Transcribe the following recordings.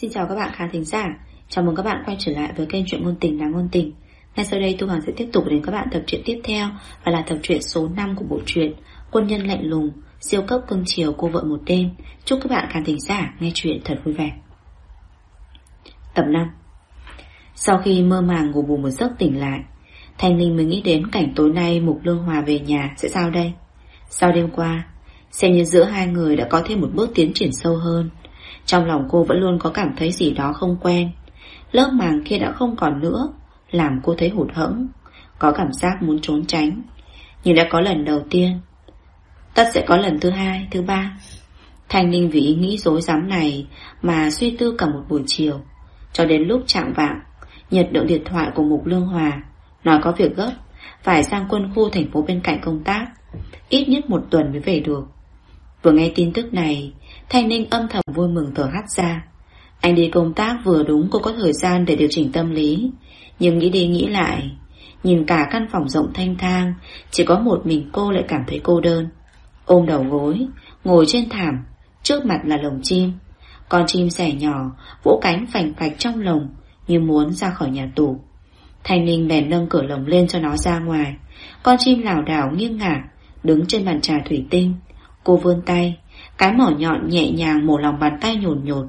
Xin chào các bạn khán thính giả. Chào mừng các bạn quay trở lại với kênh truyện ngôn tình đáng ngôn tình. Ngay sau đây Tu Hoàng sẽ tiếp tục đến các bạn tập truyện tiếp theo Và là tập truyện số 5 của bộ truyện Quân nhân lạnh lùng, Siêu cấp cưng chiều cô vợ một đêm. Chúc các bạn khán thính giả nghe chuyện thật vui vẻ. Tập 5 Sau khi mơ màng ngủ bù một giấc tỉnh lại, Thanh Linh mới nghĩ đến cảnh tối nay Mục Lương Hòa về nhà sẽ sao đây? Sau đêm qua, Xem như giữa hai người đã có thêm một bước tiến triển sâu hơn trong lòng cô vẫn luôn có cảm thấy gì đó không quen. Lớp màng kia đã không còn nữa Làm cô thấy hụt hẫng Có cảm giác muốn trốn tránh. Nhưng đã có lần đầu tiên. Tất sẽ có lần thứ hai, thứ ba. Thanh Ninh vì ý nghĩ dối rắm này Mà suy tư cả một buổi chiều. Cho đến lúc chạm vạng Nhật được điện thoại của Mục Lương Hòa Nói có việc gấp Phải sang quân khu thành phố bên cạnh công tác. Ít nhất một tuần mới về được. Vừa nghe tin tức này Thanh Ninh âm thầm vui mừng thở hắt ra. Anh đi công tác vừa đúng cô có thời gian để điều chỉnh tâm lý. Nhưng nghĩ đi nghĩ lại, Nhìn cả căn phòng rộng thanh thang, Chỉ có một mình cô lại cảm thấy cô đơn. Ôm đầu gối, Ngồi trên thảm, Trước mặt là lồng chim. Con chim sẻ nhỏ, Vỗ cánh phành phạch trong lồng, Như muốn ra khỏi nhà tù. Thanh Ninh bèn nâng cửa lồng lên cho nó ra ngoài. Con chim lảo đảo, nghiêng ngả, Đứng trên bàn trà thủy tinh. Cô vươn tay cái mỏ nhọn nhẹ nhàng mổ lòng bàn tay nhồn nhột.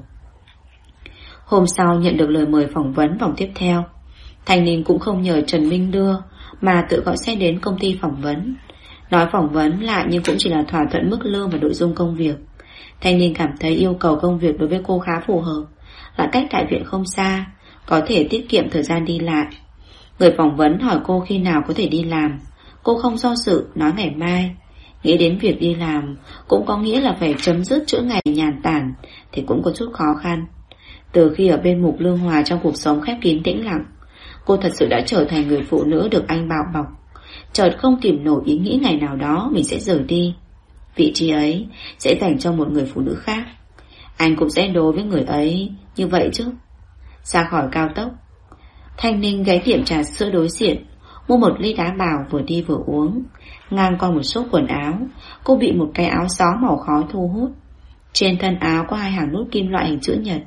Hôm sau nhận được lời mời phỏng vấn vòng tiếp theo, thành Ninh cũng không nhờ Trần Minh đưa, Mà tự gọi xe đến công ty phỏng vấn. Nói phỏng vấn lại nhưng cũng chỉ là thỏa thuận mức lương và nội dung công việc. Thanh Ninh cảm thấy yêu cầu công việc đối với cô khá phù hợp, Là cách đại viện không xa, Có thể tiết kiệm thời gian đi lại. Người phỏng vấn hỏi cô khi nào có thể đi làm. Cô không do sự nói ngày mai. Nghĩ đến việc đi làm, Cũng có nghĩa là phải chấm dứt chữa ngày nhàn tản, Thì cũng có chút khó khăn. Từ khi ở bên mục lương hòa trong cuộc sống khép kín tĩnh lặng, Cô thật sự đã trở thành người phụ nữ được anh bảo bọc. Chợt không kìm nổi ý nghĩ ngày nào đó Mình sẽ rời đi. Vị trí ấy sẽ dành cho một người phụ nữ khác. Anh cũng sẽ đối với người ấy Như vậy chứ. Ra khỏi cao tốc, Thanh Ninh gáy tiệm trà sữa đối diện. Mua một ly đá bào vừa đi vừa uống. Ngang qua một số quần áo, Cô bị một cái áo gió màu khói thu hút. Trên thân áo có hai hàng nút kim loại hình chữ nhật.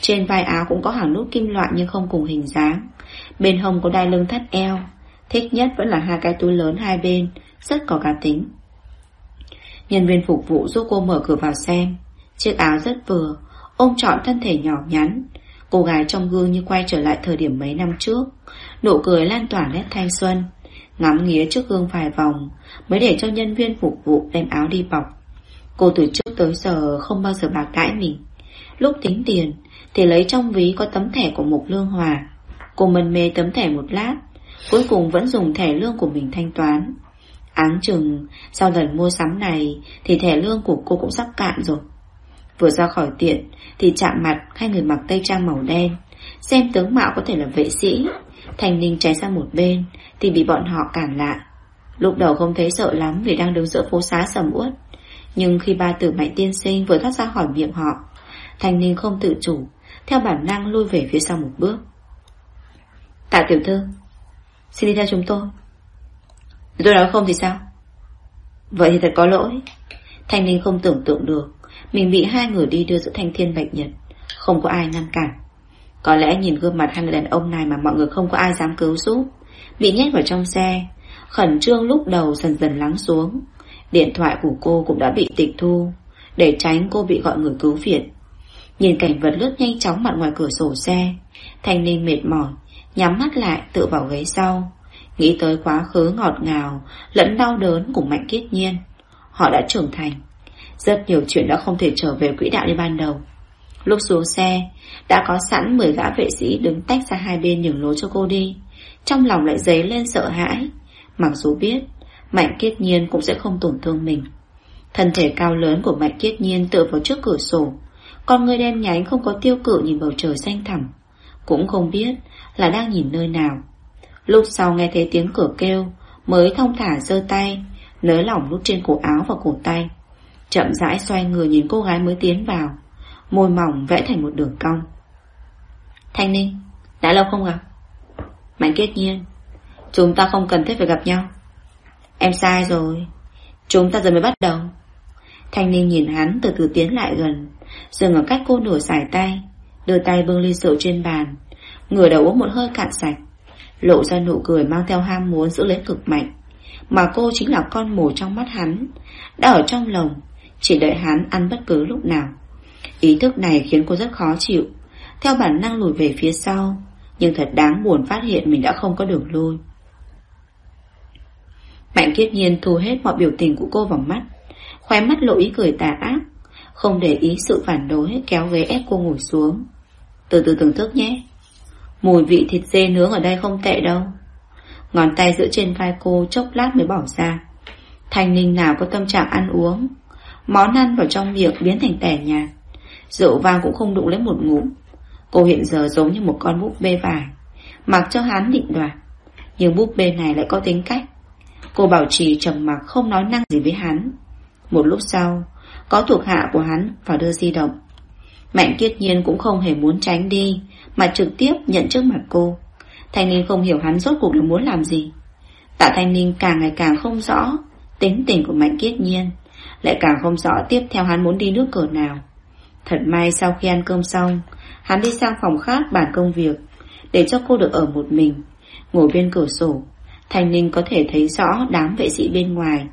Trên vai áo cũng có hàng nút kim loại nhưng không cùng hình dáng. Bên hông có đai lưng thắt eo. Thích nhất vẫn là hai cái túi lớn hai bên. Rất có cá tính. Nhân viên phục vụ giúp cô mở cửa vào xem. Chiếc áo rất vừa. Ôm trọn thân thể nhỏ nhắn. Cô gái trong gương như quay trở lại thời điểm mấy năm trước. Nụ cười lan tỏa nét thanh xuân, Ngắm nghía trước gương vài vòng, Mới để cho nhân viên phục vụ đem áo đi bọc. Cô từ trước tới giờ không bao giờ bạc đãi mình. Lúc tính tiền, Thì lấy trong ví có tấm thẻ của Mục Lương Hòa. Cô mân mê tấm thẻ một lát, Cuối cùng vẫn dùng thẻ lương của mình thanh toán. Áng chừng, Sau lần mua sắm này, Thì thẻ lương của cô cũng sắp cạn rồi. Vừa ra khỏi tiện, Thì chạm mặt, hai người mặc tây trang màu đen, Xem tướng mạo có thể là vệ sĩ. Thành Ninh chạy sang một bên, Thì bị bọn họ cản lại. Lúc đầu không thấy sợ lắm vì đang đứng giữa phố xá sầm uất, Nhưng khi ba tử mạnh tiên sinh vừa thoát ra khỏi miệng họ Thành Ninh không tự chủ, Theo bản năng lui về phía sau một bước. Tạ tiểu thư, Xin đi theo chúng tôi. Tôi nói không thì sao? Vậy thì thật có lỗi. Thanh Ninh không tưởng tượng được, Mình bị hai người đi đưa giữa thanh thiên bạch nhật, Không có ai ngăn cản. Có lẽ nhìn gương mặt hai người đàn ông này Mà mọi người không có ai dám cứu giúp. Bị nhét vào trong xe, Khẩn trương lúc đầu dần dần lắng xuống. Điện thoại của cô cũng đã bị tịch thu, Để tránh cô bị gọi người cứu viện. Nhìn cảnh vật lướt nhanh chóng mặt ngoài cửa sổ xe, Thanh niên mệt mỏi, Nhắm mắt lại tự vào ghế sau. Nghĩ tới quá khứ ngọt ngào, Lẫn đau đớn của Mạnh Kiết Nhiên, Họ đã trưởng thành. Rất nhiều chuyện đã không thể trở về quỹ đạo như ban đầu. Lúc xuống xe, Đã có sẵn 10 gã vệ sĩ đứng tách ra hai bên nhường lối cho cô đi. Trong lòng lại dấy lên sợ hãi. Mặc dù biết, Mạnh Kiết Nhiên cũng sẽ không tổn thương mình. Thân thể cao lớn của Mạnh Kiết Nhiên tựa vào trước cửa sổ. Con người đen nhánh không có tiêu cự nhìn bầu trời xanh thẳm. Cũng không biết là đang nhìn nơi nào. Lúc sau nghe thấy tiếng cửa kêu, Mới thông thả giơ tay, Nới lỏng nút trên cổ áo và cổ tay. Chậm rãi xoay người nhìn cô gái mới tiến vào. Môi mỏng vẽ thành một đường cong. Thanh Ninh, Đã lâu không gặp. Mạnh kết nhiên, Chúng ta không cần thiết phải gặp nhau. Em sai rồi, Chúng ta giờ mới bắt đầu. Thanh Ninh nhìn hắn từ từ tiến lại gần, Dừng ở cách cô nửa sải tay, Đưa tay bưng ly rượu trên bàn, Ngửa đầu uống một hơi cạn sạch, Lộ ra nụ cười mang theo ham muốn giữ lấy cực mạnh, Mà cô chính là con mồi trong mắt hắn, Đã ở trong lòng, Chỉ đợi hắn ăn bất cứ lúc nào. Ý thức này khiến cô rất khó chịu. Theo bản năng lùi về phía sau, Nhưng thật đáng buồn phát hiện mình đã không có đường lui. Mạnh kiết nhiên thu hết mọi biểu tình của cô vào mắt. Khóe mắt lộ ý cười tà ác, Không để ý sự phản đối Kéo ghế ép cô ngồi xuống. Từ từ thưởng thức nhé. Mùi vị thịt dê nướng ở đây không tệ đâu. Ngón tay giữa trên vai cô chốc lát mới bỏ ra. Thanh ninh nào có tâm trạng ăn uống? Món ăn vào trong miệng biến thành tẻ nhạt. Rượu vang cũng không đụng lấy một ngụm. Cô hiện giờ giống như một con búp bê vải, Mặc cho hắn định đoạt. Nhưng búp bê này lại có tính cách. Cô bảo trì trầm mặc không nói năng gì với hắn. Một lúc sau, Có thuộc hạ của hắn vào đưa di động. Mạnh kiết nhiên cũng không hề muốn tránh đi, Mà trực tiếp nhận trước mặt cô. Thanh Ninh không hiểu hắn rốt cuộc là muốn làm gì. Tạ Thanh Ninh càng ngày càng không rõ Tính tình của Mạnh kiết nhiên, Lại càng không rõ tiếp theo hắn muốn đi nước cờ nào. Thật may sau khi ăn cơm xong, Hắn đi sang phòng khác bàn công việc, Để cho cô được ở một mình. Ngồi bên cửa sổ, Thành Ninh có thể thấy rõ đám vệ sĩ bên ngoài.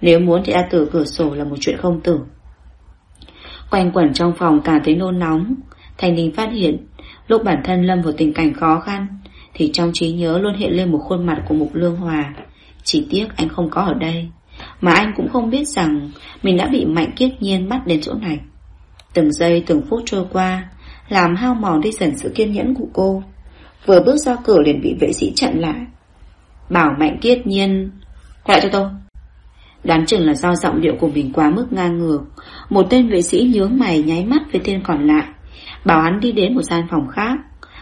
Nếu muốn thì ra từ cửa sổ là một chuyện không tưởng. Quanh quẩn trong phòng cảm thấy nôn nóng, Thành Ninh phát hiện, Lúc bản thân lâm vào tình cảnh khó khăn, Thì trong trí nhớ luôn hiện lên một khuôn mặt của Mục Lương Hòa. Chỉ tiếc anh không có ở đây, Mà anh cũng không biết rằng Mình đã bị Mạnh Kiết Nhiên bắt đến chỗ này. Từng giây từng phút trôi qua, Làm hao mòn đi dần sự kiên nhẫn của cô. Vừa bước ra cửa liền bị vệ sĩ chặn lại. Bảo Mạnh Kiết Nhiên, Gọi cho tôi. Đoán chừng là do giọng điệu của mình quá mức ngang ngược, Một tên vệ sĩ nhướng mày nháy mắt với tên còn lại, Bảo hắn đi đến một gian phòng khác.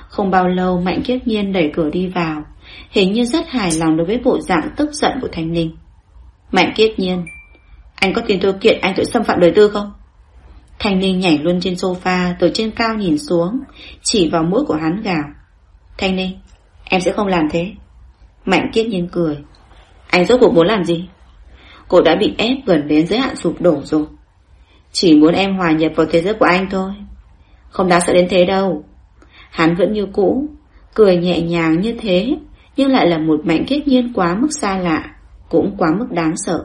Không bao lâu, Mạnh Kiết Nhiên đẩy cửa đi vào, Hình như rất hài lòng đối với bộ dạng tức giận của Thanh Ninh Mạnh Kiết Nhiên, Anh có tin tôi kiện anh tội xâm phạm đời tư không? Thanh Ninh nhảy luôn trên sofa, Từ trên cao nhìn xuống, Chỉ vào mũi của hắn gào. Thanh Ninh Em sẽ không làm thế. Mạnh Kiết Nhiên cười. Anh rốt cuộc muốn làm gì? Cô đã bị ép gần đến giới hạn sụp đổ rồi. Chỉ muốn em hòa nhập vào thế giới của anh thôi. Không đáng sợ đến thế đâu. Hắn vẫn như cũ, Cười nhẹ nhàng như thế, Nhưng lại là một mạnh kết nhiên quá mức xa lạ, Cũng quá mức đáng sợ.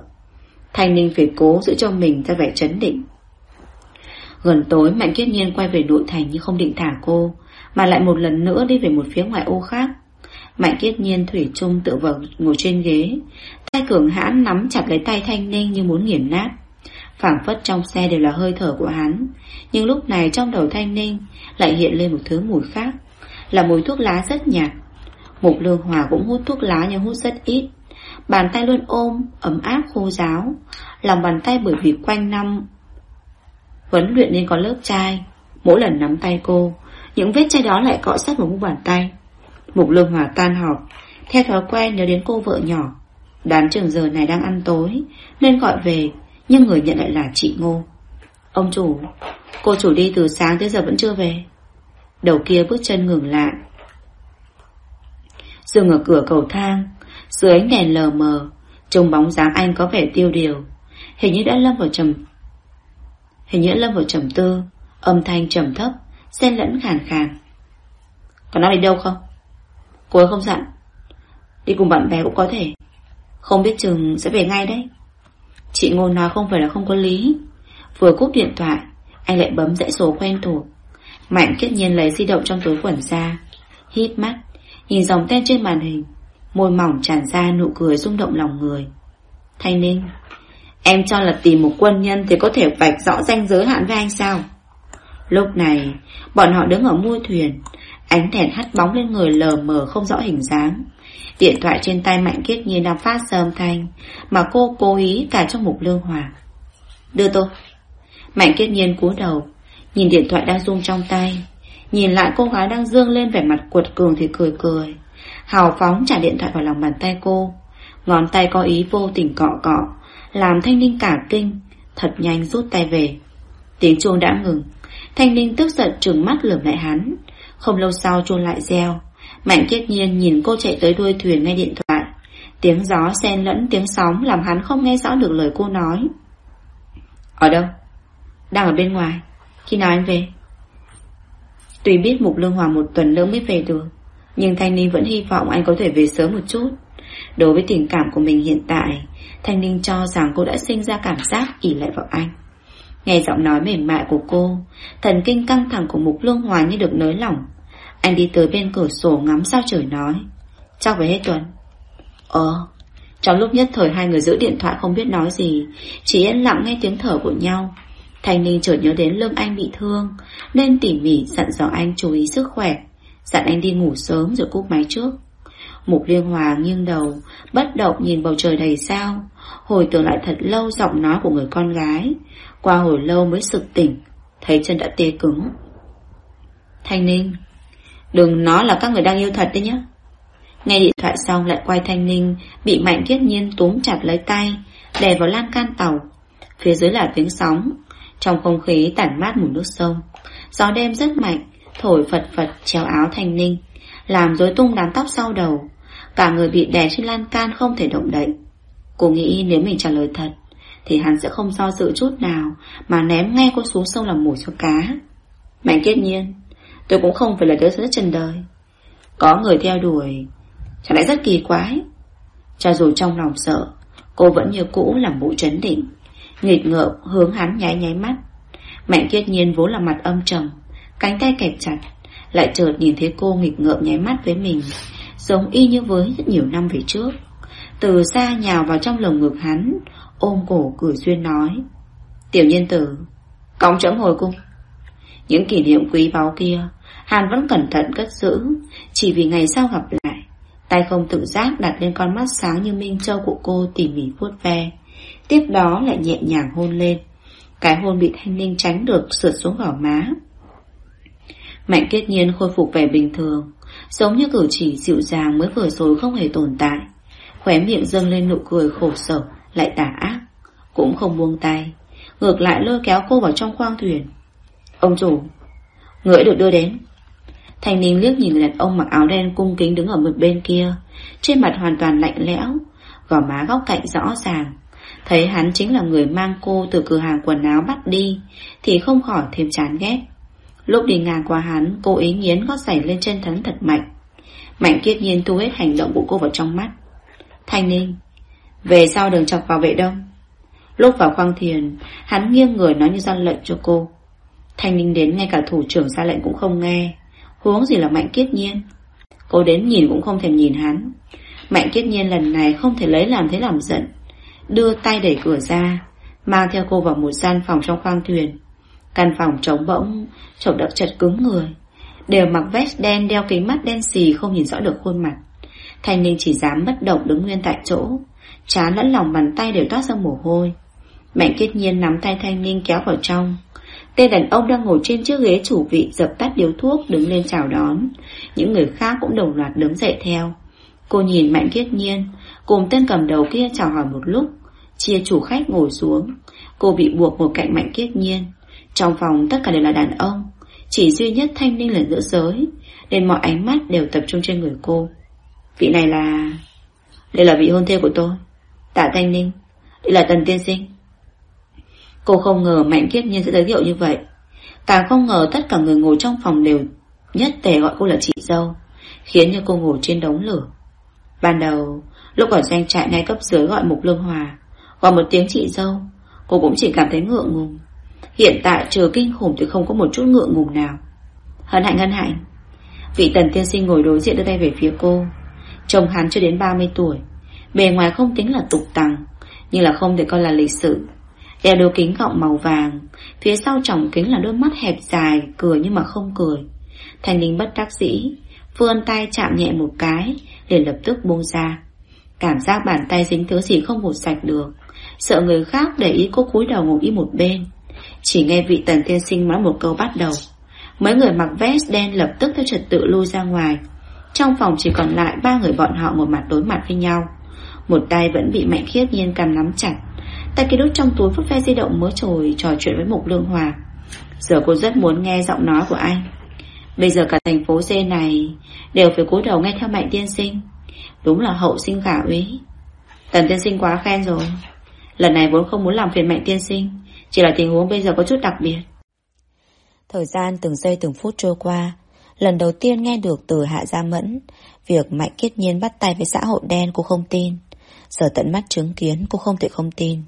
Thanh Ninh phải cố giữ cho mình ra vẻ chấn định. Gần tối, Mạnh Kiết Nhiên quay về nội thành nhưng không định thả cô, Mà lại một lần nữa đi về một phía ngoại ô khác. Mạnh Kiết Nhiên, Thủy chung tự vào ngồi trên ghế. Tay cường hãn nắm chặt lấy tay Thanh Ninh như muốn nghiền nát. Phảng phất trong xe đều là hơi thở của hắn. Nhưng lúc này trong đầu Thanh Ninh Lại hiện lên một thứ mùi khác, Là mùi thuốc lá rất nhạt. Mục Lương Hòa cũng hút thuốc lá nhưng hút rất ít. Bàn tay luôn ôm, Ấm áp khô giáo Lòng bàn tay bởi vì quanh năm Huấn luyện nên có lớp chai Mỗi lần nắm tay cô, Những vết chai đó lại cọ sát vào mu bàn tay. Mục Lương Hòa tan họp, Theo thói quen nhớ đến cô vợ nhỏ. Đám trường giờ này đang ăn tối, Nên gọi về, Nhưng người nhận lại là chị Ngô. Ông chủ, Cô chủ đi từ sáng tới giờ vẫn chưa về. Đầu kia bước chân ngừng lại. Dừng ở cửa cầu thang, Dưới ánh đèn lờ mờ, Trông bóng dáng anh có vẻ tiêu điều. Hình như đã lâm vào trầm Hình như lâm vào trầm tư. Âm thanh trầm thấp, Xen lẫn khàn khàn. Còn nó đi đâu không? Cô ấy không dặn. Đi cùng bạn bè cũng có thể. Không biết chừng sẽ về ngay đấy. Chị Ngô nói không phải là không có lý. Vừa cúp điện thoại, Anh lại bấm dãy số quen thuộc. Mạnh kết nhiên lấy di động trong túi quần ra, Hít mắt, Nhìn dòng tên trên màn hình. Môi mỏng tràn ra nụ cười rung động lòng người. Thanh Ninh Em cho là tìm một quân nhân Thì có thể vạch rõ ranh giới hạn với anh sao? Lúc này, Bọn họ đứng ở mui thuyền. Ánh đèn hắt bóng lên người lờ mờ không rõ hình dáng. Điện thoại trên tay Mạnh Kiết Nhiên đang phát sơm thanh Mà cô cố ý cả trong mục lương hòa. Đưa tôi. Mạnh Kiết Nhiên cúi đầu, Nhìn điện thoại đang rung trong tay. Nhìn lại cô gái đang dương lên vẻ mặt cuột cường thì cười cười. Hào phóng trả điện thoại vào lòng bàn tay cô. Ngón tay có ý vô tình cọ cọ. Làm Thanh Ninh cả kinh, Thật nhanh rút tay về. Tiếng chuông đã ngừng. Thanh Ninh tức giận trừng mắt lườm lại hắn. Không lâu sau chuông lại reo. Mạnh kiết nhiên nhìn cô chạy tới đuôi thuyền nghe điện thoại. Tiếng gió xen lẫn tiếng sóng Làm hắn không nghe rõ được lời cô nói. Ở đâu? Đang ở bên ngoài. Khi nào anh về? Tuy biết Mục Lương Hòa một tuần nữa mới về được, Nhưng Thanh Ninh vẫn hy vọng anh có thể về sớm một chút. Đối với tình cảm của mình hiện tại Thanh Ninh cho rằng cô đã sinh ra cảm giác ỉ lại vào anh. Nghe giọng nói mềm mại của cô, Thần kinh căng thẳng của Mục Lương Hòa như được nới lỏng. Anh đi tới bên cửa sổ ngắm sao trời nói Chắc về hết tuần. Ờ. Trong lúc nhất thời hai người giữ điện thoại không biết nói gì, Chỉ yên lặng nghe tiếng thở của nhau. Thanh Ninh chợt nhớ đến lưng anh bị thương, Nên tỉ mỉ dặn dò anh chú ý sức khỏe, Dặn anh đi ngủ sớm rồi cúp máy trước. Mục Liên Hòa nghiêng đầu, Bất động nhìn bầu trời đầy sao. Hồi tưởng lại thật lâu giọng nói của người con gái. Qua hồi lâu mới sực tỉnh, Thấy chân đã tê cứng. Thanh Ninh, Đừng nói là các người đang yêu thật đấy nhé Nghe điện thoại xong lại quay Thanh Ninh, Bị Mạnh Kiết Nhiên túm chặt lấy tay, Đè vào lan can tàu. Phía dưới là tiếng sóng, Trong không khí tản mát mùi nước sông. Gió đêm rất mạnh, Thổi phật phật treo áo Thanh Ninh, Làm rối tung đám tóc sau đầu. Cả người bị đè trên lan can không thể động đậy. Cô nghĩ nếu mình trả lời thật, Thì hắn sẽ không do dự chút nào Mà ném ngay cô xuống sông làm mồi cho cá. Mạnh kết nhiên, Tôi cũng không phải là đứa rất trần đời. Có người theo đuổi, Chẳng lẽ rất kỳ quái? Cho dù trong lòng sợ, Cô vẫn như cũ làm mũi trấn định, Nghịch ngợm hướng hắn nháy nháy mắt. Mạnh kết nhiên vốn là mặt âm trầm, Cánh tay kẹp chặt, Lại chợt nhìn thấy cô nghịch ngợm nháy mắt với mình, Giống y như với rất nhiều năm về trước. Từ xa nhào vào trong lồng ngực hắn, Ôm cổ cười xuyên nói, Tiểu nhân tử, Cõng chấm hồi cung. Những kỷ niệm quý báu kia, Hàn vẫn cẩn thận cất giữ, Chỉ vì ngày sau gặp lại, Tay không tự giác đặt lên con mắt sáng như Minh Châu của cô tỉ mỉ vuốt ve. Tiếp đó lại nhẹ nhàng hôn lên, Cái hôn bị thanh ninh tránh được sượt xuống gỏ má. Mạnh kết nhiên khôi phục vẻ bình thường, Giống như cử chỉ dịu dàng mới vừa rồi không hề tồn tại. Khóe miệng dâng lên nụ cười khổ sở, Lại tả ác, Cũng không buông tay, Ngược lại lôi kéo cô vào trong khoang thuyền. Ông chủ, Người được đưa đến. Thành niên liếc nhìn người đàn ông mặc áo đen cung kính đứng ở một bên kia, Trên mặt hoàn toàn lạnh lẽo, Gò má góc cạnh rõ ràng. Thấy hắn chính là người mang cô từ cửa hàng quần áo bắt đi, Thì không khỏi thêm chán ghét. Lúc đi ngang qua hắn, Cô ý nghiến gót giày lên chân thắn thật mạnh. Mạnh kiết nhiên thu hết hành động của cô vào trong mắt. Thanh ninh. Về sau đừng chọc vào vệ đông. Lúc vào khoang thiền, Hắn nghiêng người nói như ra lệnh cho cô. Thanh ninh đến ngay cả thủ trưởng ra lệnh cũng không nghe. Huống gì là mạnh kiết nhiên. Cô đến nhìn cũng không thèm nhìn hắn. Mạnh kiết nhiên lần này không thể lấy làm thế làm giận. Đưa tay đẩy cửa ra, Mang theo cô vào một gian phòng trong khoang thuyền. Căn phòng trống bỗng Trộm đậm chật cứng người. Đều mặc vest đen, đeo kính mắt đen xì, Không nhìn rõ được khuôn mặt. Thanh Ninh chỉ dám bất động đứng nguyên tại chỗ. Chán lẫn lòng bàn tay đều toát ra mồ hôi. Mạnh kết nhiên nắm tay Thanh Ninh kéo vào trong. Tên đàn ông đang ngồi trên chiếc ghế chủ vị, Dập tắt điếu thuốc, đứng lên chào đón. Những người khác cũng đồng loạt đứng dậy theo. Cô nhìn Mạnh Kiết Nhiên, Cùng tên cầm đầu kia chào hỏi một lúc, Chia chủ khách ngồi xuống. Cô bị buộc ngồi cạnh Mạnh Kiết Nhiên. Trong phòng tất cả đều là đàn ông. Chỉ duy nhất Thanh Ninh là giữa giới, Nên mọi ánh mắt đều tập trung trên người cô. Vị này là... Đây là vị hôn thê của tôi, Tạ Thanh Ninh. Đây là Tần Tiên Sinh. Cô không ngờ Mạnh Kiết Nhiên sẽ giới thiệu như vậy. Càng không ngờ tất cả người ngồi trong phòng đều Nhất tề gọi cô là chị dâu, Khiến cho cô ngồi trên đống lửa. Ban đầu, Lúc ở doanh trại ngay cấp dưới gọi Mục Lương Hòa, Gọi một tiếng chị dâu, Cô cũng chỉ cảm thấy ngượng ngùng. Hiện tại trừ kinh khủng thì không có một chút ngượng ngùng nào. Hân hạnh hân hạnh. Vị tần tiên sinh ngồi đối diện đưa tay về phía cô. Chồng hắn chưa đến 30 tuổi. Bề ngoài không tính là tục tằng, Nhưng là không thể coi là lịch sự. Đeo đôi kính gọng màu vàng, Phía sau tròng kính là đôi mắt hẹp dài, Cười nhưng mà không cười. Thành Ninh bất đắc dĩ, Vươn tay chạm nhẹ một cái Để lập tức buông ra. Cảm giác bàn tay dính thứ gì không hụt sạch được, Sợ người khác để ý cô cúi đầu ngồi ý một bên. Chỉ nghe vị tần tiên sinh nói một câu bắt đầu. Mấy người mặc vest đen lập tức theo trật tự lui ra ngoài. Trong phòng chỉ còn lại ba người bọn họ một mặt đối mặt với nhau. Một tay vẫn bị mạnh khiết nhiên cầm nắm chặt. Tay kia đút trong túi phút ve di động mới trồi trò chuyện với Mục Lương Hòa. Giờ cô rất muốn nghe giọng nói của anh. Bây giờ cả thành phố C này Đều phải cúi đầu nghe theo mạnh tiên sinh. Đúng là hậu sinh khả úy Tần tiên sinh quá khen rồi. Lần này vốn không muốn làm phiền mạnh tiên sinh chỉ là tình huống bây giờ có chút đặc biệt. Thời gian từng giây từng phút trôi qua, lần đầu tiên nghe được từ Hạ Gia Mẫn, việc Mạnh Kiết Nhiên bắt tay với xã hội đen cô không tin. Giờ tận mắt chứng kiến cô không thể không tin.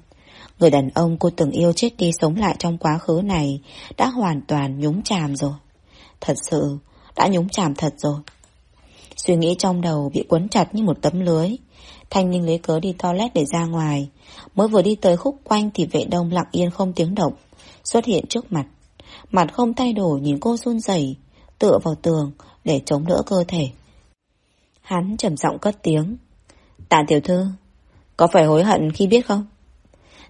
Người đàn ông cô từng yêu chết đi sống lại trong quá khứ này đã hoàn toàn nhúng chàm rồi. Thật sự, đã nhúng chàm thật rồi. Suy nghĩ trong đầu bị quấn chặt như một tấm lưới. Thanh Ninh lấy cớ đi toilet để ra ngoài. Mới vừa đi tới khúc quanh thì vệ đông lặng yên không tiếng động. Xuất hiện trước mặt. Mặt không thay đổi nhìn cô run rẩy tựa vào tường để chống đỡ cơ thể. Hắn trầm giọng cất tiếng. Tạ tiểu thư, có phải hối hận khi biết không?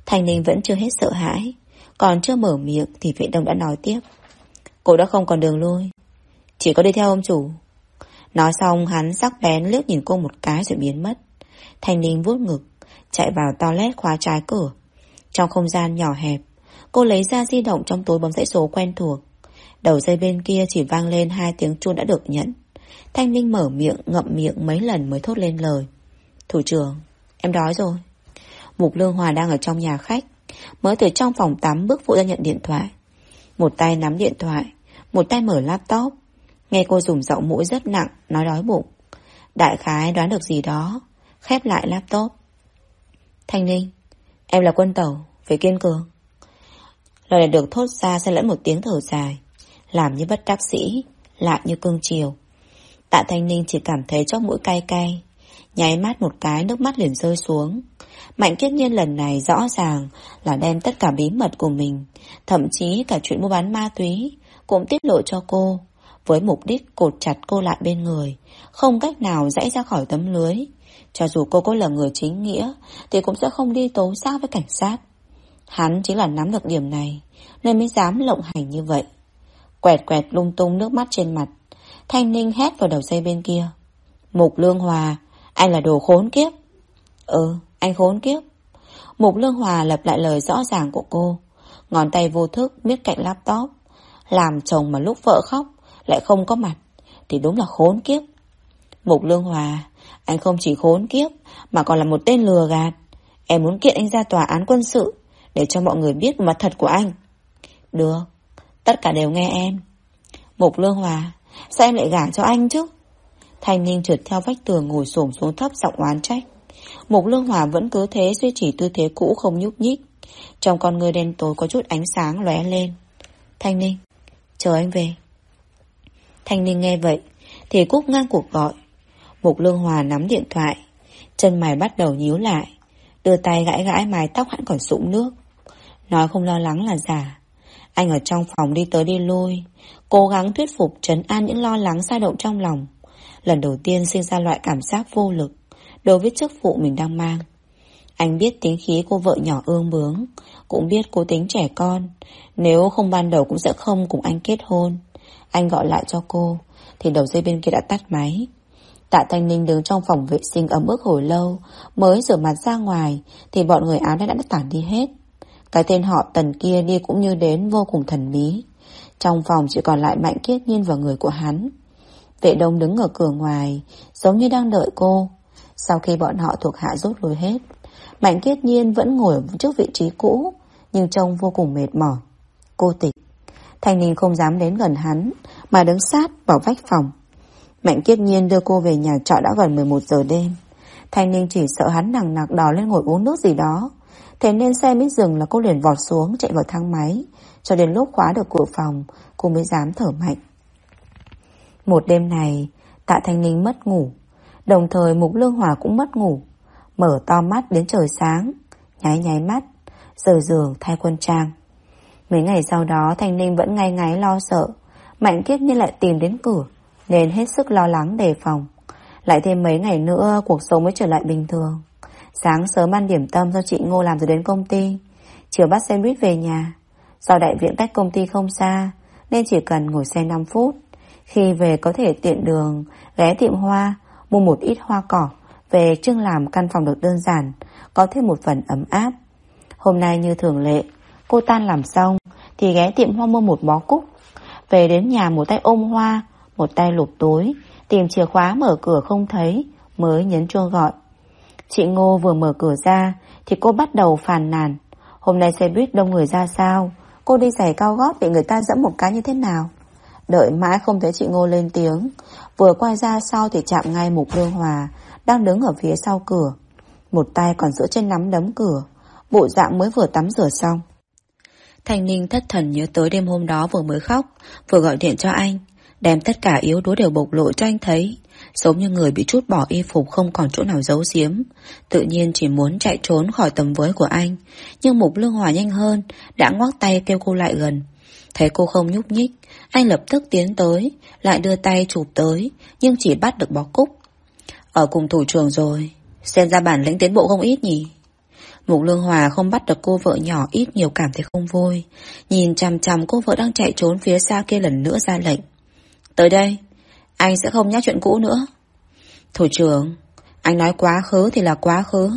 Thanh Ninh vẫn chưa hết sợ hãi. Còn chưa mở miệng thì vệ đông đã nói tiếp. Cô đã không còn đường lui. Chỉ có đi theo ông chủ. Nói xong hắn sắc bén lướt nhìn cô một cái rồi biến mất. Thanh Ninh vuốt ngực, chạy vào toilet khóa trái cửa. Trong không gian nhỏ hẹp, cô lấy ra di động trong túi bấm dãy số quen thuộc. Đầu dây bên kia chỉ vang lên hai tiếng chuông đã được nhận. Thanh Ninh mở miệng, ngậm miệng mấy lần mới thốt lên lời. Thủ trưởng, em đói rồi. Mục Lương Hòa đang ở trong nhà khách, mới từ trong phòng tắm bước phụ ra nhận điện thoại. Một tay nắm điện thoại, một tay mở laptop. Nghe cô dùng giọng mũi rất nặng, nói đói bụng. Đại khái đoán được gì đó, khép lại laptop. Thanh Ninh, em là quân tàu, phải kiên cường. Lời này được thốt ra sẽ lẫn một tiếng thở dài, làm như bất đắc sĩ, lại như cương chiều. Tạ Thanh Ninh chỉ cảm thấy chóp mũi cay cay, nháy mắt một cái nước mắt liền rơi xuống. Mạnh kiết nhiên lần này rõ ràng là đem tất cả bí mật của mình, thậm chí cả chuyện mua bán ma túy, cũng tiết lộ cho cô, với mục đích cột chặt cô lại bên người, không cách nào dãy ra khỏi tấm lưới. Cho dù cô có là người chính nghĩa, thì cũng sẽ không đi tố giác với cảnh sát. Hắn chính là nắm được điểm này, nên mới dám lộng hành như vậy. Quẹt quẹt lung tung nước mắt trên mặt, Thanh Ninh hét vào đầu dây bên kia. Mục Lương Hòa, anh là đồ khốn kiếp. Ừ, anh khốn kiếp. Mục Lương Hòa lặp lại lời rõ ràng của cô. Ngón tay vô thức miết cạnh laptop. Làm chồng mà lúc vợ khóc lại không có mặt. Thì đúng là khốn kiếp. Mục Lương Hòa, anh không chỉ khốn kiếp mà còn là một tên lừa gạt. Em muốn kiện anh ra tòa án quân sự để cho mọi người biết mặt thật của anh. Được, tất cả đều nghe em. Mục Lương Hòa, sao em lại gả cho anh chứ? Thanh Ninh trượt theo vách tường ngồi xổm xuống thấp giọng oán trách. Mục Lương Hòa vẫn cứ thế duy trì tư thế cũ không nhúc nhích. Trong con người đen tối có chút ánh sáng lóe lên. Thanh Ninh, chờ anh về. Thanh Ninh nghe vậy, thì cúp ngang cuộc gọi. Mục Lương Hòa nắm điện thoại, chân mày bắt đầu nhíu lại, đưa tay gãi gãi mái tóc hẳn còn sũng nước. Nói không lo lắng là giả. Anh ở trong phòng đi tới đi lui, cố gắng thuyết phục trấn an những lo lắng dao động trong lòng. Lần đầu tiên sinh ra loại cảm giác vô lực đối với chức vụ mình đang mang. Anh biết tính khí cô vợ nhỏ ương bướng, cũng biết cô tính trẻ con, nếu không ban đầu cũng sẽ không cùng anh kết hôn. Anh gọi lại cho cô, thì đầu dây bên kia đã tắt máy. Tạ Thanh Ninh đứng trong phòng vệ sinh ấm ức hồi lâu, mới rửa mặt ra ngoài, thì bọn người áo đã đã tản đi hết. Cái tên họ tần kia đi cũng như đến vô cùng thần bí. Trong phòng chỉ còn lại Mạnh Kiết Nhiên và người của hắn. Vệ đông đứng ở cửa ngoài, giống như đang đợi cô. Sau khi bọn họ thuộc hạ rút lui hết, Mạnh Kiết Nhiên vẫn ngồi trước vị trí cũ, nhưng trông vô cùng mệt mỏi. Cô tịch. Thanh Ninh không dám đến gần hắn, mà đứng sát vào vách phòng. Mạnh Kiết Nhiên đưa cô về nhà trọ đã gần 11 giờ đêm. Thanh Ninh chỉ sợ hắn nặng nặc đỏ lên ngồi uống nước gì đó. Thế nên xe mới dừng là cô liền vọt xuống chạy vào thang máy. Cho đến lúc khóa được cửa phòng, cô mới dám thở mạnh. Một đêm này, Tạ Thanh Ninh mất ngủ. Đồng thời Mục Lương Hòa cũng mất ngủ. Mở to mắt đến trời sáng, nháy nháy mắt, rời giường thay quân trang. Mấy ngày sau đó Thanh Ninh vẫn ngay ngáy lo sợ. Mạnh kiếp như lại tìm đến cửa, nên hết sức lo lắng đề phòng. Lại thêm mấy ngày nữa cuộc sống mới trở lại bình thường. Sáng sớm ăn điểm tâm do chị Ngô làm rồi đến công ty. Chiều bắt xe buýt về nhà. Do đại viện cách công ty không xa, nên chỉ cần ngồi xe 5 phút. Khi về có thể tiện đường, ghé tiệm hoa, mua một ít hoa cỏ, về trưng làm căn phòng được đơn giản, có thêm một phần ấm áp. Hôm nay như thường lệ, cô tan làm xong, thì ghé tiệm hoa mua một bó cúc. Về đến nhà một tay ôm hoa, một tay lục túi, tìm chìa khóa mở cửa không thấy, mới nhấn chuông gọi. Chị Ngô vừa mở cửa ra, thì cô bắt đầu phàn nàn. Hôm nay xe buýt đông người ra sao, Cô đi giày cao gót bị người ta dẫm một cái như thế nào? Đợi mãi không thấy chị Ngô lên tiếng. Vừa quay ra sau thì chạm ngay Mục Lương Hòa Đang đứng ở phía sau cửa. Một tay còn giữ trên nắm đấm cửa. Bộ dạng mới vừa tắm rửa xong. Thanh Ninh thất thần nhớ tới đêm hôm đó vừa mới khóc Vừa gọi điện cho anh. Đem tất cả yếu đuối đều bộc lộ cho anh thấy. Giống như người bị chút bỏ y phục không còn chỗ nào giấu giếm Tự nhiên chỉ muốn chạy trốn khỏi tầm với của anh Nhưng Mục Lương Hòa nhanh hơn Đã ngoắc tay kêu cô lại gần Thấy cô không nhúc nhích Anh lập tức tiến tới Lại đưa tay chụp tới Nhưng chỉ bắt được bó cúc Ở cùng thủ trưởng rồi Xem ra bản lĩnh tiến bộ không ít nhỉ Mục Lương Hòa không bắt được cô vợ nhỏ ít nhiều cảm thấy không vui. Nhìn chằm chằm cô vợ đang chạy trốn phía xa kia lần nữa ra lệnh. Tới đây, anh sẽ không nhắc chuyện cũ nữa. Thủ trưởng, anh nói quá khứ thì là quá khứ.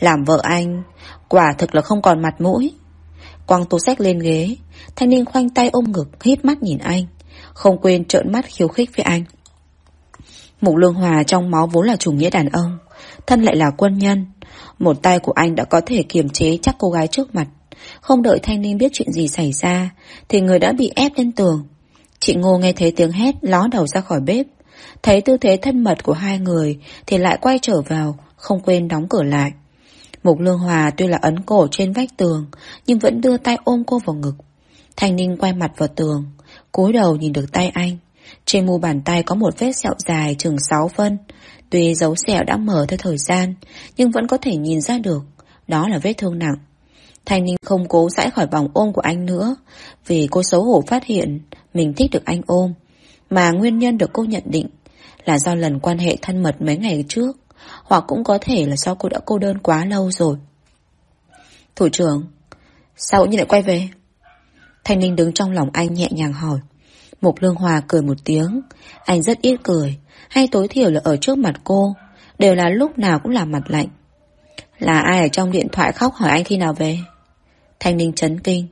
Làm vợ anh, quả thực là không còn mặt mũi. Quăng túi sách lên ghế, thanh niên khoanh tay ôm ngực, hít mắt nhìn anh. Không quên trợn mắt khiêu khích với anh. Mục Lương Hòa trong máu vốn là chủ nghĩa đàn ông, thân lại là quân nhân. Một tay của anh đã có thể kiềm chế chắc cô gái trước mặt. Không đợi Thanh niên biết chuyện gì xảy ra, thì người đã bị ép lên tường. Chị Ngô nghe thấy tiếng hét ló đầu ra khỏi bếp. Thấy tư thế thân mật của hai người thì lại quay trở vào, không quên đóng cửa lại. Mục Lương Hòa tuy là ấn cổ trên vách tường, nhưng vẫn đưa tay ôm cô vào ngực. Thanh Ninh quay mặt vào tường, cúi đầu nhìn được tay anh. Trên mu bàn tay có một vết sẹo dài chừng 6 phân. Tuy dấu sẹo đã mở theo thời gian, nhưng vẫn có thể nhìn ra được. Đó là vết thương nặng. Thanh Ninh không cố giải khỏi vòng ôm của anh nữa, vì cô xấu hổ phát hiện mình thích được anh ôm. Mà nguyên nhân được cô nhận định là do lần quan hệ thân mật mấy ngày trước, hoặc cũng có thể là do cô đã cô đơn quá lâu rồi. Thủ trưởng, sao như lại quay về? Thanh Ninh đứng trong lòng anh nhẹ nhàng hỏi. Mục Lương Hòa cười một tiếng. Anh rất ít cười, hay tối thiểu là ở trước mặt cô, đều là lúc nào cũng là mặt lạnh. Là ai ở trong điện thoại khóc hỏi anh khi nào về? Thanh Ninh chấn kinh,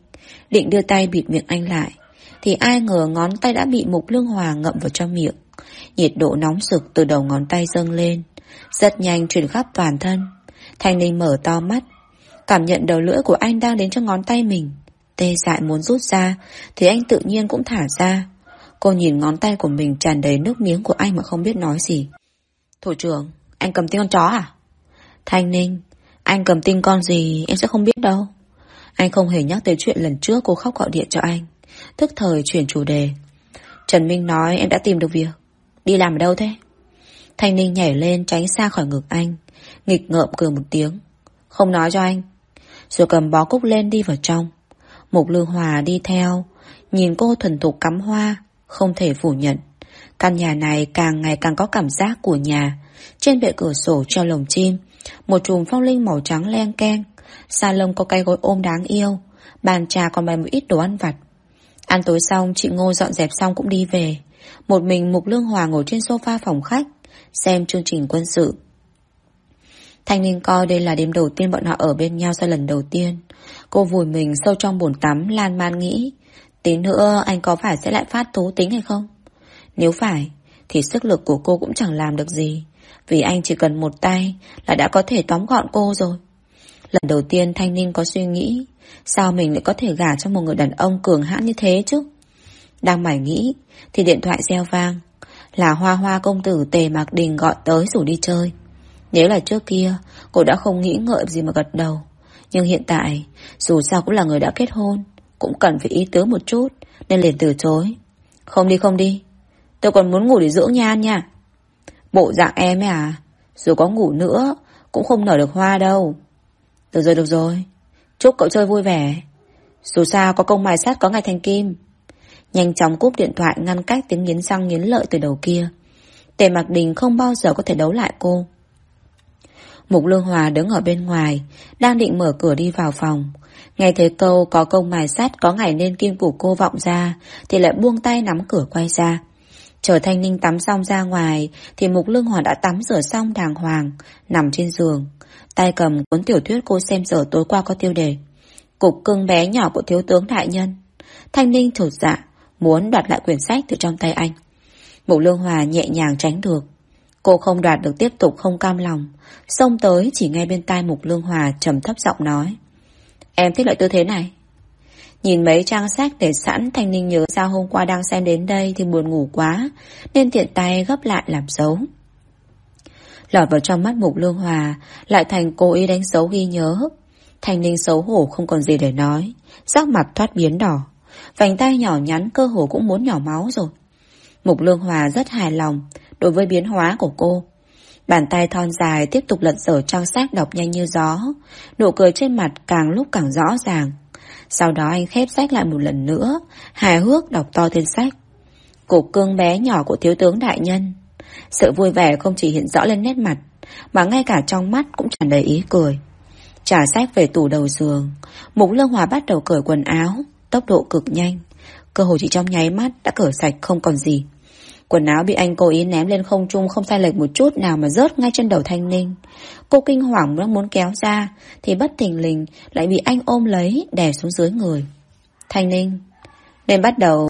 định đưa tay bịt miệng anh lại, thì ai ngờ ngón tay đã bị Mục Lương Hòa ngậm vào trong miệng. Nhiệt độ nóng sực từ đầu ngón tay dâng lên, rất nhanh truyền khắp toàn thân. Thanh Ninh mở to mắt, cảm nhận đầu lưỡi của anh đang đến cho ngón tay mình. Tê dại muốn rút ra, thì anh tự nhiên cũng thả ra. Cô nhìn ngón tay của mình tràn đầy nước miếng của anh mà không biết nói gì. Thủ trưởng, anh cầm tinh con chó à? Thanh Ninh, anh cầm tinh con gì em sẽ không biết đâu. Anh không hề nhắc tới chuyện lần trước cô khóc gọi điện cho anh. Thức thời chuyển chủ đề. Trần Minh nói em đã tìm được việc. Đi làm ở đâu thế? Thanh Ninh nhảy lên tránh xa khỏi ngực anh. Nghịch ngợm cười một tiếng. Không nói cho anh. Rồi cầm bó cúc lên đi vào trong. Mục Lương Hòa đi theo. Nhìn cô thuần thục cắm hoa. Không thể phủ nhận. Căn nhà này càng ngày càng có cảm giác của nhà. Trên bệ cửa sổ treo lồng chim. Một chùm phong linh màu trắng len keng. Salon có cây gối ôm đáng yêu. Bàn trà còn bày một ít đồ ăn vặt. Ăn tối xong, chị Ngô dọn dẹp xong cũng đi về. Một mình Mục Lương Hòa ngồi trên sofa phòng khách, xem chương trình quân sự. Thanh Ninh coi đây là đêm đầu tiên bọn họ ở bên nhau sau lần đầu tiên. Cô vùi mình sâu trong bồn tắm, lan man nghĩ. Tí nữa anh có phải sẽ lại phát thú tính hay không? Nếu phải, thì sức lực của cô cũng chẳng làm được gì. Vì anh chỉ cần một tay là đã có thể tóm gọn cô rồi. Lần đầu tiên Thanh Ninh có suy nghĩ, Sao mình lại có thể gả cho một người đàn ông cường hãn như thế chứ? Đang mải nghĩ, Thì điện thoại reo vang, Là hoa hoa công tử Tề Mạc Đình gọi tới rủ đi chơi. Nếu là trước kia, Cô đã không nghĩ ngợi gì mà gật đầu. Nhưng hiện tại, Dù sao cũng là người đã kết hôn, Cũng cần phải ý tứ một chút, Nên liền từ chối. Không đi không đi. Tôi còn muốn ngủ để dưỡng nhan nha. Bộ dạng em ấy à? Dù có ngủ nữa, Cũng không nở được hoa đâu được rồi, được rồi. Chúc cậu chơi vui vẻ. Dù sao có công mài sắt có ngày thành kim. Nhanh chóng cúp điện thoại ngăn cách tiếng nghiến răng nghiến lợi từ đầu kia. Tề Mạc Đình không bao giờ có thể đấu lại cô. Mục Lương Hòa đứng ở bên ngoài, đang định mở cửa đi vào phòng. Nghe thấy câu có công mài sắt có ngày nên kim của cô vọng ra, thì lại buông tay nắm cửa quay ra. Chờ Thanh Ninh tắm xong ra ngoài, thì Mục Lương Hòa đã tắm rửa xong đàng hoàng, nằm trên giường. Tay cầm cuốn tiểu thuyết cô xem giờ tối qua có tiêu đề. Cục cưng bé nhỏ của thiếu tướng đại nhân. Thanh Ninh trột dạ, muốn đoạt lại quyển sách từ trong tay anh. Mục Lương Hòa nhẹ nhàng tránh được. Cô không đoạt được tiếp tục không cam lòng. Xông tới chỉ nghe bên tai Mục Lương Hòa trầm thấp giọng nói. Em thích loại tư thế này. Nhìn mấy trang sách để sẵn, Thanh Ninh nhớ ra hôm qua đang xem đến đây Thì buồn ngủ quá, Nên tiện tay gấp lại làm dấu Lọt vào trong mắt mục lương hòa, Lại thành cố ý đánh dấu ghi nhớ. Thanh Ninh xấu hổ không còn gì để nói, Sắc mặt thoát biến đỏ, Vành tay nhỏ nhắn cơ hồ cũng muốn nhỏ máu rồi. Mục lương hòa rất hài lòng Đối với biến hóa của cô. Bàn tay thon dài tiếp tục lật sở trang sách đọc nhanh như gió, Nụ cười trên mặt càng lúc càng rõ ràng. Sau đó anh khép sách lại một lần nữa, Hài hước đọc to tên sách. Cục cương bé nhỏ của thiếu tướng đại nhân. Sự vui vẻ không chỉ hiện rõ lên nét mặt, Mà ngay cả trong mắt cũng tràn đầy ý cười. Trả sách về tủ đầu giường, Mục Lương Hòa bắt đầu cởi quần áo, Tốc độ cực nhanh. Cơ hội chỉ trong nháy mắt đã cởi sạch không còn gì. Quần áo bị anh cố ý ném lên không trung không sai lệch một chút nào mà rớt ngay trên đầu Thanh Ninh. Cô kinh hoàng đang muốn kéo ra, thì bất thình lình lại bị anh ôm lấy, đè xuống dưới người. Thanh Ninh, nên bắt đầu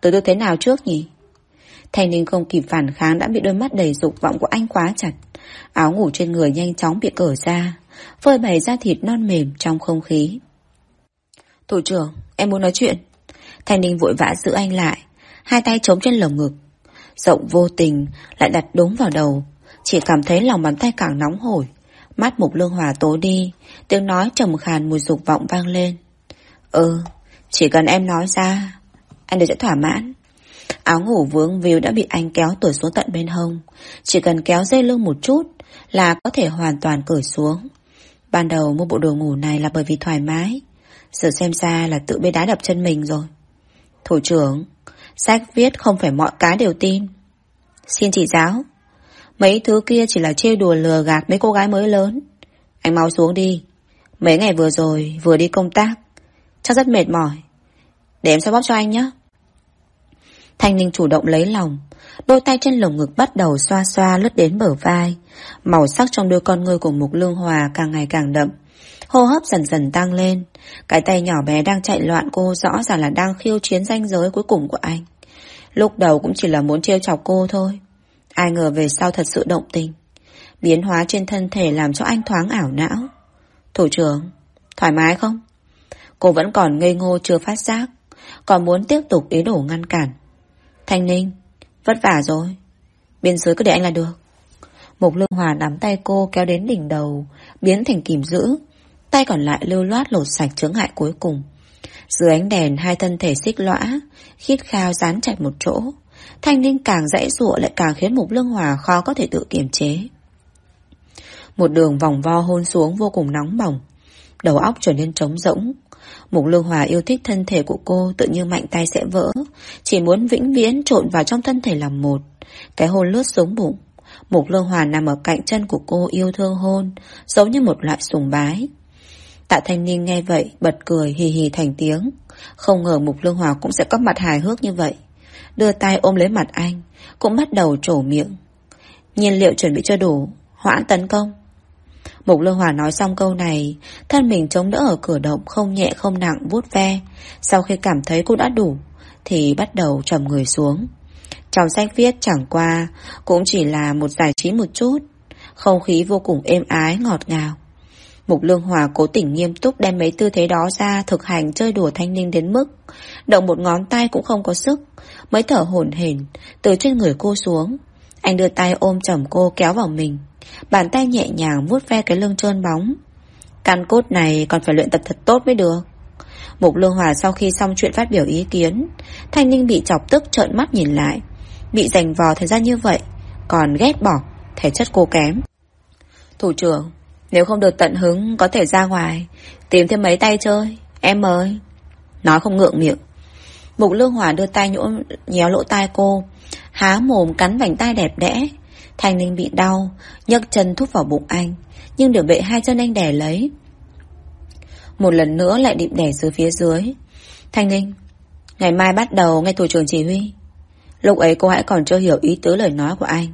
từ tư thế nào trước nhỉ? Thanh Ninh không kịp phản kháng đã bị đôi mắt đầy dục vọng của anh khóa chặt. Áo ngủ trên người nhanh chóng bị cởi ra, phơi bày ra thịt non mềm trong không khí. Thủ trưởng, em muốn nói chuyện. Thanh Ninh vội vã giữ anh lại, hai tay chống trên lồng ngực, Rộng vô tình, lại đặt đúng vào đầu. Chỉ cảm thấy lòng bàn tay càng nóng hổi. Mắt mục lương hòa tối đi, Tiếng nói trầm khàn mùi dục vọng vang lên. Ừ Chỉ cần em nói ra, Anh đều sẽ thỏa mãn. Áo ngủ vướng víu đã bị anh kéo tuổi xuống tận bên hông. Chỉ cần kéo dây lưng một chút Là có thể hoàn toàn cởi xuống. Ban đầu mua bộ đồ ngủ này là bởi vì thoải mái. Giờ xem ra là tự bê đá đập chân mình rồi. Thủ trưởng Sách viết không phải mọi cái đều tin. Xin chị giáo. Mấy thứ kia chỉ là trêu đùa lừa gạt mấy cô gái mới lớn. Anh mau xuống đi. Mấy ngày vừa rồi, vừa đi công tác. Chắc rất mệt mỏi. Để em xoa bóp cho anh nhé. Thanh Ninh chủ động lấy lòng. Đôi tay trên lồng ngực bắt đầu xoa xoa lướt đến bờ vai. Màu sắc trong đôi con ngươi của Mục Lương Hòa càng ngày càng đậm. Hô hấp dần dần tăng lên. Cái tay nhỏ bé đang chạy loạn cô Rõ ràng là đang khiêu chiến danh giới cuối cùng của anh. Lúc đầu cũng chỉ là muốn trêu chọc cô thôi. Ai ngờ về sau thật sự động tình. Biến hóa trên thân thể làm cho anh thoáng ảo não. Thủ trưởng, Thoải mái không? Cô vẫn còn ngây ngô chưa phát giác, Còn muốn tiếp tục ý đồ ngăn cản. Thanh Ninh, Vất vả rồi. Bên dưới cứ để anh là được. Mục Lương Hòa nắm tay cô kéo đến đỉnh đầu, Biến thành kìm giữ. Tay còn lại lưu loát lột sạch chướng ngại cuối cùng. Dưới ánh đèn, hai thân thể xích lõa, Khít khao dán chặt một chỗ. Thanh niên càng dãy dụa lại càng khiến Mục Lương Hòa khó có thể tự kiềm chế. Một đường vòng vo hôn xuống vô cùng nóng bỏng. Đầu óc trở nên trống rỗng. Mục Lương Hòa yêu thích thân thể của cô tự như mạnh tay sẽ vỡ. Chỉ muốn vĩnh viễn trộn vào trong thân thể làm một. Cái hôn lướt xuống bụng. Mục Lương Hòa nằm ở cạnh chân của cô yêu thương hôn, Giống như một loại sùng bái. Tạ Thanh Ninh nghe vậy, bật cười, hì hì thành tiếng. Không ngờ Mục Lương Hòa cũng sẽ có mặt hài hước như vậy. Đưa tay ôm lấy mặt anh, Cũng bắt đầu trổ miệng. Nhiên liệu chuẩn bị cho đủ, Hoãn tấn công. Mục Lương Hòa nói xong câu này, Thân mình chống đỡ ở cửa động Không nhẹ không nặng vuốt ve. Sau khi cảm thấy cô đã đủ, Thì bắt đầu trầm người xuống. Trong sách viết chẳng qua, Cũng chỉ là một giải trí một chút. Không khí vô cùng êm ái, ngọt ngào. Mục Lương Hòa cố tình nghiêm túc đem mấy tư thế đó ra thực hành chơi đùa thanh ninh đến mức động một ngón tay cũng không có sức, mới thở hổn hển từ trên người cô xuống. Anh đưa tay ôm chầm cô kéo vào mình, bàn tay nhẹ nhàng vuốt ve cái lưng trơn bóng. Căn cốt này còn phải luyện tập thật tốt mới được. Mục Lương Hòa sau khi xong chuyện phát biểu ý kiến, Thanh Ninh bị chọc tức trợn mắt nhìn lại. Bị giành vò thời gian như vậy, còn ghét bỏ, thể chất cô kém. Thủ trưởng, nếu không được tận hứng, Có thể ra ngoài. Tìm thêm mấy tay chơi. Em ơi. Nói không ngượng miệng. Mục Lương hỏa đưa tay nhỗ nhéo lỗ tai cô. Há mồm cắn vành tay đẹp đẽ. Thanh Ninh bị đau, nhấc chân thúc vào bụng anh. Nhưng đều bị hai chân anh đè lấy. Một lần nữa lại định đè dưới phía dưới. Thanh Ninh, Ngày mai bắt đầu nghe thủ trưởng chỉ huy. Lúc ấy cô hãy còn chưa hiểu ý tứ lời nói của anh.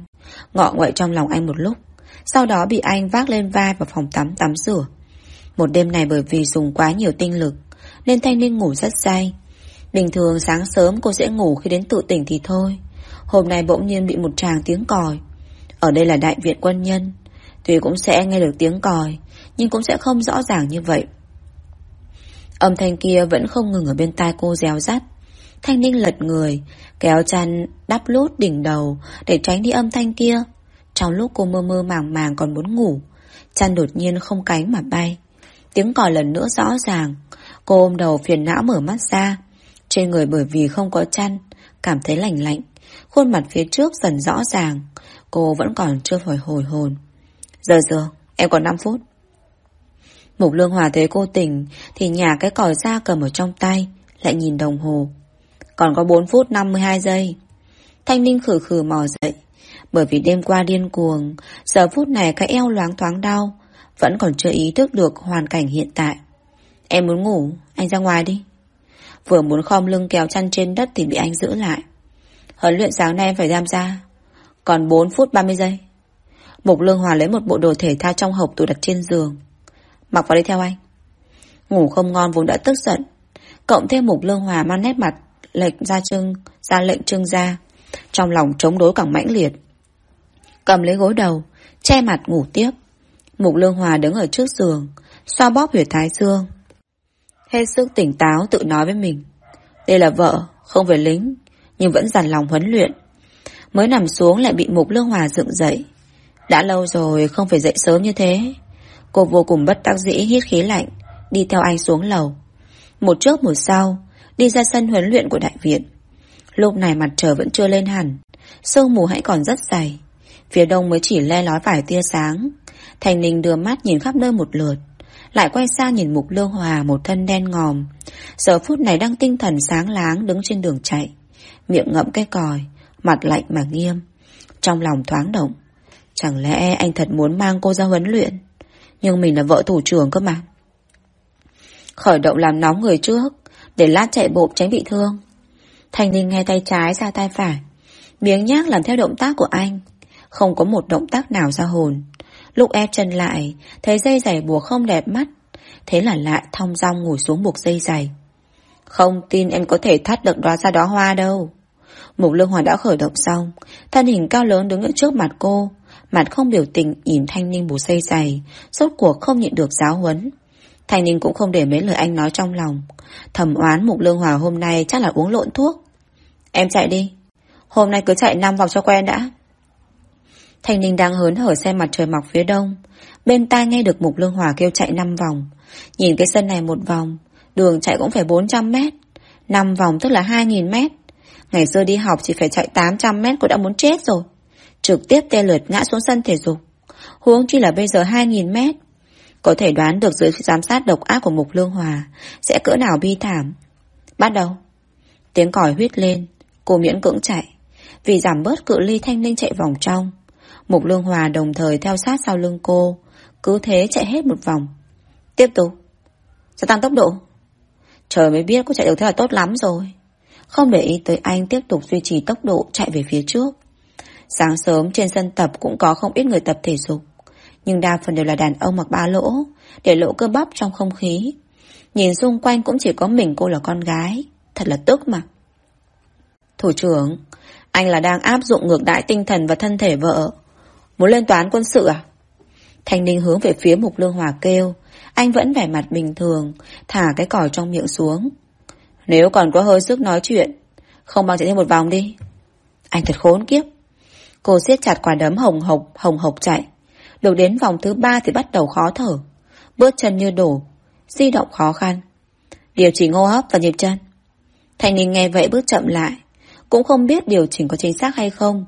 Ngọ nguậy trong lòng anh một lúc sau đó bị anh vác lên vai vào phòng tắm tắm rửa. Một đêm này bởi vì dùng quá nhiều tinh lực, nên Thanh Ninh ngủ rất say. Bình thường sáng sớm cô sẽ ngủ khi đến tự tỉnh thì thôi. Hôm nay bỗng nhiên bị một tràng tiếng còi. Ở đây là đại viện quân nhân. Tuy cũng sẽ nghe được tiếng còi, nhưng cũng sẽ không rõ ràng như vậy. Âm thanh kia vẫn không ngừng ở bên tai cô réo rắt. Thanh Ninh lật người, kéo chăn đắp lút đỉnh đầu để tránh đi âm thanh kia. Trong lúc cô mơ mơ màng màng còn muốn ngủ, chăn đột nhiên không cánh mà bay. Tiếng còi lần nữa rõ ràng. Cô ôm đầu phiền não mở mắt ra. Trên người bởi vì không có chăn, cảm thấy lạnh lạnh. Khuôn mặt phía trước dần rõ ràng. Cô vẫn còn chưa phải hồi hồn. Giờ giờ, em còn 5 phút. Mục Lương Hòa thấy cô tỉnh thì nhả cái còi ra cầm ở trong tay, lại nhìn đồng hồ. Còn có 4 phút 52 giây. Thanh Ninh khử khử mò dậy. Bởi vì đêm qua điên cuồng, giờ phút này cái eo loáng thoáng đau, vẫn còn chưa ý thức được hoàn cảnh hiện tại. Em muốn ngủ, anh ra ngoài đi. Vừa muốn khom lưng kéo chăn trên đất thì bị anh giữ lại. Huấn luyện sáng nay em phải tham gia. Còn 4 phút 30 giây. Mục Lương Hòa lấy một bộ đồ thể thao trong hộp tủ đặt trên giường. Mặc vào đi theo anh. Ngủ không ngon vốn đã tức giận. Cộng thêm Mục Lương Hòa mang nét mặt lệnh ra trưng, ra lệnh trưng ra. Trong lòng chống đối càng mãnh liệt. Cầm lấy gối đầu, che mặt ngủ tiếp. Mục Lương Hòa đứng ở trước giường, xoa bóp huyệt thái dương. Hết sức tỉnh táo tự nói với mình. Đây là vợ, không phải lính, nhưng vẫn dằn lòng huấn luyện. Mới nằm xuống lại bị Mục Lương Hòa dựng dậy. Đã lâu rồi không phải dậy sớm như thế. Cô vô cùng bất đắc dĩ hít khí lạnh, đi theo anh xuống lầu. Một trước một sau, đi ra sân huấn luyện của đại viện. Lúc này mặt trời vẫn chưa lên hẳn, sương mù hãy còn rất dày. Phía đông mới chỉ le lói vài tia sáng. Thành Ninh đưa mắt nhìn khắp nơi một lượt, lại quay sang nhìn Mục Lương Hòa một thân đen ngòm. Giờ phút này đang tinh thần sáng láng đứng trên đường chạy, miệng ngậm cái còi, mặt lạnh mà nghiêm. Trong lòng thoáng động, chẳng lẽ anh thật muốn mang cô ra huấn luyện? Nhưng mình là vợ thủ trưởng cơ mà. Khởi động làm nóng người trước, để lát chạy bộ tránh bị thương. Thành Ninh nghe tay trái ra tay phải, miếng nhác làm theo động tác của anh. Không có một động tác nào ra hồn. Lúc ép chân lại, thấy dây giày buộc không đẹp mắt. Thế là lại thong dong ngồi xuống buộc dây giày. Không tin em có thể thắt được đoá ra đó hoa đâu. Mục Lương Hòa đã khởi động xong, thân hình cao lớn đứng ở trước mặt cô, mặt không biểu tình nhìn Thanh Ninh buộc dây giày, rốt cuộc không nhịn được giáo huấn. Thanh Ninh cũng không để mấy lời anh nói trong lòng. Thầm oán Mục Lương Hòa hôm nay chắc là uống lộn thuốc. Em chạy đi. Hôm nay cứ chạy 5 vòng cho quen đã. Thanh Ninh đang hớn hở xem mặt trời mọc phía đông. Bên tai nghe được Mục Lương Hòa kêu chạy 5 vòng. Nhìn cái sân này một vòng, đường chạy cũng phải 400 mét. 5 vòng tức là 2.000 mét. Ngày xưa đi học chỉ phải chạy 800 mét cũng đã muốn chết rồi. Trực tiếp tê lượt ngã xuống sân thể dục. Huống chi là bây giờ 2.000 mét. Có thể đoán được dưới giám sát độc ác của Mục Lương Hòa sẽ cỡ nào bi thảm. Bắt đầu. Tiếng còi huyết lên. Cô miễn cưỡng chạy. Vì giảm bớt cự ly thanh ninh chạy vòng trong. Mục Lương Hòa đồng thời theo sát sau lưng cô. Cứ thế chạy hết một vòng. Tiếp tục. Gia tăng tốc độ. Trời mới biết có chạy được thế là tốt lắm rồi. Không để ý tới anh tiếp tục duy trì tốc độ chạy về phía trước. Sáng sớm trên sân tập cũng có không ít người tập thể dục. Nhưng đa phần đều là đàn ông mặc ba lỗ, để lộ cơ bắp trong không khí. Nhìn xung quanh cũng chỉ có mình cô là con gái. Thật là tức mà. Thủ trưởng, anh là đang áp dụng ngược đại tinh thần và thân thể vợ. Muốn lên toán quân sự à? Thanh Ninh hướng về phía Mục Lương Hòa kêu. Anh vẫn vẻ mặt bình thường, thả cái còi trong miệng xuống. Nếu còn có hơi sức nói chuyện, không bằng chạy thêm một vòng đi. Anh thật khốn kiếp. Cô siết chặt quả đấm hồng hộc, hồng hộc chạy. Được đến vòng thứ ba thì bắt đầu khó thở. Bước chân như đổ, di động khó khăn. Điều chỉnh hô hấp và nhịp chân. Thanh Ninh nghe vậy bước chậm lại. Cũng không biết điều chỉnh có chính xác hay không.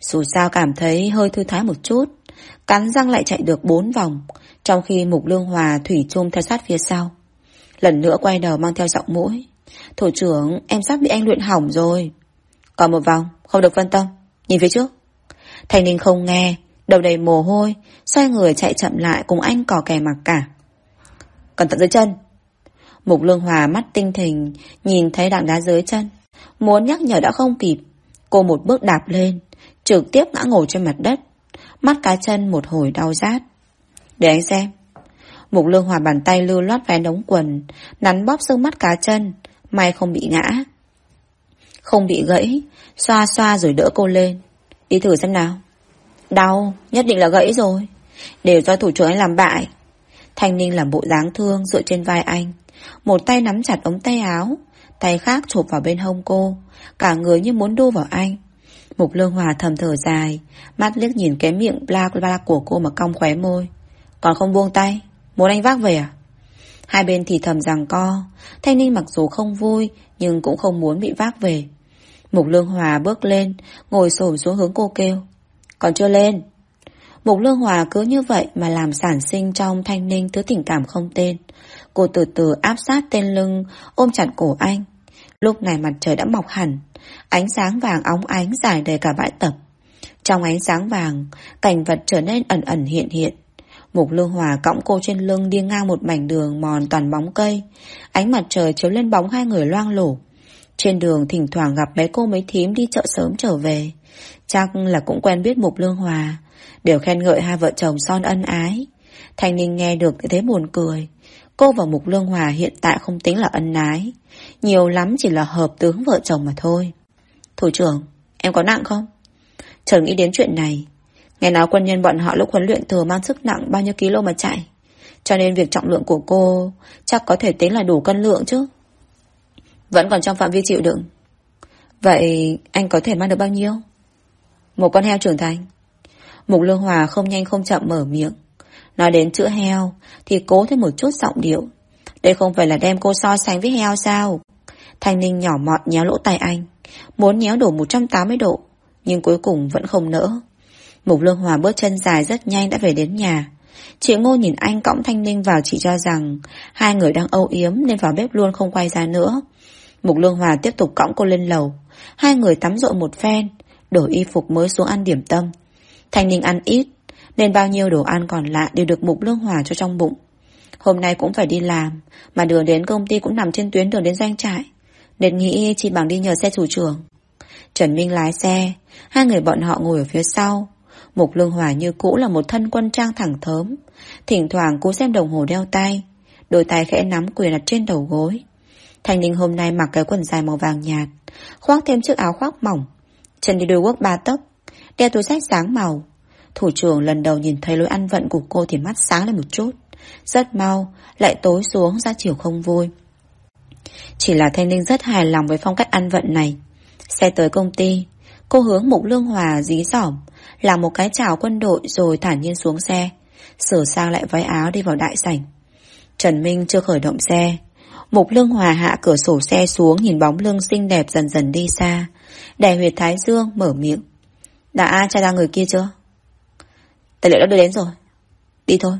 Dù sao cảm thấy hơi thư thái một chút. Cắn răng lại chạy được bốn vòng. Trong khi Mục Lương Hòa thủy chung theo sát phía sau. Lần nữa quay đầu mang theo giọng mũi. Thủ trưởng, em sắp bị anh luyện hỏng rồi. Còn một vòng, không được phân tâm. Nhìn phía trước. Thành Ninh không nghe, đầu đầy mồ hôi, xoay người chạy chậm lại cùng anh cò kè mặc cả. Cẩn thận dưới chân. Mục Lương Hòa mắt tinh thình, nhìn thấy đặng đá dưới chân. Muốn nhắc nhở đã không kịp. Cô một bước đạp lên, trực tiếp ngã ngồi trên mặt đất. Mắt cá chân một hồi đau rát. Để anh xem. Mục Lương Hòa bàn tay lưu loát vén đống quần, nắn bóp xương mắt cá chân, may không bị ngã. Không bị gãy, xoa xoa rồi đỡ cô lên. Đi thử xem nào. Đau, nhất định là gãy rồi. Đều do thủ trưởng anh làm bại. Thanh Ninh làm bộ dáng thương dựa trên vai anh. Một tay nắm chặt ống tay áo, tay khác chụp vào bên hông cô. Cả người như muốn đu vào anh. Mục lương hòa thầm thở dài, mắt liếc nhìn cái miệng bla bla của cô mà cong khóe môi. Còn không buông tay, muốn anh vác về à? Hai bên thì thầm rằng co, Thanh Ninh mặc dù không vui, nhưng cũng không muốn bị vác về. Mục Lương Hòa bước lên, ngồi xổm xuống hướng cô kêu. Còn chưa lên. Mục Lương Hòa cứ như vậy mà làm sản sinh trong Thanh Ninh thứ tình cảm không tên. Cô từ từ áp sát tên lưng, ôm chặt cổ anh. Lúc này mặt trời đã mọc hẳn, ánh sáng vàng óng ánh dài đầy cả bãi tập. Trong ánh sáng vàng, cảnh vật trở nên ẩn ẩn hiện hiện. Mục Lương Hòa cõng cô trên lưng đi ngang một mảnh đường mòn toàn bóng cây. Ánh mặt trời chiếu lên bóng hai người loang lổ. Trên đường thỉnh thoảng gặp mấy cô mấy thím đi chợ sớm trở về. Chắc là cũng quen biết Mục Lương Hòa. Đều khen ngợi hai vợ chồng son ân ái. Thanh Ninh nghe được thì thấy buồn cười. Cô và Mục Lương Hòa hiện tại không tính là ân ái. Nhiều lắm chỉ là hợp tướng vợ chồng mà thôi. Thủ trưởng, em có nặng không? Chờ nghĩ đến chuyện này. Nghe nói quân nhân bọn họ lúc huấn luyện thừa mang sức nặng bao nhiêu kilo mà chạy. Cho nên việc trọng lượng của cô chắc có thể tính là đủ cân lượng chứ. Vẫn còn trong phạm vi chịu đựng. Vậy anh có thể mang được bao nhiêu? Một con heo trưởng thành. Mục Lương Hòa không nhanh không chậm mở miệng. Nói đến chữ heo thì cố thêm một chút giọng điệu. Đây không phải là đem cô so sánh với heo sao? Thanh Ninh nhỏ mọt nhéo lỗ tay anh. Muốn nhéo đổ 180 độ. Nhưng cuối cùng vẫn không nỡ. Mục Lương Hòa bước chân dài rất nhanh đã về đến nhà. Chị Ngô nhìn anh cõng Thanh Ninh vào chỉ cho rằng hai người đang âu yếm nên vào bếp luôn không quay ra nữa. Mục Lương Hòa tiếp tục cõng cô lên lầu. Hai người tắm rộ một phen, đổi y phục mới xuống ăn điểm tâm. Thanh Ninh ăn ít, nên bao nhiêu đồ ăn còn lại đều được Mục Lương Hòa cho trong bụng. Hôm nay cũng phải đi làm, mà đường đến công ty cũng nằm trên tuyến đường đến doanh trại. Nên nghĩ chỉ bằng đi nhờ xe thủ trưởng. Trần Minh lái xe, hai người bọn họ ngồi ở phía sau. Mục Lương Hòa như cũ là một thân quân trang thẳng thớm. Thỉnh thoảng cô xem đồng hồ đeo tay. Đôi tay khẽ nắm quyền đặt trên đầu gối. Thanh Ninh hôm nay mặc cái quần dài màu vàng nhạt, khoác thêm chiếc áo khoác mỏng, chân đi đôi guốc ba tấc, đeo túi sách sáng màu. Thủ trưởng lần đầu nhìn thấy lối ăn vận của cô thì mắt sáng lên một chút. Rất mau, lại tối xuống ra chiều không vui. Chỉ là Thanh Ninh rất hài lòng với phong cách ăn vận này. Xe tới công ty, cô hướng Mục Lương Hòa dí dỏm, làm một cái chào quân đội rồi thản nhiên xuống xe, sửa sang lại váy áo đi vào đại sảnh. Trần Minh chưa khởi động xe, Mục lương hòa hạ cửa sổ xe xuống nhìn bóng lưng xinh đẹp dần dần đi xa. Đè huyệt thái dương mở miệng. Đã tra ra người kia chưa? Tài liệu đã đưa đến rồi. Đi thôi.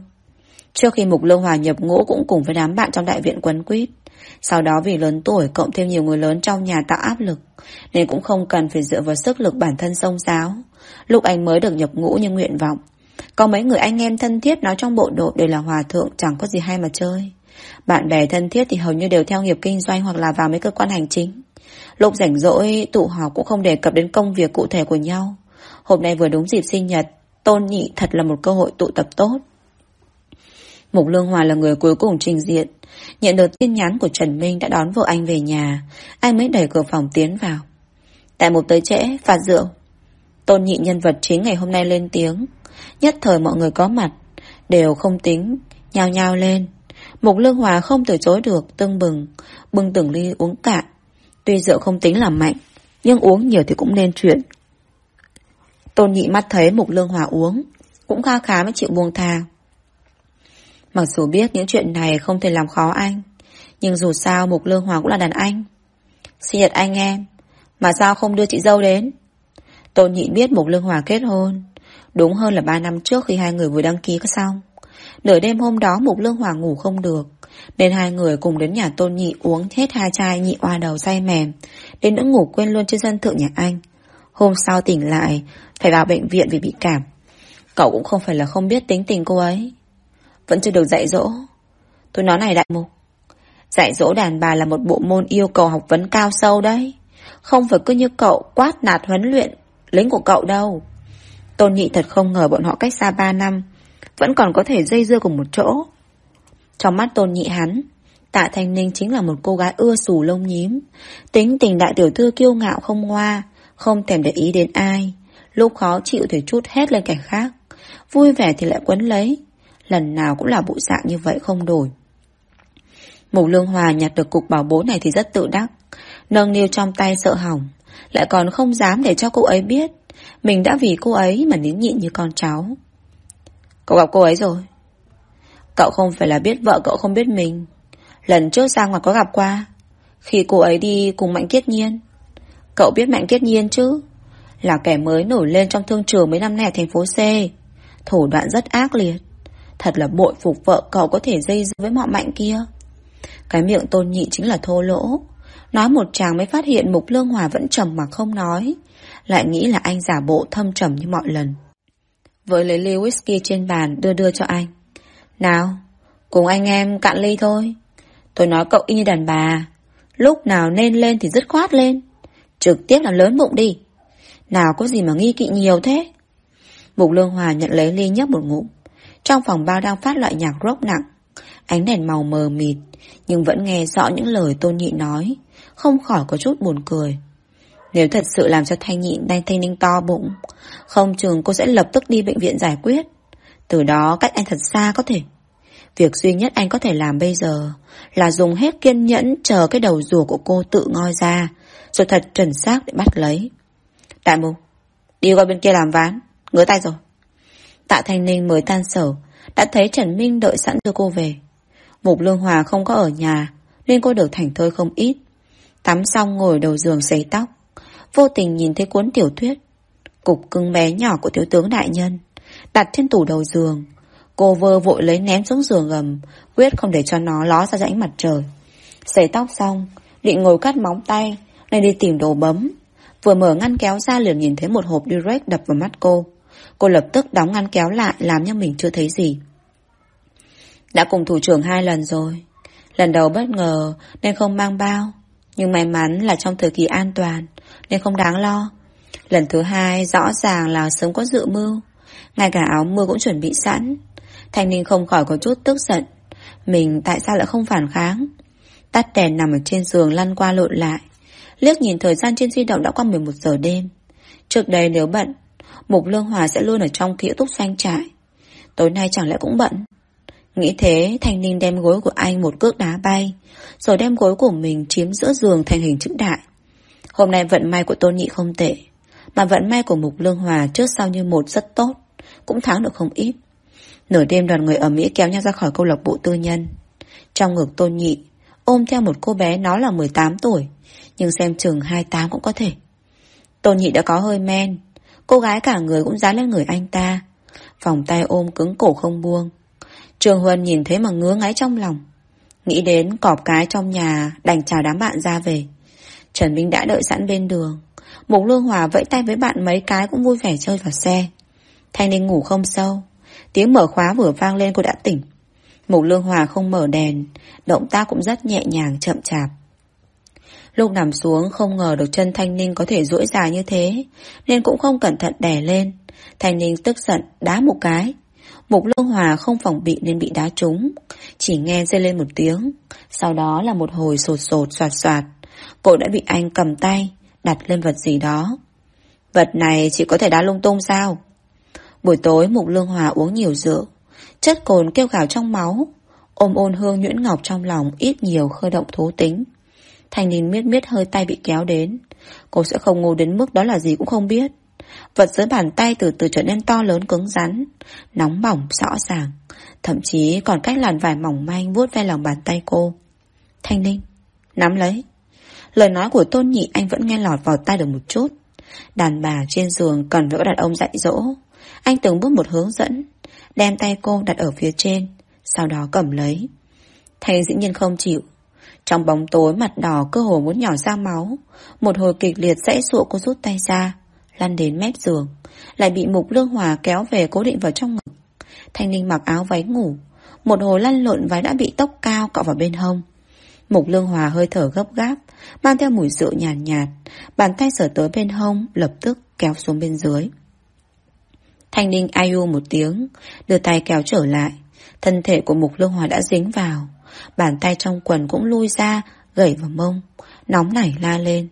Trước khi Mục Lương Hòa nhập ngũ cũng cùng với đám bạn trong đại viện quấn quýt. Sau đó vì lớn tuổi cộng thêm nhiều người lớn trong nhà tạo áp lực, nên cũng không cần phải dựa vào sức lực bản thân sông giáo. Lúc anh mới được nhập ngũ như nguyện vọng. Có mấy người anh em thân thiết nói trong bộ đội đều là hòa thượng chẳng có gì hay mà chơi. Bạn bè thân thiết thì hầu như đều theo nghiệp kinh doanh hoặc là vào mấy cơ quan hành chính. Lúc rảnh rỗi, tụ họp cũng không đề cập đến công việc cụ thể của nhau. Hôm nay vừa đúng dịp sinh nhật, Tôn Nhị thật là một cơ hội tụ tập tốt. Mục Lương Hòa là người cuối cùng trình diện. Nhận được tin nhắn của Trần Minh đã đón vợ anh về nhà. Anh mới đẩy cửa phòng tiến vào. Tại một tới trễ, phạt rượu. Tôn nhị nhân vật chính ngày hôm nay lên tiếng. Nhất thời mọi người có mặt, đều không tính, nhao nhao lên. Mục Lương Hòa không từ chối được, tưng bừng, bưng từng ly uống cạn. Tuy rượu không tính là mạnh, nhưng uống nhiều thì cũng nên chuyện. Tôn nhị mắt thấy Mục Lương Hòa uống, cũng kha khá mới chịu buông thà. Mặc dù biết những chuyện này không thể làm khó anh, nhưng dù sao Mục Lương Hòa cũng là đàn anh. Sinh nhật anh em, mà sao không đưa chị dâu đến? Tôn nhị biết Mục Lương Hòa kết hôn, đúng hơn là 3 năm trước khi hai người vừa đăng ký có xong. Nửa đêm hôm đó Mục Lương Hòa ngủ không được Nên hai người cùng đến nhà Tôn Nhị uống hết hai chai nhị oa đầu say mềm Đến nữa ngủ quên luôn trên sân thượng nhà anh Hôm sau tỉnh lại Phải vào bệnh viện vì bị cảm Cậu cũng không phải là không biết tính tình cô ấy vẫn chưa được dạy dỗ. Tôi nói này đại mục Dạy dỗ đàn bà là một bộ môn yêu cầu học vấn cao sâu đấy. Không phải cứ như cậu quát nạt huấn luyện Lính của cậu đâu. Tôn Nhị thật không ngờ bọn họ cách xa 3 năm vẫn còn có thể dây dưa cùng một chỗ. Trong mắt tôn nhị hắn, tạ thanh ninh chính là một cô gái ưa sù lông nhím, tính tình đại tiểu thư kiêu ngạo không ngoa, không thèm để ý đến ai, lúc khó chịu thì chút hết lên kẻ khác, vui vẻ thì lại quấn lấy, Lần nào cũng là bộ dạng như vậy không đổi. Mục Lương Hòa nhặt được cục bảo bố này thì rất tự đắc. Nâng niu trong tay sợ hỏng. Lại còn không dám để cho cô ấy biết. Mình đã vì cô ấy mà nín nhịn như con cháu. Cậu gặp cô ấy rồi. Cậu không phải là biết vợ cậu không biết mình. Lần trước sang ngoài có gặp qua. Khi cô ấy đi cùng Mạnh Kiết Nhiên. Cậu biết Mạnh Kiết Nhiên chứ? Là kẻ mới nổi lên trong thương trường mấy năm nay ở thành phố C. Thủ đoạn rất ác liệt. Thật là bội phục vợ cậu có thể dây dưa với mọi mạnh kia. Cái miệng tôn nhị chính là thô lỗ. Nói một chàng mới phát hiện Mục Lương Hòa vẫn trầm mà không nói. Lại nghĩ là anh giả bộ thâm trầm như mọi lần. Với lấy ly whisky trên bàn đưa đưa cho anh. Nào, cùng anh em cạn ly thôi. Tôi nói cậu y như đàn bà. Lúc nào nên lên thì dứt khoát lên. Trực tiếp là lớn bụng đi. Nào có gì mà nghi kỵ nhiều thế. Mục Lương Hòa nhận lấy ly nhấp một ngụm. Trong phòng bao đang phát loại nhạc rock nặng. Ánh đèn màu mờ mịt, nhưng vẫn nghe rõ những lời tôn nhị nói. Không khỏi có chút buồn cười. Nếu thật sự làm cho Thanh Nhị đang thanh ninh to bụng, không chừng cô sẽ lập tức đi bệnh viện giải quyết. Từ đó cách anh thật xa có thể. Việc duy nhất anh có thể làm bây giờ là dùng hết kiên nhẫn chờ cái đầu rùa của cô tự ngoi ra, rồi thật chuẩn xác để bắt lấy. Đại mục, đi qua bên kia làm ván, ngứa tay rồi. Tạ Thanh Ninh mới tan sở, đã thấy Trần Minh đợi sẵn đưa cô về. Mục Lương Hòa không có ở nhà, nên cô được thành thơi không ít. Tắm xong ngồi đầu giường sấy tóc, vô tình nhìn thấy cuốn tiểu thuyết. Cục cưng bé nhỏ của thiếu tướng đại nhân, đặt trên tủ đầu giường. Cô vơ vội lấy ném xuống giường gầm, quyết không để cho nó ló ra rãnh mặt trời. Sấy tóc xong, định ngồi cắt móng tay, nên đi tìm đồ bấm. Vừa mở ngăn kéo ra liền nhìn thấy một hộp direct đập vào mắt cô. Cô lập tức đóng ngăn kéo lại làm như mình chưa thấy gì. Đã cùng thủ trưởng hai lần rồi. Lần đầu bất ngờ nên không mang bao. Nhưng may mắn là trong thời kỳ an toàn nên không đáng lo. Lần thứ hai rõ ràng là sớm có dự mưu. Ngay cả áo mưa cũng chuẩn bị sẵn. Thanh Ninh không khỏi có chút tức giận. Mình tại sao lại không phản kháng? Tắt đèn nằm ở trên giường lăn qua lộn lại. Liếc nhìn thời gian trên di động đã qua 11 giờ đêm. Trước đây nếu bận, Mục Lương Hòa sẽ luôn ở trong kỹ túc doanh trại. Tối nay chẳng lẽ cũng bận? Nghĩ thế, Thanh Ninh đem gối của anh một cước đá bay, rồi đem gối của mình chiếm giữa giường thành hình chữ đại. Hôm nay vận may của Tôn Nhị không tệ, mà vận may của Mục Lương Hòa trước sau như một rất tốt, cũng thắng được không ít. Nửa đêm đoàn người ở Mỹ kéo nhau ra khỏi câu lạc bộ tư nhân. Trong ngực Tôn Nhị, ôm theo một cô bé nó là 18 tuổi, nhưng xem chừng 28 cũng có thể. Tôn Nhị đã có hơi men, cô gái cả người cũng dán lên người anh ta. Vòng tay ôm cứng cổ không buông. Trường Huân nhìn thấy mà ngứa ngáy trong lòng. Nghĩ đến cọp cái trong nhà đành chào đám bạn ra về. Trần Minh đã đợi sẵn bên đường. Mục Lương Hòa vẫy tay với bạn mấy cái cũng vui vẻ chơi vào xe. Thanh Ninh ngủ không sâu. Tiếng mở khóa vừa vang lên cô đã tỉnh. Mục Lương Hòa không mở đèn, động tác cũng rất nhẹ nhàng chậm chạp. Lúc nằm xuống không ngờ được chân Thanh Ninh có thể duỗi dài như thế, nên cũng không cẩn thận đè lên. Thanh Ninh tức giận, đá một cái. Mục Lương Hòa không phòng bị nên bị đá trúng, chỉ nghe rơi lên một tiếng. Sau đó là một hồi sột sột soạt soạt. Cô đã bị anh cầm tay, đặt lên vật gì đó. Vật này chỉ có thể đá lung tung sao? Buổi tối Mục Lương Hòa uống nhiều rượu, chất cồn kêu gào trong máu, ôm ôn hương nhuyễn ngọc trong lòng ít nhiều khơi động thú tính. Thanh niên miết miết hơi tay bị kéo đến. Cô sẽ không ngủ đến mức đó là gì cũng không biết. Vật dưới bàn tay từ từ trở nên to lớn cứng rắn, nóng bỏng rõ ràng, thậm chí còn cách làn vải mỏng manh vuốt ve lòng bàn tay cô. Thanh Ninh, nắm lấy. Lời nói của Tôn Nhị anh vẫn nghe lọt vào tai được một chút. Đàn bà trên giường cần phải có đàn ông dạy dỗ. Anh từng bước một hướng dẫn, đem tay cô đặt ở phía trên, sau đó cầm lấy. Thanh dĩ nhiên không chịu. Trong bóng tối mặt đỏ cơ hồ muốn nhỏ ra máu. Một hồi kịch liệt dãy sụa cô rút tay ra lăn đến mép giường, lại bị Mục Lương Hòa kéo về cố định vào trong ngực. Thanh Ninh mặc áo váy ngủ, một hồi lăn lộn váy đã bị tóc cao cọ vào bên hông. Mục Lương Hòa hơi thở gấp gáp, mang theo mùi rượu nhàn nhạt, nhạt, bàn tay sở tới bên hông, lập tức kéo xuống bên dưới. Thanh Ninh ai u một tiếng, đưa tay kéo trở lại. Thân thể của Mục Lương Hòa đã dính vào. Bàn tay trong quần cũng lui ra, gẩy vào mông. Nóng nảy la lên.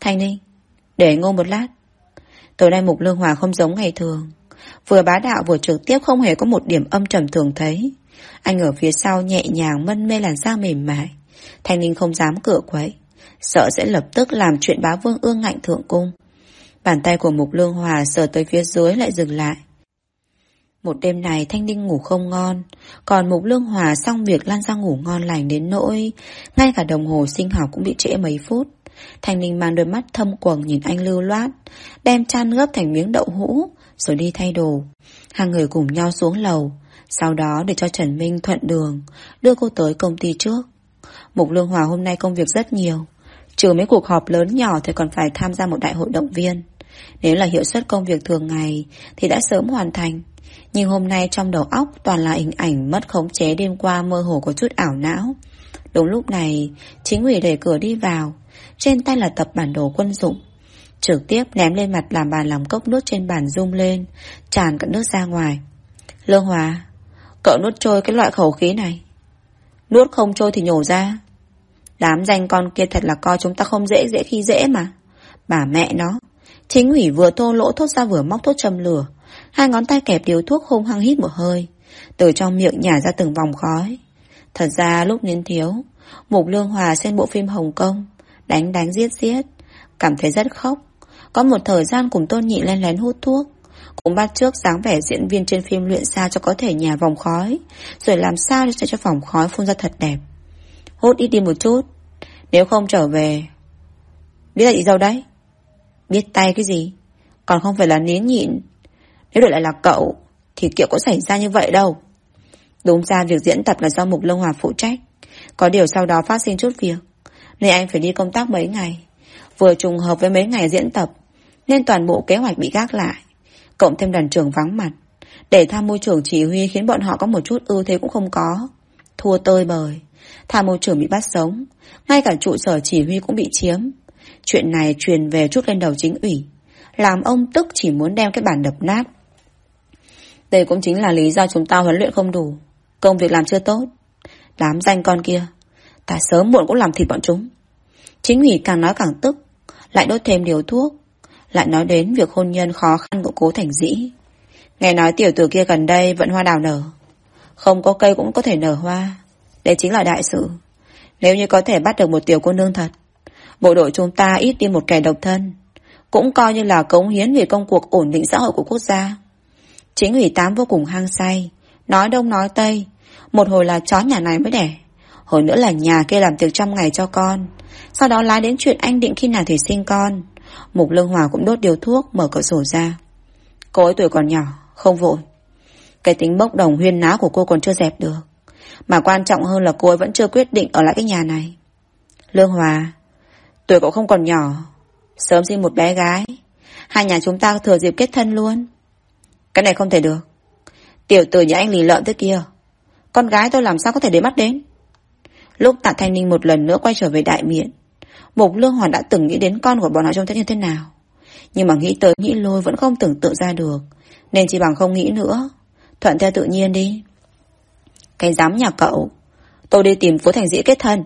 Thanh Ninh, để ngô một lát. Tối nay Mục Lương Hòa không giống ngày thường. Vừa bá đạo vừa trực tiếp không hề có một điểm âm trầm thường thấy. Anh ở phía sau nhẹ nhàng mân mê làn da mềm mại. Thanh Ninh không dám cựa quậy. Sợ sẽ lập tức làm chuyện bá vương ương ngạnh thượng cung. Bàn tay của Mục Lương Hòa sờ tới phía dưới lại dừng lại. Một đêm này Thanh Ninh ngủ không ngon, còn Mục Lương Hòa xong việc lan ra ngủ ngon lành đến nỗi, ngay cả đồng hồ sinh học cũng bị trễ mấy phút. Thanh Ninh mang đôi mắt thâm quầng nhìn anh lưu loát, đem chăn gấp thành miếng đậu hũ, rồi đi thay đồ. hàng người cùng nhau xuống lầu, sau đó để cho Trần Minh thuận đường, đưa cô tới công ty trước. Mục Lương Hòa hôm nay công việc rất nhiều, trừ mấy cuộc họp lớn nhỏ thì còn phải tham gia một đại hội động viên. Nếu là hiệu suất công việc thường ngày thì đã sớm hoàn thành. Nhưng hôm nay trong đầu óc toàn là hình ảnh mất khống chế đêm qua mơ hồ có chút ảo não. Đúng lúc này, chính ủy đẩy cửa đi vào. Trên tay là tập bản đồ quân dụng. Trực tiếp ném lên mặt làm bàn làm cốc nước trên bàn rung lên, tràn cả nước ra ngoài. Lương Hòa, cậu nuốt trôi cái loại khẩu khí này. Nuốt không trôi thì nhổ ra. Đám danh con kia thật là coi chúng ta không dễ dễ khi dễ mà. Bà mẹ nó. Chính ủy vừa thô lỗ thốt ra vừa móc thốt châm lửa. Hai ngón tay kẹp điếu thuốc hung hăng hít một hơi. Từ trong miệng nhả ra từng vòng khói. Thật ra lúc niên thiếu, Mục Lương Hòa xem bộ phim Hồng Kông, đánh đánh giết giết, cảm thấy rất khóc. Có một thời gian cùng Tôn Nhị lên lén hút thuốc, cũng bắt trước dáng vẻ diễn viên trên phim luyện sao cho có thể nhả vòng khói, rồi làm sao để cho vòng khói phun ra thật đẹp. Hút ít đi một chút, nếu không trở về... Biết là chị dâu đấy? Biết tay cái gì? Còn không phải là nín nhịn. Nếu đổi lại là cậu, thì kiểu có xảy ra như vậy đâu. Đúng ra việc diễn tập là do Mục Lông Hòa phụ trách. Có điều sau đó phát sinh chút việc. Nên anh phải đi công tác mấy ngày. Vừa trùng hợp với mấy ngày diễn tập. Nên toàn bộ kế hoạch bị gác lại. Cộng thêm đoàn trưởng vắng mặt. Để tham môi trưởng chỉ huy khiến bọn họ có một chút ưu thế cũng không có. Thua tơi bời. Tham môi trưởng bị bắt sống. Ngay cả trụ sở chỉ huy cũng bị chiếm. Chuyện này truyền về chút lên đầu chính ủy. Làm ông tức chỉ muốn đem cái bản đập nát. Đây cũng chính là lý do chúng ta huấn luyện không đủ. Công việc làm chưa tốt. Đám danh con kia. Ta sớm muộn cũng làm thịt bọn chúng. Chính ủy càng nói càng tức. Lại đốt thêm điều thuốc. Lại nói đến việc hôn nhân khó khăn của cố thành dĩ. Nghe nói tiểu tử kia gần đây vẫn hoa đào nở. Không có cây cũng có thể nở hoa. Đây chính là đại sự. Nếu như có thể bắt được một tiểu cô nương thật. Bộ đội chúng ta ít đi một kẻ độc thân. Cũng coi như là cống hiến về công cuộc ổn định xã hội của quốc gia. Chính ủy tám vô cùng hăng say. Nói đông nói tây. Một hồi là chó nhà này mới đẻ. Hồi nữa là nhà kia làm tiệc trăm ngày cho con. Sau đó lái đến chuyện anh định khi nào thì sinh con. Mục Lương Hòa cũng đốt điều thuốc mở cửa sổ ra. Cô ấy tuổi còn nhỏ, không vội. Cái tính bốc đồng huyên náo của cô còn chưa dẹp được. Mà quan trọng hơn là cô ấy vẫn chưa quyết định ở lại cái nhà này. Lương Hòa, tuổi cậu không còn nhỏ. Sớm sinh một bé gái. Hai nhà chúng ta thừa dịp kết thân luôn. Cái này không thể được. Tiểu tử nhà anh lì lợn thế kia. Con gái tôi làm sao có thể để mắt đến. Lúc tạ Thanh Ninh một lần nữa quay trở về đại miện, Mục Lương Hoàn đã từng nghĩ đến con của bọn họ trông thế như thế nào. Nhưng mà nghĩ tới nghĩ lôi vẫn không tưởng tượng ra được. Nên chỉ bằng không nghĩ nữa. Thuận theo tự nhiên đi. Cái dám nhà cậu. Tôi đi tìm Phú Thành Dĩ kết thân.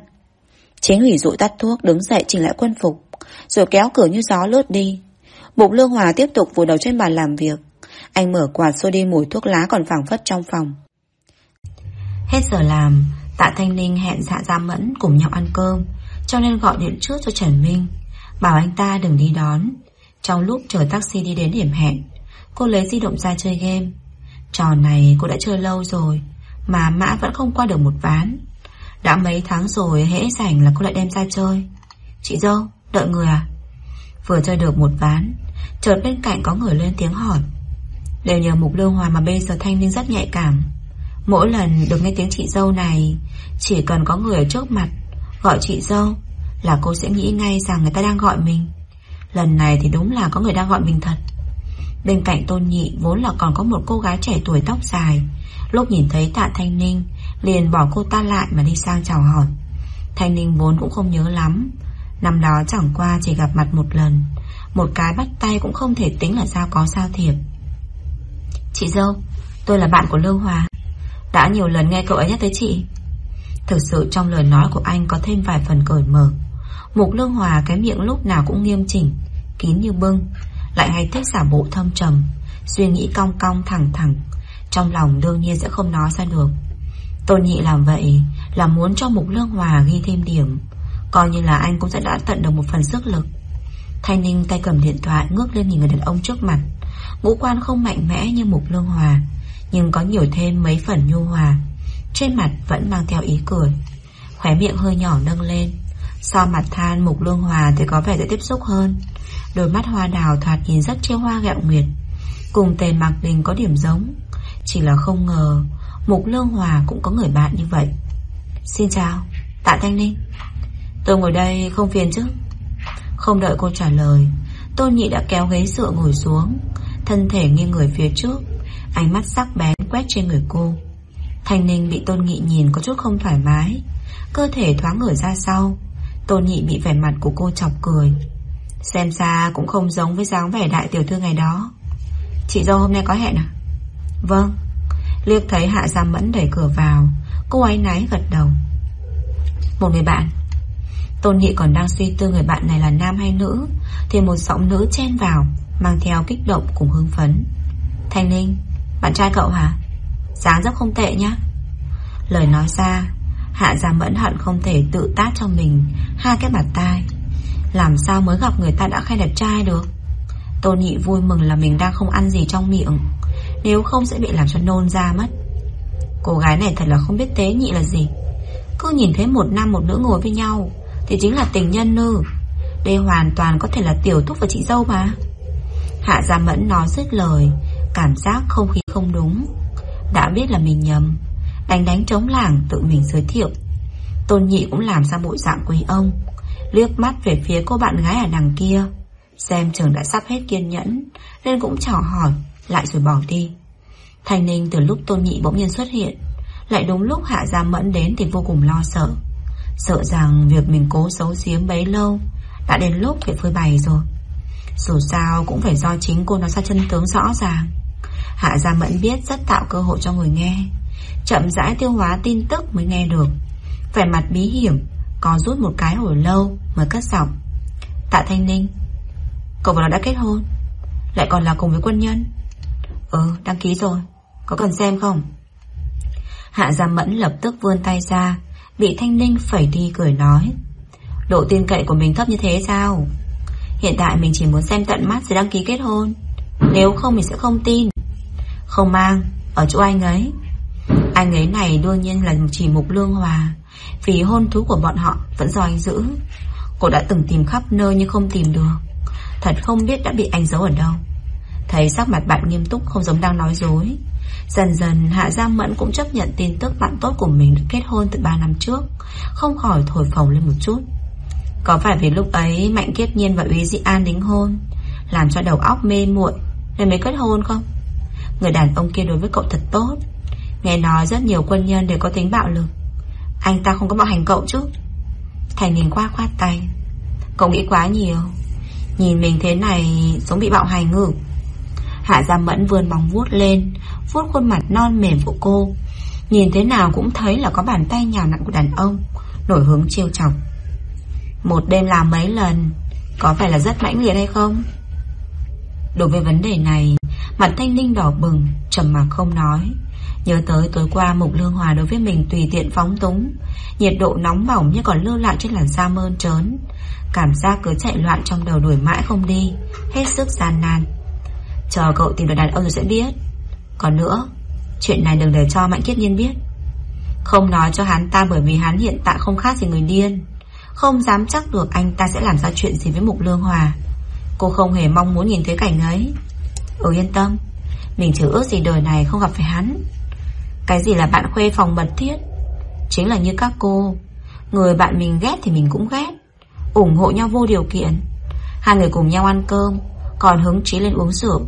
Chính hủy rụi tắt thuốc, đứng dậy chỉnh lại quân phục. Rồi kéo cửa như gió lướt đi. Mục Lương Hòa tiếp tục vùi đầu trên bàn làm việc. Anh mở quạt xô đi mùi thuốc lá còn phảng phất trong phòng. Hết giờ làm, Tạ Thanh Ninh hẹn Dạ Gia Mẫn cùng nhau ăn cơm, cho nên gọi điện trước cho Trần Minh, bảo anh ta đừng đi đón. Trong lúc chờ taxi đi đến điểm hẹn, cô lấy di động ra chơi game. Trò này cô đã chơi lâu rồi, mà mã vẫn không qua được một ván. Đã mấy tháng rồi hễ rảnh là cô lại đem ra chơi. Chị dâu, đợi người à? Vừa chơi được một ván, chợt bên cạnh có người lên tiếng hỏi. Đều nhờ Mục Lương Hòa mà bây giờ Thanh Ninh rất nhạy cảm. Mỗi lần được nghe tiếng chị dâu này, chỉ cần có người ở trước mặt, gọi chị dâu, là cô sẽ nghĩ ngay rằng người ta đang gọi mình. Lần này thì đúng là có người đang gọi mình thật. Bên cạnh Tôn Nhị vốn là còn có một cô gái trẻ tuổi tóc dài. Lúc nhìn thấy tạ Thanh Ninh, liền bỏ cô ta lại mà đi sang chào hỏi. Thanh Ninh vốn cũng không nhớ lắm. Năm đó chẳng qua chỉ gặp mặt một lần. Một cái bắt tay cũng không thể tính là sao có sao thiệp. Chị dâu, tôi là bạn của Lương Hòa. Đã nhiều lần nghe cậu ấy nhắc tới chị. Thực sự trong lời nói của anh có thêm vài phần cởi mở. Mục Lương Hòa cái miệng lúc nào cũng nghiêm chỉnh, kín như bưng, Lại hay thích giả bộ thâm trầm Suy nghĩ cong cong thẳng thẳng Trong lòng đương nhiên sẽ không nói ra được Tôn nhị làm vậy Là muốn cho Mục Lương Hòa ghi thêm điểm Coi như là anh cũng sẽ đã tận được một phần sức lực Thanh Ninh tay cầm điện thoại Ngước lên nhìn người đàn ông trước mặt Ngũ quan không mạnh mẽ như Mục Lương Hòa, Nhưng có nhiều thêm mấy phần nhu hòa. Trên mặt vẫn mang theo ý cười. Khóe miệng hơi nhỏ nâng lên. So mặt than Mục Lương Hòa thì có vẻ dễ tiếp xúc hơn. Đôi mắt hoa đào thoạt nhìn rất chiêu hoa gạo nguyệt. Cùng tề mạc đình có điểm giống. Chỉ là không ngờ, Mục Lương Hòa cũng có người bạn như vậy. Xin chào, Tạ Thanh Ninh. Tôi ngồi đây không phiền chứ? Không đợi cô trả lời, Tôn Nhị đã kéo ghế dựa ngồi xuống. Thân thể nghiêng người phía trước, Ánh mắt sắc bén quét trên người cô. Thanh Ninh bị Tôn Nghị nhìn có chút không thoải mái, Cơ thể thoáng ngửa ra sau. Tôn Nghị bị vẻ mặt của cô chọc cười. Xem ra cũng không giống với dáng vẻ đại tiểu thư ngày đó. Chị dâu hôm nay có hẹn à? Vâng. Liếc thấy Hạ Gia Mẫn đẩy cửa vào, Cô ấy náy gật đầu. Một người bạn. Tôn Nghị còn đang suy tư người bạn này là nam hay nữ, Thì một giọng nữ chen vào. Mang theo kích động cùng hưng phấn. Thanh Ninh, Bạn trai cậu hả? Sáng rất không tệ nhá. Lời nói ra, Hạ Gia Mẫn hận không thể tự tát cho mình Hai cái bàn tay. Làm sao mới gặp người ta đã khen đẹp trai được? Tôn Nhị vui mừng là mình đang không ăn gì trong miệng, Nếu không sẽ bị làm cho nôn ra mất. Cô gái này thật là không biết tế nhị là gì. Cứ nhìn thấy một nam một nữ ngồi với nhau, Thì chính là tình nhân nư. Đây hoàn toàn có thể là tiểu thúc và chị dâu mà. Hạ Gia Mẫn nói dứt lời, Cảm giác không khí không đúng. Đã biết là mình nhầm, Đánh đánh chống làng tự mình giới thiệu. Tôn nhị cũng làm ra bộ dạng quý ông, Liếc mắt về phía cô bạn gái ở đằng kia, Xem trường đã sắp hết kiên nhẫn, Nên cũng chào hỏi, Lại rồi bỏ đi. Thanh Ninh từ lúc Tôn Nhị bỗng nhiên xuất hiện, Lại đúng lúc Hạ Gia Mẫn đến thì vô cùng lo sợ. Sợ rằng việc mình cố giấu giếm bấy lâu, Đã đến lúc phải phơi bày rồi. Dù sao cũng phải do chính cô nói ra chân tướng rõ ràng. Hạ Gia Mẫn biết rất tạo cơ hội cho người nghe. Chậm rãi tiêu hóa tin tức mới nghe được. Vẻ mặt bí hiểm Có rút một cái hồi lâu mới cất giọng. Tạ Thanh Ninh, Cậu và nó đã kết hôn, Lại còn là cùng với quân nhân. Ừ đăng ký rồi, Có cần xem không? Hạ Gia Mẫn lập tức vươn tay ra, Bị Thanh Ninh phẩy đi cười nói. Độ tin cậy của mình thấp như thế sao? Hiện tại mình chỉ muốn xem tận mắt rồi đăng ký kết hôn. Nếu không mình sẽ không tin. Không mang, Ở chỗ anh ấy. Anh ấy này đương nhiên là chỉ mục lương hòa. Vì hôn thú của bọn họ Vẫn do anh giữ. Cô đã từng tìm khắp nơi nhưng không tìm được. Thật không biết đã bị anh giấu ở đâu. Thấy sắc mặt bạn nghiêm túc không giống đang nói dối. Dần dần Hạ Giang Mẫn cũng chấp nhận tin tức bạn tốt của mình được kết hôn từ 3 năm trước. Không khỏi thổi phồng lên một chút. Có phải vì lúc ấy Mạnh Kiếp Nhiên và Uy Dị An đính hôn Làm cho đầu óc mê muội Nên mới kết hôn không? Người đàn ông kia đối với cậu thật tốt. Nghe nói rất nhiều quân nhân đều có tính bạo lực. Anh ta không có bạo hành cậu chứ? Thành nhìn qua khoát tay. Cậu nghĩ quá nhiều. Nhìn mình thế này giống bị bạo hành ngự Hạ Gia Mẫn vươn bóng vuốt lên, vuốt khuôn mặt non mềm của cô. Nhìn thế nào cũng thấy là có bàn tay nhào nặng của đàn ông, Nổi hướng chiêu chọc. Một đêm làm mấy lần, Có phải là rất mãnh liệt hay không? Đối với vấn đề này, Mặt thanh ninh đỏ bừng, trầm mặc không nói. Nhớ tới tối qua Mục Lương Hòa đối với mình tùy tiện phóng túng, Nhiệt độ nóng bỏng như còn lưu lại trên làn da mơn trớn. Cảm giác cứ chạy loạn trong đầu đuổi mãi không đi, Hết sức gian nan. Chờ cậu tìm được đàn ông rồi sẽ biết. Còn nữa, Chuyện này đừng để cho Mạnh Kiết Nhiên biết. Không nói cho hắn ta bởi vì hắn hiện tại không khác gì người điên. Không dám chắc được anh ta sẽ làm ra chuyện gì với Mục Lương Hòa. Cô không hề mong muốn nhìn thấy cảnh ấy. Ừ yên tâm. Mình chỉ ước gì đời này không gặp phải hắn. Cái gì là bạn khuê phòng mật thiết? Chính là như các cô. Người bạn mình ghét thì mình cũng ghét. Ủng hộ nhau vô điều kiện. Hai người cùng nhau ăn cơm, còn hứng chí lên uống rượu.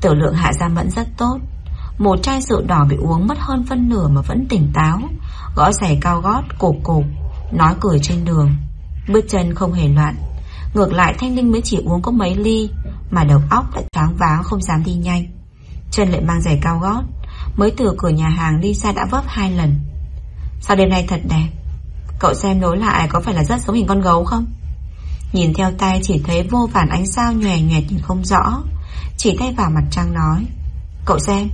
Tiểu lượng hạ ra mẫn rất tốt. Một chai rượu đỏ bị uống mất hơn phân nửa mà vẫn tỉnh táo, gõ giày cao gót, cổ cục nói cười trên đường. Bước chân không hề loạn. Ngược lại Thanh Linh mới chỉ uống có mấy ly, mà đầu óc lại choáng váng không dám đi nhanh. Chân lại mang giày cao gót, mới từ cửa nhà hàng đi xa đã vấp hai lần. Sao đêm nay thật đẹp Cậu xem nối lại có phải là rất giống hình con gấu không Nhìn theo tay chỉ thấy vô vàn ánh sao nhòe nhòe nhìn không rõ Chỉ tay vào mặt trăng nói Cậu xem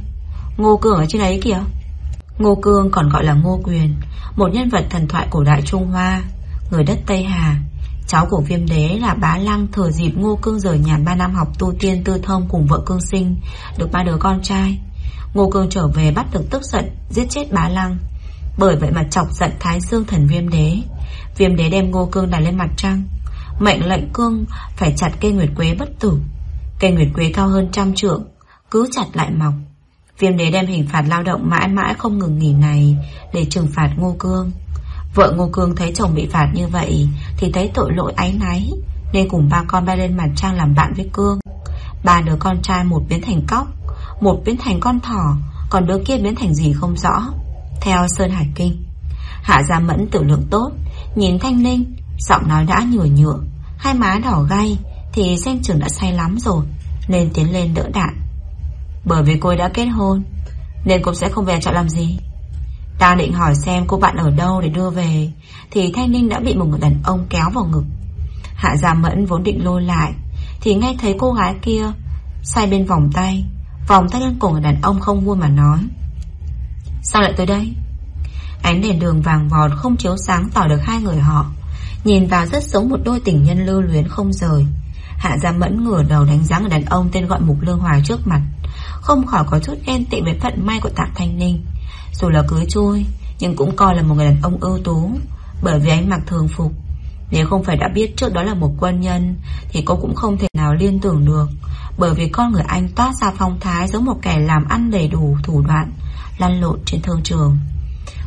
Ngô Cương ở trên ấy kìa Ngô Cương còn gọi là Ngô Quyền, Một nhân vật thần thoại cổ đại Trung Hoa, Người đất Tây Hà. Cháu của viêm đế là bá lăng Thừa dịp Ngô Cương rời nhà 3 năm học tu tiên tư thông Cùng vợ Cương sinh, Được ba đứa con trai. Ngô Cương trở về bắt được tức giận, Giết chết bá lăng. Bởi vậy mà chọc giận Thái xương thần viêm đế. Viêm đế đem Ngô Cương đặt lên mặt trăng. Mệnh lệnh Cương phải chặt cây nguyệt quế bất tử. Cây nguyệt quế cao hơn trăm trượng, Cứ chặt lại mọc. Viêm đế đem hình phạt lao động mãi mãi không ngừng nghỉ này Để trừng phạt Ngô Cương. Vợ Ngô Cương thấy chồng bị phạt như vậy Thì thấy tội lỗi áy náy, Nên cùng ba con bay lên mặt trăng làm bạn với Cương. Ba đứa con trai một biến thành cóc, Một biến thành con thỏ, Còn đứa kia biến thành gì không rõ. Theo Sơn Hải Kinh, Hạ Gia Mẫn tự lượng tốt, Nhìn Thanh Ninh, Giọng nói đã nhửa nhựa Hai má đỏ gay Thì xem trường đã say lắm rồi, Nên tiến lên đỡ đạn. Bởi vì cô đã kết hôn, Nên cô sẽ không về chợ làm gì. Ta định hỏi xem cô bạn ở đâu để đưa về, Thì Thanh Ninh đã bị một người đàn ông kéo vào ngực. Hạ Gia Mẫn vốn định lôi lại, Thì nghe thấy cô gái kia Xoay bên vòng tay Vòng tay lên cổ người đàn ông không vui mà nói, Sao lại tới đây? Ánh đèn đường vàng vọt không chiếu sáng tỏ được hai người họ, Nhìn vào rất giống một đôi tình nhân lưu luyến không rời. Hạ Gia Mẫn ngửa đầu đánh giá người đàn ông tên gọi Mục Lương Hòa trước mặt. Không khỏi có chút ghen tị với phận may của Tạ Thanh Ninh. Dù là cưới chui, Nhưng cũng coi là một người đàn ông ưu tú, Bởi vì anh mặc thường phục. Nếu không phải đã biết trước đó là một quân nhân, Thì cô cũng không thể nào liên tưởng được, Bởi vì con người anh toát ra phong thái Giống một kẻ làm ăn đầy đủ thủ đoạn, Lăn lộn trên thương trường.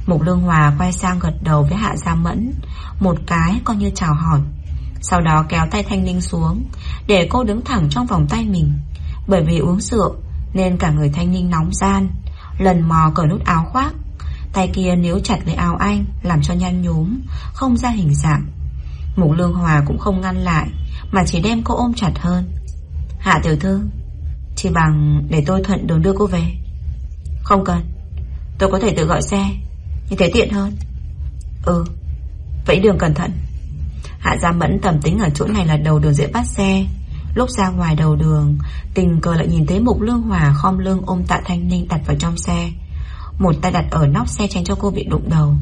Mục Lương Hòa quay sang gật đầu với Hạ Gia Mẫn, Một cái coi như chào hỏi, Sau đó kéo tay Thanh Ninh xuống, Để cô đứng thẳng trong vòng tay mình, Bởi vì uống rượu nên cả người Thanh Ninh nóng gian, Lần mò cởi nút áo khoác. Tay kia níu chặt lấy áo anh, Làm cho nhăn nhúm, Không ra hình dạng. Mục Lương Hòa cũng không ngăn lại, Mà chỉ đem cô ôm chặt hơn. Hạ tiểu thư, Chỉ bằng để tôi thuận đường đưa cô về. Không cần, Tôi có thể tự gọi xe, như thế tiện hơn. Ừ Vậy đường cẩn thận. Hạ Gia Mẫn tầm tính ở chỗ này là đầu đường dễ bắt xe. Lúc ra ngoài đầu đường, Tình cờ lại nhìn thấy Mục Lương Hòa khom lưng ôm tạ Thanh Ninh đặt vào trong xe. Một tay đặt ở nóc xe tránh cho cô bị đụng đầu.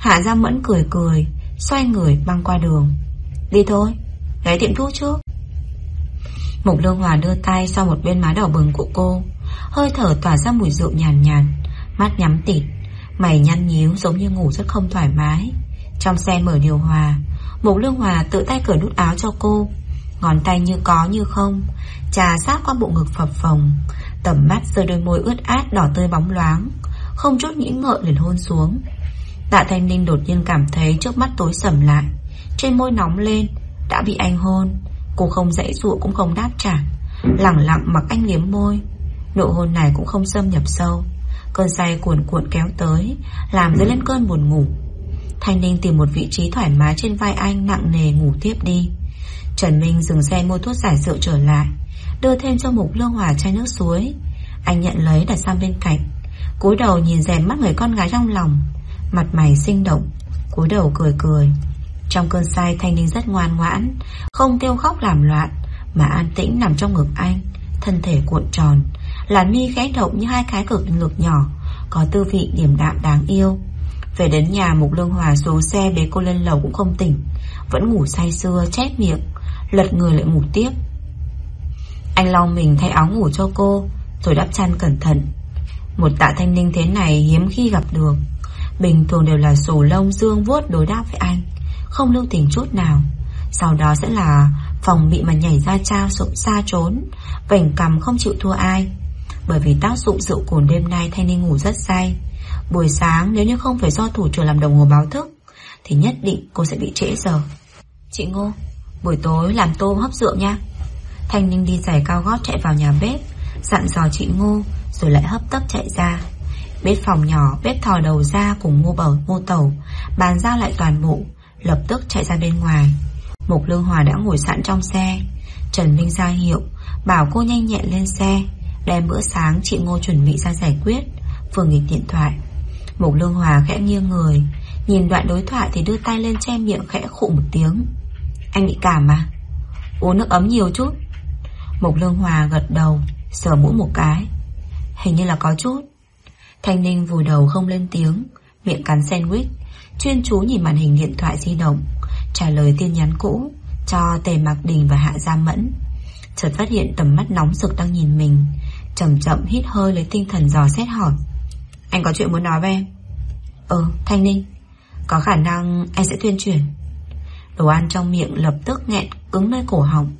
Hạ Gia Mẫn cười cười, Xoay người băng qua đường. Đi thôi Ghé tiệm thuốc trước. Mục Lương Hòa đưa tay sau một bên má đỏ bừng của cô, Hơi thở tỏa ra mùi rượu nhàn nhạt, Mắt nhắm tịt, Mày nhăn nhíu giống như ngủ rất không thoải mái. Trong xe mở điều hòa, Mục Lương Hòa tự tay cởi nút áo cho cô Ngón tay như có như không, Trà sát qua bộ ngực phập phồng, Tầm mắt rơi đôi môi ướt át đỏ tươi bóng loáng, Không chút nghĩ ngợi liền hôn xuống. Tạ Thanh Ninh đột nhiên cảm thấy trước mắt tối sầm lại, Trên môi nóng lên, Đã bị anh hôn, Cô không dãy dụa cũng không đáp trả Lặng lặng mặc anh liếm môi, Nụ hôn này cũng không xâm nhập sâu, Cơn say cuồn cuộn kéo tới, Làm dấy lên cơn buồn ngủ. Thanh Ninh tìm một vị trí thoải mái trên vai anh Nặng nề ngủ tiếp đi. Trần Minh dừng xe mua thuốc giải rượu trở lại, Đưa thêm cho Mục Lương Hòa chai nước suối. Anh nhận lấy đặt sang bên cạnh, cúi đầu nhìn rèm mắt người con gái trong lòng. Mặt mày sinh động, cúi đầu cười cười. Trong cơn say, Thanh Ninh rất ngoan ngoãn, Không kêu khóc làm loạn, Mà an tĩnh nằm trong ngực anh, Thân thể cuộn tròn. Làn mi khẽ động như hai cái cực ngực nhỏ, Có tư vị điểm đạm đáng yêu. Về đến nhà, Mục Lương Hòa xuống xe bế cô lên lầu cũng không tỉnh, Vẫn ngủ say sưa, chép miệng. Lật người lại ngủ tiếp. Anh lau mình thay áo ngủ cho cô, Rồi đắp chăn cẩn thận. Một tạ thanh ninh thế này hiếm khi gặp được. Bình thường đều là sổ lông dương vuốt đối đáp với anh, Không lưu tình chút nào. Sau đó sẽ là phòng bị mà nhảy ra trao sụp xa trốn vảnh cầm không chịu thua ai. Bởi vì tác dụng rượu cồn đêm nay Thanh Ninh ngủ rất say. Buổi sáng nếu như không phải do thủ trưởng làm đồng hồ báo thức, Thì nhất định cô sẽ bị trễ giờ. Chị Ngô. Buổi tối làm tôm hấp rượu nha. Thanh Ninh đi giày cao gót chạy vào nhà bếp, Dặn dò chị Ngô, Rồi lại hấp tấp chạy ra. Bếp phòng nhỏ, bếp thò đầu ra cùng ngô bầu ngô tẩu Bàn giao lại toàn bộ, Lập tức chạy ra bên ngoài. Mục Lương Hòa đã ngồi sẵn trong xe. Trần Minh ra hiệu, Bảo cô nhanh nhẹn lên xe, Đem bữa sáng chị Ngô chuẩn bị ra giải quyết. Vừa nghịch điện thoại, Mục Lương Hòa khẽ nghiêng người, Nhìn đoạn đối thoại thì đưa tay lên che miệng khẽ khụ một tiếng. Anh bị cảm mà Uống nước ấm nhiều chút. Mục Lương Hòa gật đầu, Sờ mũi một cái. Hình như là có chút. Thanh Ninh vùi đầu không lên tiếng, Miệng cắn sandwich. Chuyên chú nhìn màn hình điện thoại di động, Trả lời tin nhắn cũ Cho Tề Mạc Đình và Hạ Gia Mẫn. Chợt phát hiện tầm mắt nóng rực đang nhìn mình, Chậm chậm hít hơi lấy tinh thần dò xét hỏi. Anh có chuyện muốn nói với em? Ừ Thanh Ninh. Có khả năng anh sẽ tuyên truyền. Đồ ăn trong miệng lập tức nghẹn cứng nơi cổ họng.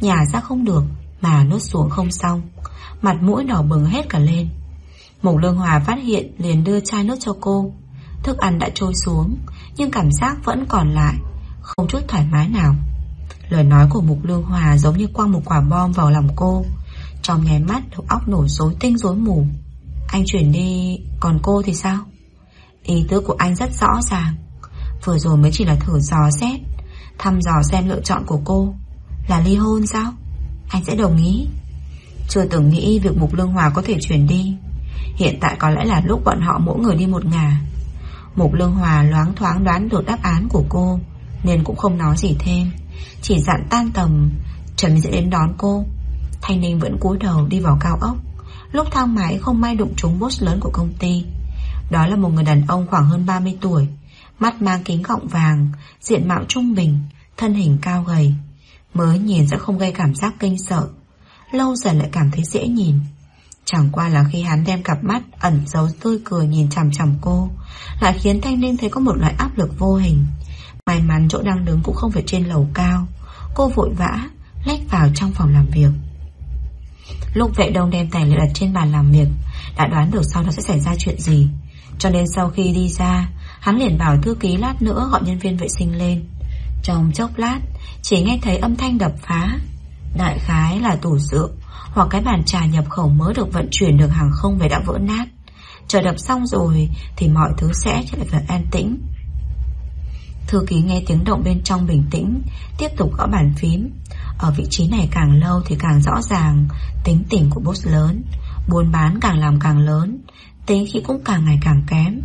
Nhà ra không được, Mà nuốt xuống không xong. Mặt mũi đỏ bừng hết cả lên. Mộc Lương Hòa phát hiện liền đưa chai nước cho cô. Thức ăn đã trôi xuống, Nhưng cảm giác vẫn còn lại, Không chút thoải mái nào. Lời nói của Mục Lương Hòa giống như quăng một quả bom vào lòng cô. Trong nháy mắt, đầu óc nổ rối tinh rối mù. Anh chuyển đi, Còn cô thì sao? Ý tứ của anh rất rõ ràng. Vừa rồi mới chỉ là thử dò xét. Thăm dò xem lựa chọn của cô. Là ly hôn sao? Anh sẽ đồng ý. Chưa từng nghĩ việc Mục Lương Hòa có thể chuyển đi. Hiện tại có lẽ là lúc bọn họ mỗi người đi một ngả. Mục Lương Hòa loáng thoáng đoán được đáp án của cô, Nên cũng không nói gì thêm. Chỉ dặn tan tầm, Trần sẽ đến đón cô. Thanh Ninh vẫn cúi đầu đi vào cao ốc. Lúc thang máy không may đụng trúng boss lớn của công ty. Đó là một người đàn ông khoảng hơn 30 tuổi. Mắt mang kính gọng vàng, Diện mạo trung bình, Thân hình cao gầy. Mới nhìn sẽ không gây cảm giác kinh sợ. Lâu dần lại cảm thấy dễ nhìn. Chẳng qua là khi hắn đem cặp mắt ẩn giấu tươi cười nhìn chằm chằm cô, Lại khiến Thanh Ninh thấy có một loại áp lực vô hình. May mắn chỗ đang đứng cũng không phải trên lầu cao. Cô vội vã, Lách vào trong phòng làm việc. Lúc vệ đông đem tài liệu đặt trên bàn làm việc, Đã đoán được sau đó sẽ xảy ra chuyện gì. Cho nên sau khi đi ra Hắn liền bảo thư ký lát nữa gọi nhân viên vệ sinh lên. Trong chốc lát, Chỉ nghe thấy âm thanh đập phá. Đại khái là tủ rượu, Hoặc cái bàn trà nhập khẩu mới được vận chuyển được hàng không về đã vỡ nát. Chờ đập xong rồi Thì mọi thứ sẽ trở lại an tĩnh. Thư ký nghe tiếng động bên trong bình tĩnh, Tiếp tục gõ bàn phím. Ở vị trí này càng lâu thì càng rõ ràng Tính tình của boss lớn, Buôn bán càng làm càng lớn Tính khí cũng càng ngày càng kém.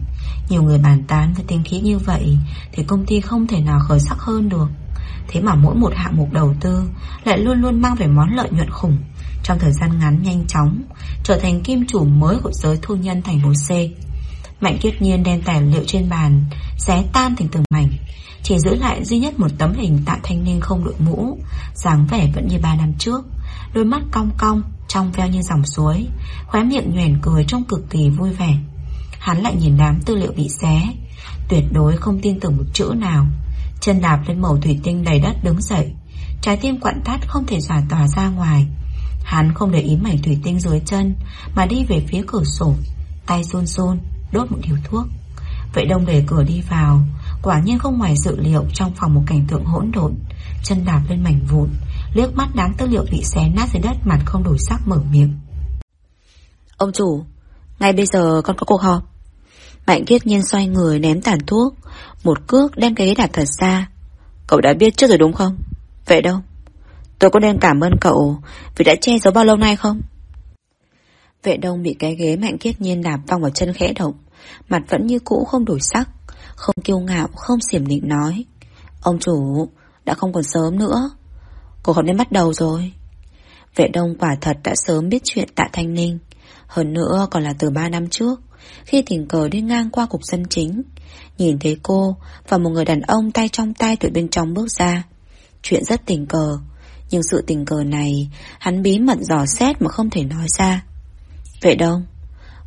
Nhiều người bàn tán với tính khí như vậy Thì công ty không thể nào khởi sắc hơn được. Thế mà mỗi một hạng mục đầu tư Lại luôn luôn mang về món lợi nhuận khủng. Trong thời gian ngắn nhanh chóng, Trở thành kim chủ mới của giới thu nhân thành phố C. Mạnh kiết nhiên đem tài liệu trên bàn, Xé tan thành từng mảnh, Chỉ giữ lại duy nhất một tấm hình tạ thanh niên không đội mũ, dáng vẻ vẫn như ba năm trước, Đôi mắt cong cong trong veo như dòng suối, Khóe miệng nhoẻn cười trông cực kỳ vui vẻ. Hắn lại nhìn đám tư liệu bị xé. Tuyệt đối không tin tưởng một chữ nào. Chân đạp lên màu thủy tinh đầy đất đứng dậy. Trái tim quặn thắt không thể giả tỏa ra ngoài. Hắn không để ý mảnh thủy tinh dưới chân, Mà đi về phía cửa sổ. Tay run run, Đốt một điếu thuốc. Vậy đông để cửa đi vào. Quả nhiên không ngoài dự liệu trong phòng một cảnh tượng hỗn độn. Chân đạp lên mảnh vụn. Liếc mắt đám tư liệu bị xé nát dưới đất Mặt không đổi sắc mở miệng. Ông chủ Ngay bây giờ con có cuộc họp. Mạnh kiết nhiên xoay người ném tàn thuốc Một cước đem cái ghế đạp thật xa. Cậu đã biết trước rồi đúng không? Vậy đâu? Tôi có nên cảm ơn cậu Vì đã che giấu bao lâu nay không? Vệ đông bị cái ghế mạnh kiết nhiên đạp văng vào chân khẽ động Mặt vẫn như cũ không đổi sắc Không kiêu ngạo không xiểm định nói. Ông chủ Đã không còn sớm nữa Cuộc họp nên bắt đầu rồi. Vệ đông quả thật đã sớm biết chuyện tạ Thanh Ninh. Hơn nữa, còn là từ 3 năm trước, Khi tình cờ đi ngang qua cục dân chính. Nhìn thấy cô Và một người đàn ông tay trong tay từ bên trong bước ra. Chuyện rất tình cờ, Nhưng sự tình cờ này, Hắn bí mật dò xét mà không thể nói ra. Vệ đông,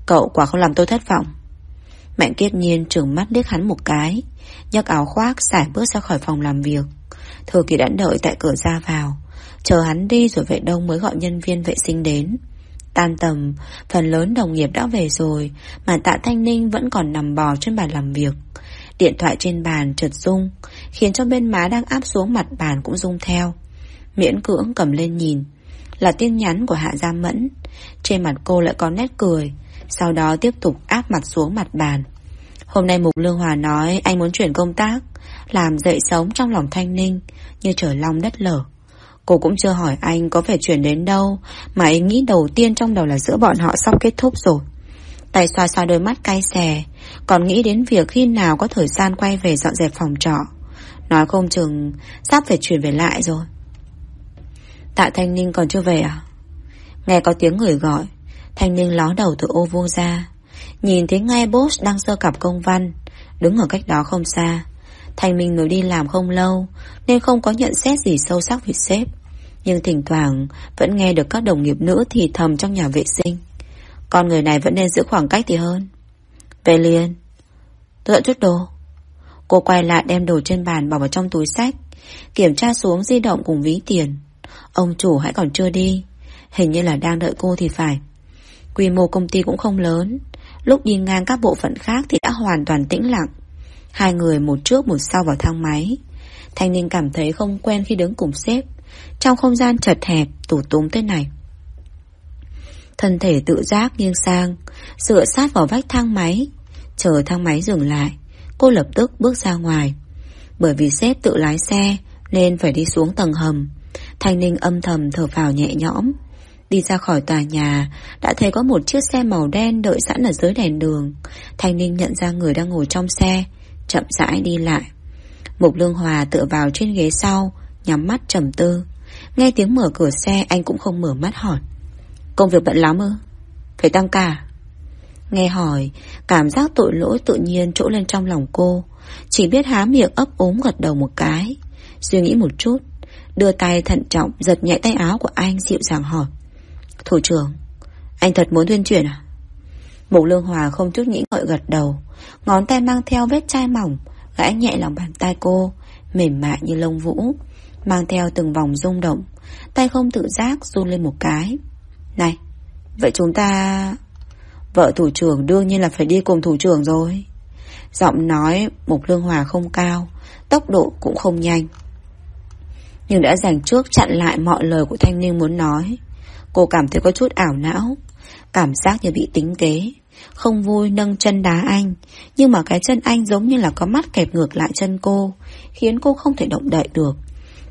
Cậu quả không làm tôi thất vọng. Mạnh kiết nhiên trừng mắt liếc hắn một cái, nhấc áo khoác xài bước ra khỏi phòng làm việc. Thư kỳ đã đợi tại cửa ra vào. Chờ hắn đi rồi vệ đông mới gọi nhân viên vệ sinh đến. Tan tầm, Phần lớn đồng nghiệp đã về rồi, Mà tạ Thanh Ninh vẫn còn nằm bò trên bàn làm việc. Điện thoại trên bàn trượt rung, Khiến cho bên má đang áp xuống mặt bàn cũng rung theo. Miễn cưỡng cầm lên nhìn, Là tin nhắn của Hạ Gia Mẫn. Trên mặt cô lại có nét cười, Sau đó tiếp tục áp mặt xuống mặt bàn. Hôm nay Mục Lương Hòa nói Anh muốn chuyển công tác, Làm dậy sống trong lòng Thanh Ninh, Như trở lòng đất lở. Cô cũng chưa hỏi anh có phải chuyển đến đâu, Mà ý nghĩ đầu tiên trong đầu là giữa bọn họ sắp kết thúc rồi. Tay xoa xoa đôi mắt cay xè, Còn nghĩ đến việc khi nào có thời gian quay về dọn dẹp phòng trọ. Nói không chừng Sắp phải chuyển về lại rồi. Tạ Thanh Ninh còn chưa về à? Nghe có tiếng người gọi, Thanh Ninh ló đầu từ ô vuông ra. Nhìn thấy ngay boss đang sơ cặp công văn, Đứng ở cách đó không xa. Thành Minh mới đi làm không lâu, Nên không có nhận xét gì sâu sắc về sếp. Nhưng thỉnh thoảng, Vẫn nghe được các đồng nghiệp nữ thì thầm trong nhà vệ sinh. Con người này vẫn nên giữ khoảng cách thì hơn. Về liền. Tôi chút đồ. Cô quay lại đem đồ trên bàn bỏ vào trong túi sách, Kiểm tra xuống di động cùng ví tiền. Ông chủ hãy còn chưa đi. Hình như là đang đợi cô thì phải. Quy mô công ty cũng không lớn. Lúc đi ngang các bộ phận khác thì đã hoàn toàn tĩnh lặng. Hai người một trước một sau vào thang máy. Thanh Ninh cảm thấy không quen khi đứng cùng sếp. Trong không gian chật hẹp Tủ túm thế này. Thân thể tự giác nghiêng sang, Dựa sát vào vách thang máy. Chờ thang máy dừng lại, Cô lập tức bước ra ngoài. Bởi vì sếp tự lái xe, Nên phải đi xuống tầng hầm. Thanh Ninh âm thầm thở vào nhẹ nhõm. Đi ra khỏi tòa nhà, Đã thấy có một chiếc xe màu đen đợi sẵn ở dưới đèn đường. Thanh Ninh nhận ra người đang ngồi trong xe, Chậm rãi đi lại. Mục Lương Hòa tựa vào trên ghế sau, Nhắm mắt trầm tư. Nghe tiếng mở cửa xe, anh cũng không mở mắt hỏi. Công việc bận lắm ư? Phải tăng ca à? Nghe hỏi, Cảm giác tội lỗi tự nhiên trỗi lên trong lòng cô. Chỉ biết há miệng ấp ốm gật đầu một cái. Suy nghĩ một chút, Đưa tay thận trọng giật nhẹ tay áo của anh, dịu dàng hỏi. Thủ trưởng, Anh thật muốn tuyên truyền à? Mục Lương Hòa không chút nghĩ ngợi gật đầu, Ngón tay mang theo vết chai mỏng Gãi nhẹ lòng bàn tay cô, Mềm mại như lông vũ, Mang theo từng vòng rung động, Tay không tự giác run lên một cái. Này, Vậy chúng ta, Vợ thủ trưởng đương nhiên là phải đi cùng thủ trưởng rồi. Giọng nói Mục Lương Hòa không cao, Tốc độ cũng không nhanh. Nhưng đã dành trước chặn lại mọi lời của Thanh niên muốn nói. Cô cảm thấy có chút ảo não. Cảm giác như bị tính kế. Không vui nâng chân đá anh. Nhưng mà cái chân anh giống như là có mắt kẹp ngược lại chân cô, Khiến cô không thể động đậy được.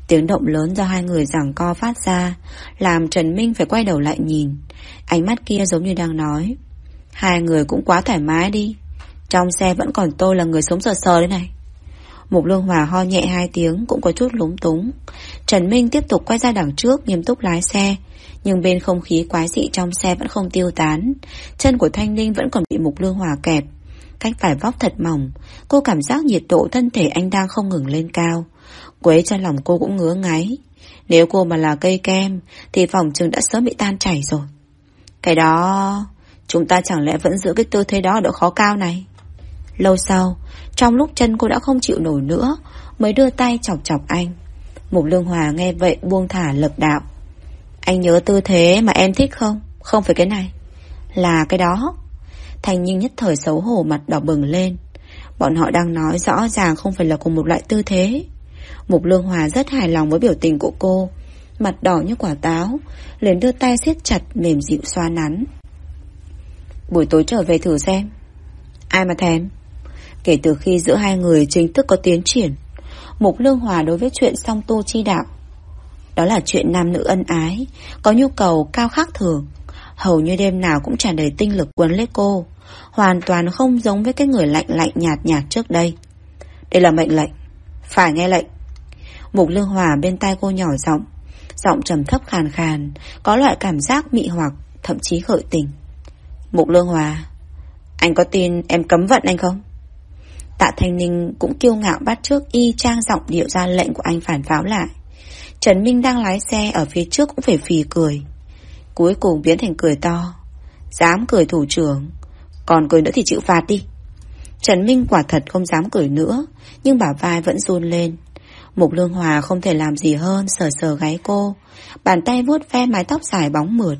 Tiếng động lớn do hai người giằng co phát ra, Làm Trần Minh phải quay đầu lại nhìn. Ánh mắt kia giống như đang nói, Hai người cũng quá thoải mái đi. Trong xe vẫn còn tôi là người sống sờ sờ đấy này. Mục Lương Hòa ho nhẹ hai tiếng Cũng có chút lúng túng. Trần Minh tiếp tục quay ra đằng trước, Nghiêm túc lái xe. Nhưng bên không khí quái dị trong xe vẫn không tiêu tán. Chân của Thanh Ninh vẫn còn bị Mục Lương Hòa kẹp. Cách phải vóc thật mỏng, Cô cảm giác nhiệt độ thân thể anh đang không ngừng lên cao. Quấy cho lòng cô cũng ngứa ngáy. Nếu cô mà là cây kem, Thì phòng trường đã sớm bị tan chảy rồi. Cái đó, Chúng ta chẳng lẽ vẫn giữ cái tư thế đó độ khó cao này? Lâu sau, Trong lúc chân cô đã không chịu nổi nữa, Mới đưa tay chọc chọc anh. Mục Lương Hòa nghe vậy buông thả lực đạo. Anh nhớ tư thế mà em thích không? Không phải cái này. Là cái đó. Thành nhưng nhất thời xấu hổ, mặt đỏ bừng lên. Bọn họ đang nói rõ ràng không phải là cùng một loại tư thế. Mục Lương Hòa rất hài lòng với biểu tình của cô. Mặt đỏ như quả táo, liền đưa tay siết chặt mềm dịu xoa nắn. Buổi tối trở về thử xem. Ai mà thèm? Kể từ khi giữa hai người chính thức có tiến triển, Mục Lương Hòa đối với chuyện song tu chi đạo đó là chuyện nam nữ ân ái, Có nhu cầu cao khác thường. Hầu như đêm nào cũng tràn đầy tinh lực quấn lấy cô, Hoàn toàn không giống với cái người lạnh lạnh nhạt nhạt trước đây. Đây là mệnh lệnh. Phải nghe lệnh. Mục Lương Hòa bên tai cô nhỏ giọng Giọng trầm thấp khàn khàn, Có loại cảm giác mị hoặc, Thậm chí gợi tình. Mục Lương Hòa, Anh có tin em cấm vận anh không? Tạ Thanh Ninh cũng kiêu ngạo bắt trước y trang giọng điệu ra lệnh của anh phản pháo lại. Trần Minh đang lái xe ở phía trước cũng phải phì cười. Cuối cùng biến thành cười to. Dám cười thủ trưởng. Còn cười nữa thì chịu phạt đi. Trần Minh quả thật không dám cười nữa, Nhưng bả vai vẫn run lên. Mục Lương Hòa không thể làm gì hơn, Sờ sờ gáy cô. Bàn tay vuốt ve mái tóc dài bóng mượt.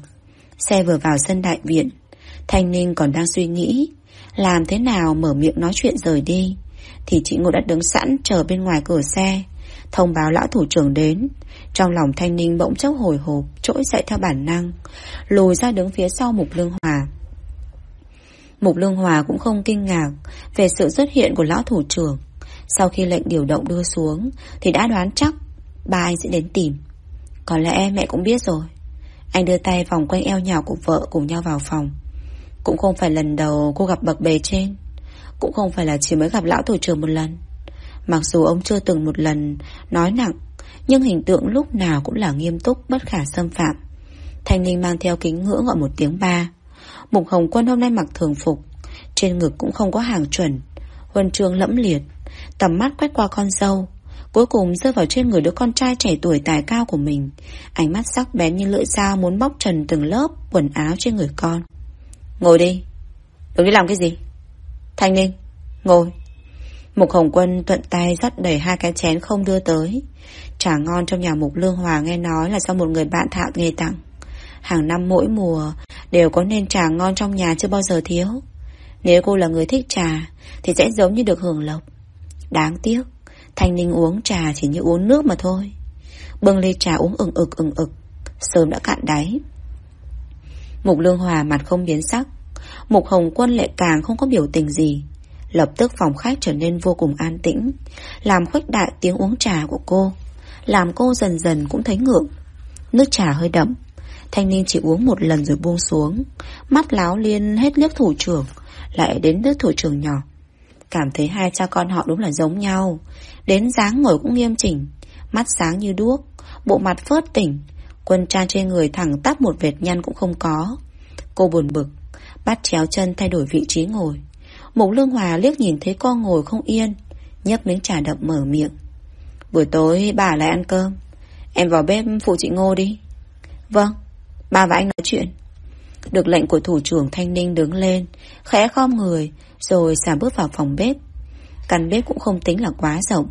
Xe vừa vào sân đại viện. Thanh Ninh còn đang suy nghĩ, Làm thế nào mở miệng nói chuyện rời đi. Thì chị Ngô đã đứng sẵn Chờ bên ngoài cửa xe. Thông báo lão thủ trưởng đến. Trong lòng Thanh Ninh bỗng chốc hồi hộp, Trỗi dậy theo bản năng, Lùi ra đứng phía sau Mục Lương Hòa. Mục Lương Hòa cũng không kinh ngạc Về sự xuất hiện của lão thủ trưởng. Sau khi lệnh điều động đưa xuống, Thì đã đoán chắc Ba anh sẽ đến tìm. Có lẽ mẹ cũng biết rồi. Anh đưa tay vòng quanh eo nhỏ của vợ cùng nhau vào phòng. Cũng không phải lần đầu cô gặp bậc bề trên. Cũng không phải là chỉ mới gặp lão thủ trưởng một lần. Mặc dù ông chưa từng một lần nói nặng, nhưng hình tượng lúc nào cũng là nghiêm túc, bất khả xâm phạm. Thanh Ninh mang theo kính ngưỡng gọi một tiếng ba. Mục Hồng Quân hôm nay mặc thường phục, trên ngực cũng không có hàng chuẩn, huân trường lẫm liệt, tầm mắt quét qua con dâu, cuối cùng rơi vào trên người đứa con trai trẻ tuổi tài cao của mình, ánh mắt sắc bén như lưỡi dao muốn bóc trần từng lớp quần áo trên người con. Ngồi đi, đừng đi làm cái gì. Thanh Ninh, ngồi. Mục Hồng Quân thuận tay dắt đầy hai cái chén không đưa tới. Trà ngon trong nhà Mục Lương Hòa nghe nói là do một người bạn thạo nghề tặng. Hàng năm mỗi mùa đều có nên trà ngon trong nhà chưa bao giờ thiếu. Nếu cô là người thích trà thì sẽ giống như được hưởng lộc. Đáng tiếc, Thanh Ninh uống trà chỉ như uống nước mà thôi. Bưng ly trà uống ừng ực ừng ực, sớm đã cạn đáy. Mục Lương Hòa mặt không biến sắc, Mục Hồng Quân lại càng không có biểu tình gì. Lập tức phòng khách trở nên vô cùng an tĩnh, Làm khuếch đại tiếng uống trà của cô. Làm cô dần dần cũng thấy ngượng. Nước trà hơi đậm. Thanh niên chỉ uống một lần rồi buông xuống. Mắt láo liên hết liếc thủ trưởng, Lại đến đứa thủ trưởng nhỏ. Cảm thấy hai cha con họ đúng là giống nhau. Đến dáng ngồi cũng nghiêm chỉnh, Mắt sáng như đuốc, Bộ mặt phớt tỉnh. Quân trang trên người thẳng tắp một vệt nhăn cũng không có. Cô buồn bực, Bắt chéo chân thay đổi vị trí ngồi. Mục Lương Hòa liếc nhìn thấy con ngồi không yên, nhấp miếng trà đậm mở miệng. Buổi tối bà lại ăn cơm, Em vào bếp phụ chị Ngô đi. Vâng Bà và anh nói chuyện. Được lệnh của thủ trưởng Thanh Ninh đứng lên, Khẽ khom người, Rồi xả bước vào phòng bếp. Căn bếp cũng không tính là quá rộng.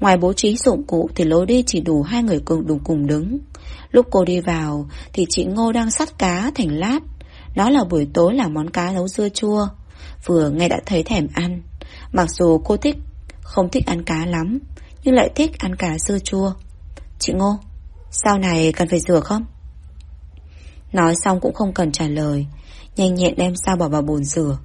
Ngoài bố trí dụng cụ thì lối đi chỉ đủ hai người cùng đủ cùng đứng. Lúc cô đi vào Thì chị Ngô đang sắt cá thành lát. Đó là buổi tối là món cá nấu dưa chua. Vừa nghe đã thấy thèm ăn. Mặc dù cô thích, Không thích ăn cá lắm, Nhưng lại thích ăn cá dưa chua. Chị Ngô, Sau này cần phải rửa không? Nói xong cũng không cần trả lời, Nhanh nhẹn đem sao bỏ vào bồn rửa.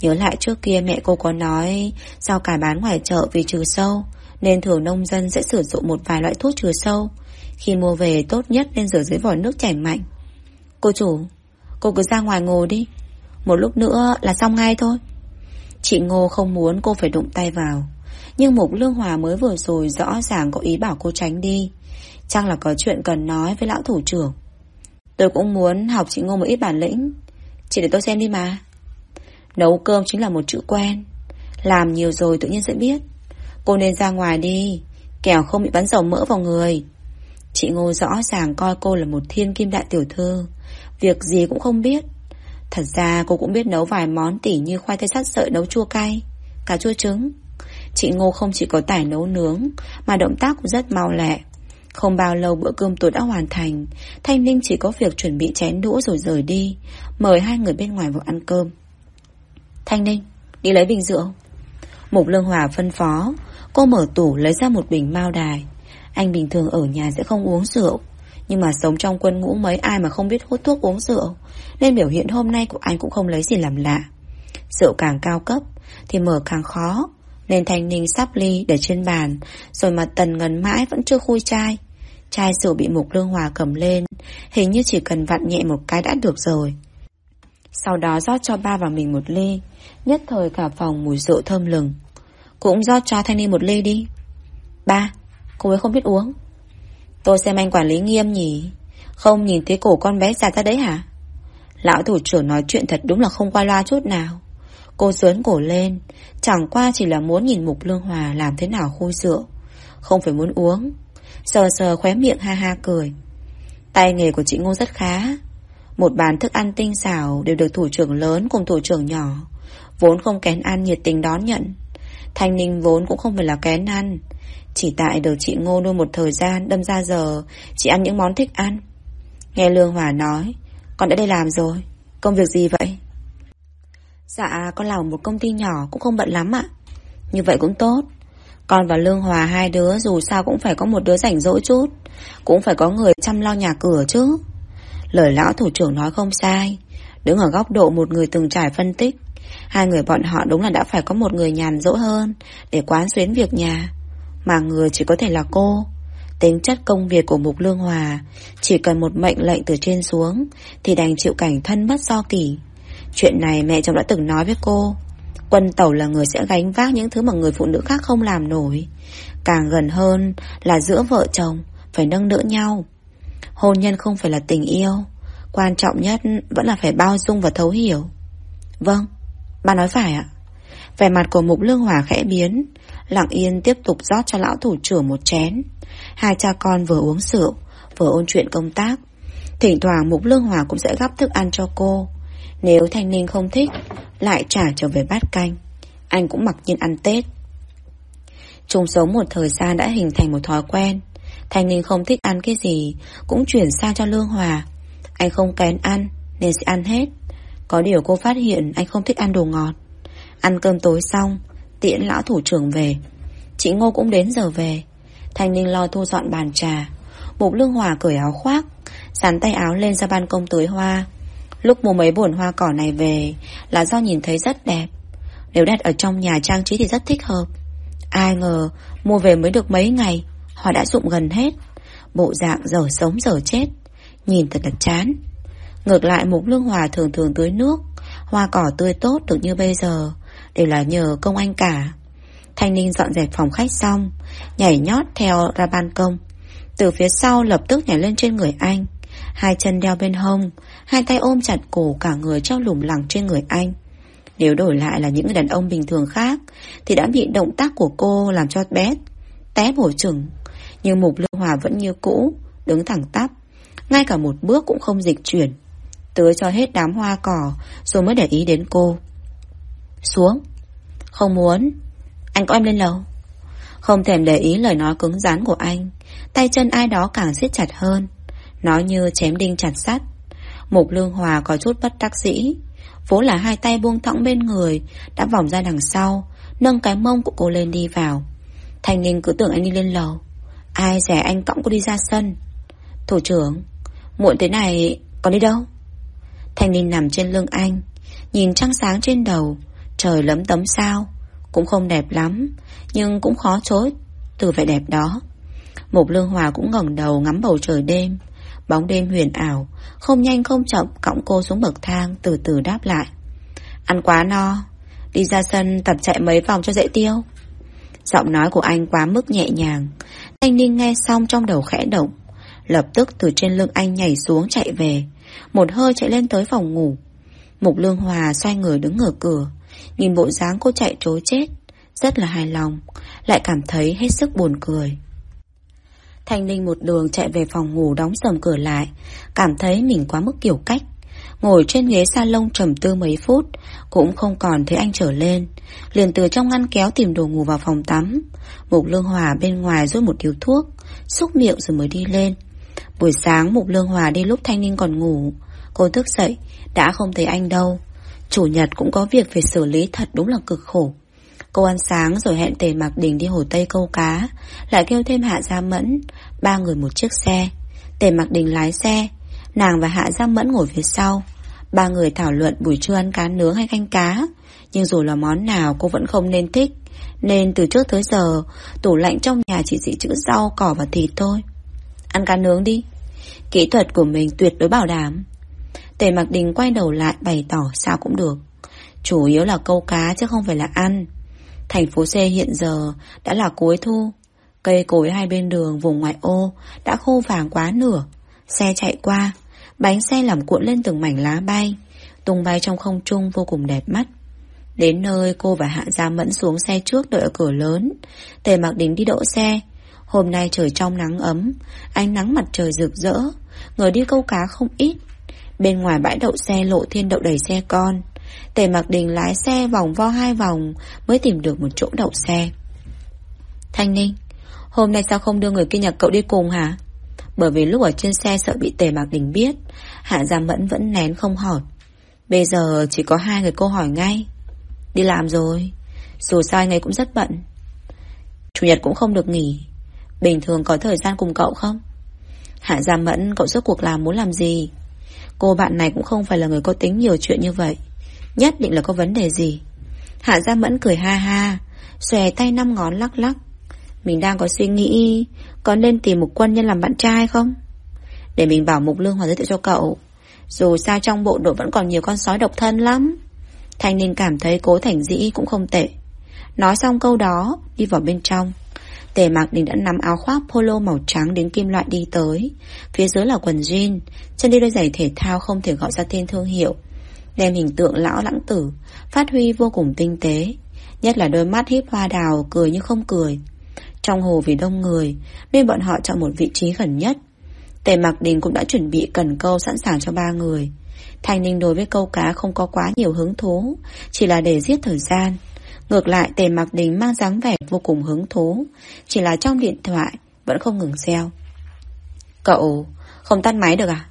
Nhớ lại trước kia mẹ cô có nói, Rau cải bán ngoài chợ vì trừ sâu, Nên thường nông dân sẽ sử dụng một vài loại thuốc trừ sâu. Khi mua về tốt nhất nên rửa dưới vòi nước chảy mạnh. Cô chủ, Cô cứ ra ngoài ngồi đi một lúc nữa là xong ngay thôi. Chị Ngô không muốn cô phải đụng tay vào, Nhưng Mục Lương Hòa mới vừa rồi Rõ ràng có ý bảo cô tránh đi. Chắc là có chuyện cần nói với lão thủ trưởng. Tôi cũng muốn học chị Ngô một ít bản lĩnh. Chị để tôi xem đi mà. Nấu cơm chính là một chữ quen. Làm nhiều rồi tự nhiên sẽ biết. Cô nên ra ngoài đi, Kẻo không bị bắn dầu mỡ vào người. Chị Ngô rõ ràng coi cô là một thiên kim đại tiểu thư. Việc gì cũng không biết. Thật ra cô cũng biết nấu vài món tỉ như khoai tây sắt sợi nấu chua cay, cà chua trứng. Chị Ngô không chỉ có tải nấu nướng, mà động tác cũng rất mau lẹ. Không bao lâu bữa cơm tối đã hoàn thành, Thanh Ninh chỉ có việc chuẩn bị chén đũa rồi rời đi, mời hai người bên ngoài vào ăn cơm. Thanh Ninh, đi lấy bình rượu. Mục Lương Hòa phân phó, cô mở tủ lấy ra một bình mao đài. Anh bình thường ở nhà sẽ không uống rượu, nhưng mà sống trong quân ngũ mấy ai mà không biết hút thuốc uống rượu nên biểu hiện hôm nay của anh cũng không lấy gì làm lạ. Rượu càng cao cấp, Thì mở càng khó. Nên Thanh Ninh sắp ly để trên bàn, Rồi mà tần ngần mãi vẫn chưa khui chai. Chai rượu bị Mục Lương Hòa cầm lên, Hình như chỉ cần vặn nhẹ một cái đã được rồi. Sau đó rót cho ba và mình một ly, Nhất thời cả phòng mùi rượu thơm lừng. Cũng rót cho Thanh Ninh một ly đi. Ba, Cô ấy không biết uống. Tôi xem anh quản lý nghiêm nhỉ. Không nhìn thấy cổ con bé già ra đấy hả? Lão thủ trưởng nói chuyện thật đúng là không qua loa chút nào. Cô sớn cổ lên, Chẳng qua chỉ là muốn nhìn Mục Lương Hòa Làm thế nào khui rượu. Không phải muốn uống. Sờ sờ khóe miệng ha ha cười. Tay nghề của chị Ngô rất khá. Một bàn thức ăn tinh xảo Đều được thủ trưởng lớn cùng thủ trưởng nhỏ. Vốn không kén ăn nhiệt tình đón nhận. Thanh Ninh vốn cũng không phải là kén ăn. Chỉ tại được chị Ngô nuôi một thời gian Đâm ra giờ, chị ăn những món thích ăn. Nghe Lương Hòa nói con đã đây làm rồi. Công việc gì vậy? Dạ con làm một công ty nhỏ, cũng không bận lắm ạ. Như vậy cũng tốt. Con và Lương Hòa hai đứa dù sao cũng phải có một đứa rảnh rỗi chút. Cũng phải có người chăm lo nhà cửa chứ. Lời lão thủ trưởng nói không sai. Đứng ở góc độ một người từng trải phân tích, Hai người bọn họ đúng là đã phải có một người nhàn rỗi hơn Để quán xuyến việc nhà. Mà người chỉ có thể là cô. Tính chất công việc của Mục Lương Hòa, chỉ cần một mệnh lệnh từ trên xuống, thì đành chịu cảnh thân mất do kỳ. Chuyện này mẹ chồng đã từng nói với cô. Quân tẩu là người sẽ gánh vác những thứ mà người phụ nữ khác không làm nổi. Càng gần hơn là giữa vợ chồng Phải nâng đỡ nhau. Hôn nhân không phải là tình yêu Quan trọng nhất vẫn là phải bao dung và thấu hiểu. Vâng Bà nói phải ạ. Vẻ mặt của Mục Lương Hòa khẽ biến Lặng yên tiếp tục rót cho lão thủ trưởng một chén. Hai cha con vừa uống rượu, Vừa ôn chuyện công tác. Thỉnh thoảng Mục Lương Hòa cũng sẽ gắp thức ăn cho cô. Nếu Thanh Ninh không thích, Lại trả trở về bát canh. Anh cũng mặc nhiên ăn Tết. Chung sống một thời gian đã hình thành một thói quen. Thanh Ninh không thích ăn cái gì, Cũng chuyển sang cho Lương Hòa. Anh không kén ăn, Nên sẽ ăn hết. Có điều cô phát hiện anh không thích ăn đồ ngọt. Ăn cơm tối xong, Tiễn lão thủ trưởng về. Chị Ngô cũng đến giờ về. Thanh Ninh lo thu dọn bàn trà. Mục Lương Hòa cởi áo khoác, Sắn tay áo lên ra ban công tưới hoa. Lúc mua mấy bồn hoa cỏ này về, Là do nhìn thấy rất đẹp. Nếu đặt ở trong nhà trang trí thì rất thích hợp. Ai ngờ, Mua về mới được mấy ngày Họ đã rụng gần hết. Bộ dạng dở sống dở chết. Nhìn thật là chán. Ngược lại, Mục Lương Hòa thường thường tưới nước. Hoa cỏ tươi tốt được như bây giờ. Đều là nhờ công anh cả. Thanh Ninh dọn dẹp phòng khách xong, Nhảy nhót theo ra ban công. Từ phía sau lập tức nhảy lên trên người anh. Hai chân đeo bên hông, Hai tay ôm chặt cổ cả người treo lủng lẳng trên người anh. Nếu đổi lại là những người đàn ông bình thường khác, Thì đã bị động tác của cô làm cho bé Té bổ chừng. Nhưng Mục Lương Hòa vẫn như cũ, Đứng thẳng tắp. Ngay cả một bước cũng không dịch chuyển. Tưới cho hết đám hoa cỏ, Rồi mới để ý đến cô. Xuống. Không muốn. Anh có em lên lầu? Không thèm để ý lời nói cứng rắn của anh. Tay chân ai đó càng siết chặt hơn. Nói như chém đinh chặt sắt. Mục lương hòa có chút bất đắc dĩ. Vốn là hai tay buông thõng bên người, Đã vòng ra đằng sau, Nâng cái mông của cô lên đi vào. Thành Ninh cứ tưởng anh đi lên lầu. Ai rẻ anh cõng cô đi ra sân. Thủ trưởng, Muộn thế này còn đi đâu? Thành Ninh nằm trên lưng anh, Nhìn trăng sáng trên đầu, Trời lấm tấm sao. Cũng không đẹp lắm, Nhưng cũng khó chối từ vẻ đẹp đó. Mục Lương Hòa cũng ngẩng đầu ngắm bầu trời đêm. Bóng đêm huyền ảo, Không nhanh không chậm cõng cô xuống bậc thang, Từ từ đáp lại. Ăn quá no, Đi ra sân tập chạy mấy vòng cho dễ tiêu. Giọng nói của anh quá mức nhẹ nhàng. Thanh Ninh nghe xong trong đầu khẽ động, Lập tức từ trên lưng anh nhảy xuống chạy về, Một hơi chạy lên tới phòng ngủ. Mục Lương Hòa xoay người đứng ở cửa. Nhìn bộ dáng cô chạy trối chết, Rất là hài lòng, Lại cảm thấy hết sức buồn cười. Thanh Ninh một đường chạy về phòng ngủ đóng sầm cửa lại, Cảm thấy mình quá mức kiểu cách. Ngồi trên ghế salon trầm tư mấy phút, Cũng không còn thấy anh trở lên. Liền từ trong ngăn kéo tìm đồ ngủ vào phòng tắm. Mục Lương Hòa bên ngoài rút một điếu thuốc, Xúc miệng rồi mới đi lên. Buổi sáng Mục Lương Hòa đi lúc Thanh Ninh còn ngủ. Cô thức dậy, Đã không thấy anh đâu. Chủ nhật cũng có việc phải xử lý thật đúng là cực khổ. Cô ăn sáng rồi hẹn Tề Mạc Đình đi Hồ Tây câu cá Lại kêu thêm Hạ Gia Mẫn Ba người một chiếc xe. Tề Mạc Đình lái xe Nàng và Hạ Gia Mẫn ngồi phía sau. Ba người thảo luận buổi trưa ăn cá nướng hay canh cá Nhưng dù là món nào cô vẫn không nên thích Nên từ trước tới giờ Tủ lạnh trong nhà chỉ dị chữ rau, cỏ và thịt thôi. Ăn cá nướng đi. Kỹ thuật của mình tuyệt đối bảo đảm. Tề Mạc Đình quay đầu lại bày tỏ sao cũng được. Chủ yếu là câu cá chứ không phải là ăn. Thành phố C hiện giờ đã là cuối thu. Cây cối hai bên đường vùng ngoại ô đã khô vàng quá nửa. Xe chạy qua, Bánh xe làm cuộn lên từng mảnh lá bay, Tung bay trong không trung vô cùng đẹp mắt. Đến nơi cô và Hạ Gia Mẫn xuống xe trước đợi ở cửa lớn. Tề Mạc Đình đi đỗ xe. Hôm nay trời trong nắng ấm, Ánh nắng mặt trời rực rỡ. Người đi câu cá không ít. Bên ngoài bãi đậu xe lộ thiên đậu đầy xe con. Tề Mạc Đình lái xe vòng vo hai vòng Mới tìm được một chỗ đậu xe. Thanh Ninh, Hôm nay sao không đưa người kia nhà cậu đi cùng hả? Bởi vì lúc ở trên xe sợ bị Tề Mạc Đình biết, Hạ Gia Mẫn vẫn nén không hỏi. Bây giờ chỉ có hai người cô hỏi ngay. Đi làm rồi, Dù sao anh ấy cũng rất bận. Chủ nhật cũng không được nghỉ. Bình thường có thời gian cùng cậu không? Hạ Gia Mẫn, cậu suốt cuộc làm muốn làm gì? Cô bạn này cũng không phải là người có tính nhiều chuyện như vậy. Nhất định là có vấn đề gì? Hạ Gia Mẫn cười ha ha, Xòe tay năm ngón lắc lắc. Mình đang có suy nghĩ, Có nên tìm một quân nhân làm bạn trai không? Để mình bảo Mục Lương Hòa giới thiệu cho cậu. Dù sao trong bộ đội vẫn còn nhiều con sói độc thân lắm. Thanh niên cảm thấy cố thành dĩ cũng không tệ. Nói xong câu đó, Đi vào bên trong. Tề Mạc Đình đã nắm áo khoác polo màu trắng đến kim loại đi tới. Phía dưới là quần jean, Chân đi đôi giày thể thao không thể gọi ra tên thương hiệu. Đem hình tượng lão lãng tử, Phát huy vô cùng tinh tế, Nhất là đôi mắt híp hoa đào cười như không cười. Trong hồ vì đông người, Nên bọn họ chọn một vị trí gần nhất. Tề Mạc Đình cũng đã chuẩn bị cần câu sẵn sàng cho ba người. Thanh Ninh đối với câu cá không có quá nhiều hứng thú, Chỉ là để giết thời gian. Ngược lại, Tề mặc Đình mang dáng vẻ vô cùng hứng thú. Chỉ là trong điện thoại, Vẫn không ngừng gieo Cậu, không tắt máy được à?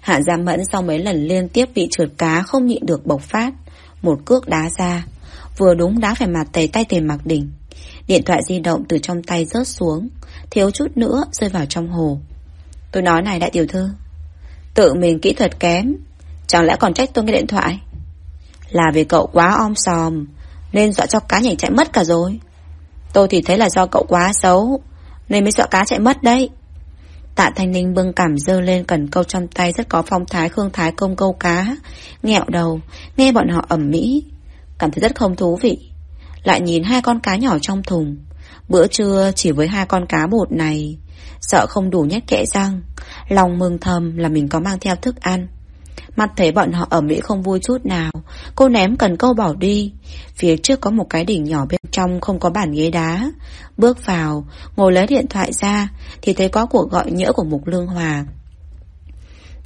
Hạ Gia Mẫn sau mấy lần liên tiếp bị trượt cá Không nhịn được bộc phát. Một cước đá ra. Vừa đúng đá phải mặt tề tay Tề mặc Đình. Điện thoại di động từ trong tay rớt xuống. Thiếu chút nữa rơi vào trong hồ. Tôi nói này đại tiểu thư. Tự mình kỹ thuật kém. Chẳng lẽ còn trách tôi cái điện thoại? Là vì cậu quá om sòm. Nên dọa cho cá nhảy chạy mất cả rồi. Tôi thì thấy là do cậu quá xấu, Nên mới dọa cá chạy mất đấy. Tạ Thanh Ninh bưng cảm dơ lên cần câu trong tay Rất có phong thái, khương thái công câu cá, Nghẹo đầu, Nghe bọn họ ẩm mỹ, Cảm thấy rất không thú vị. Lại nhìn hai con cá nhỏ trong thùng, Bữa trưa chỉ với hai con cá bột này, Sợ không đủ nhét kẽ răng, Lòng mừng thầm là mình có mang theo thức ăn. Mặt thấy bọn họ ở Mỹ không vui chút nào. Cô ném cần câu bỏ đi. Phía trước có một cái đỉnh nhỏ bên trong Không có bàn ghế đá. Bước vào, ngồi lấy điện thoại ra Thì thấy có cuộc gọi nhỡ của Mục Lương Hòa.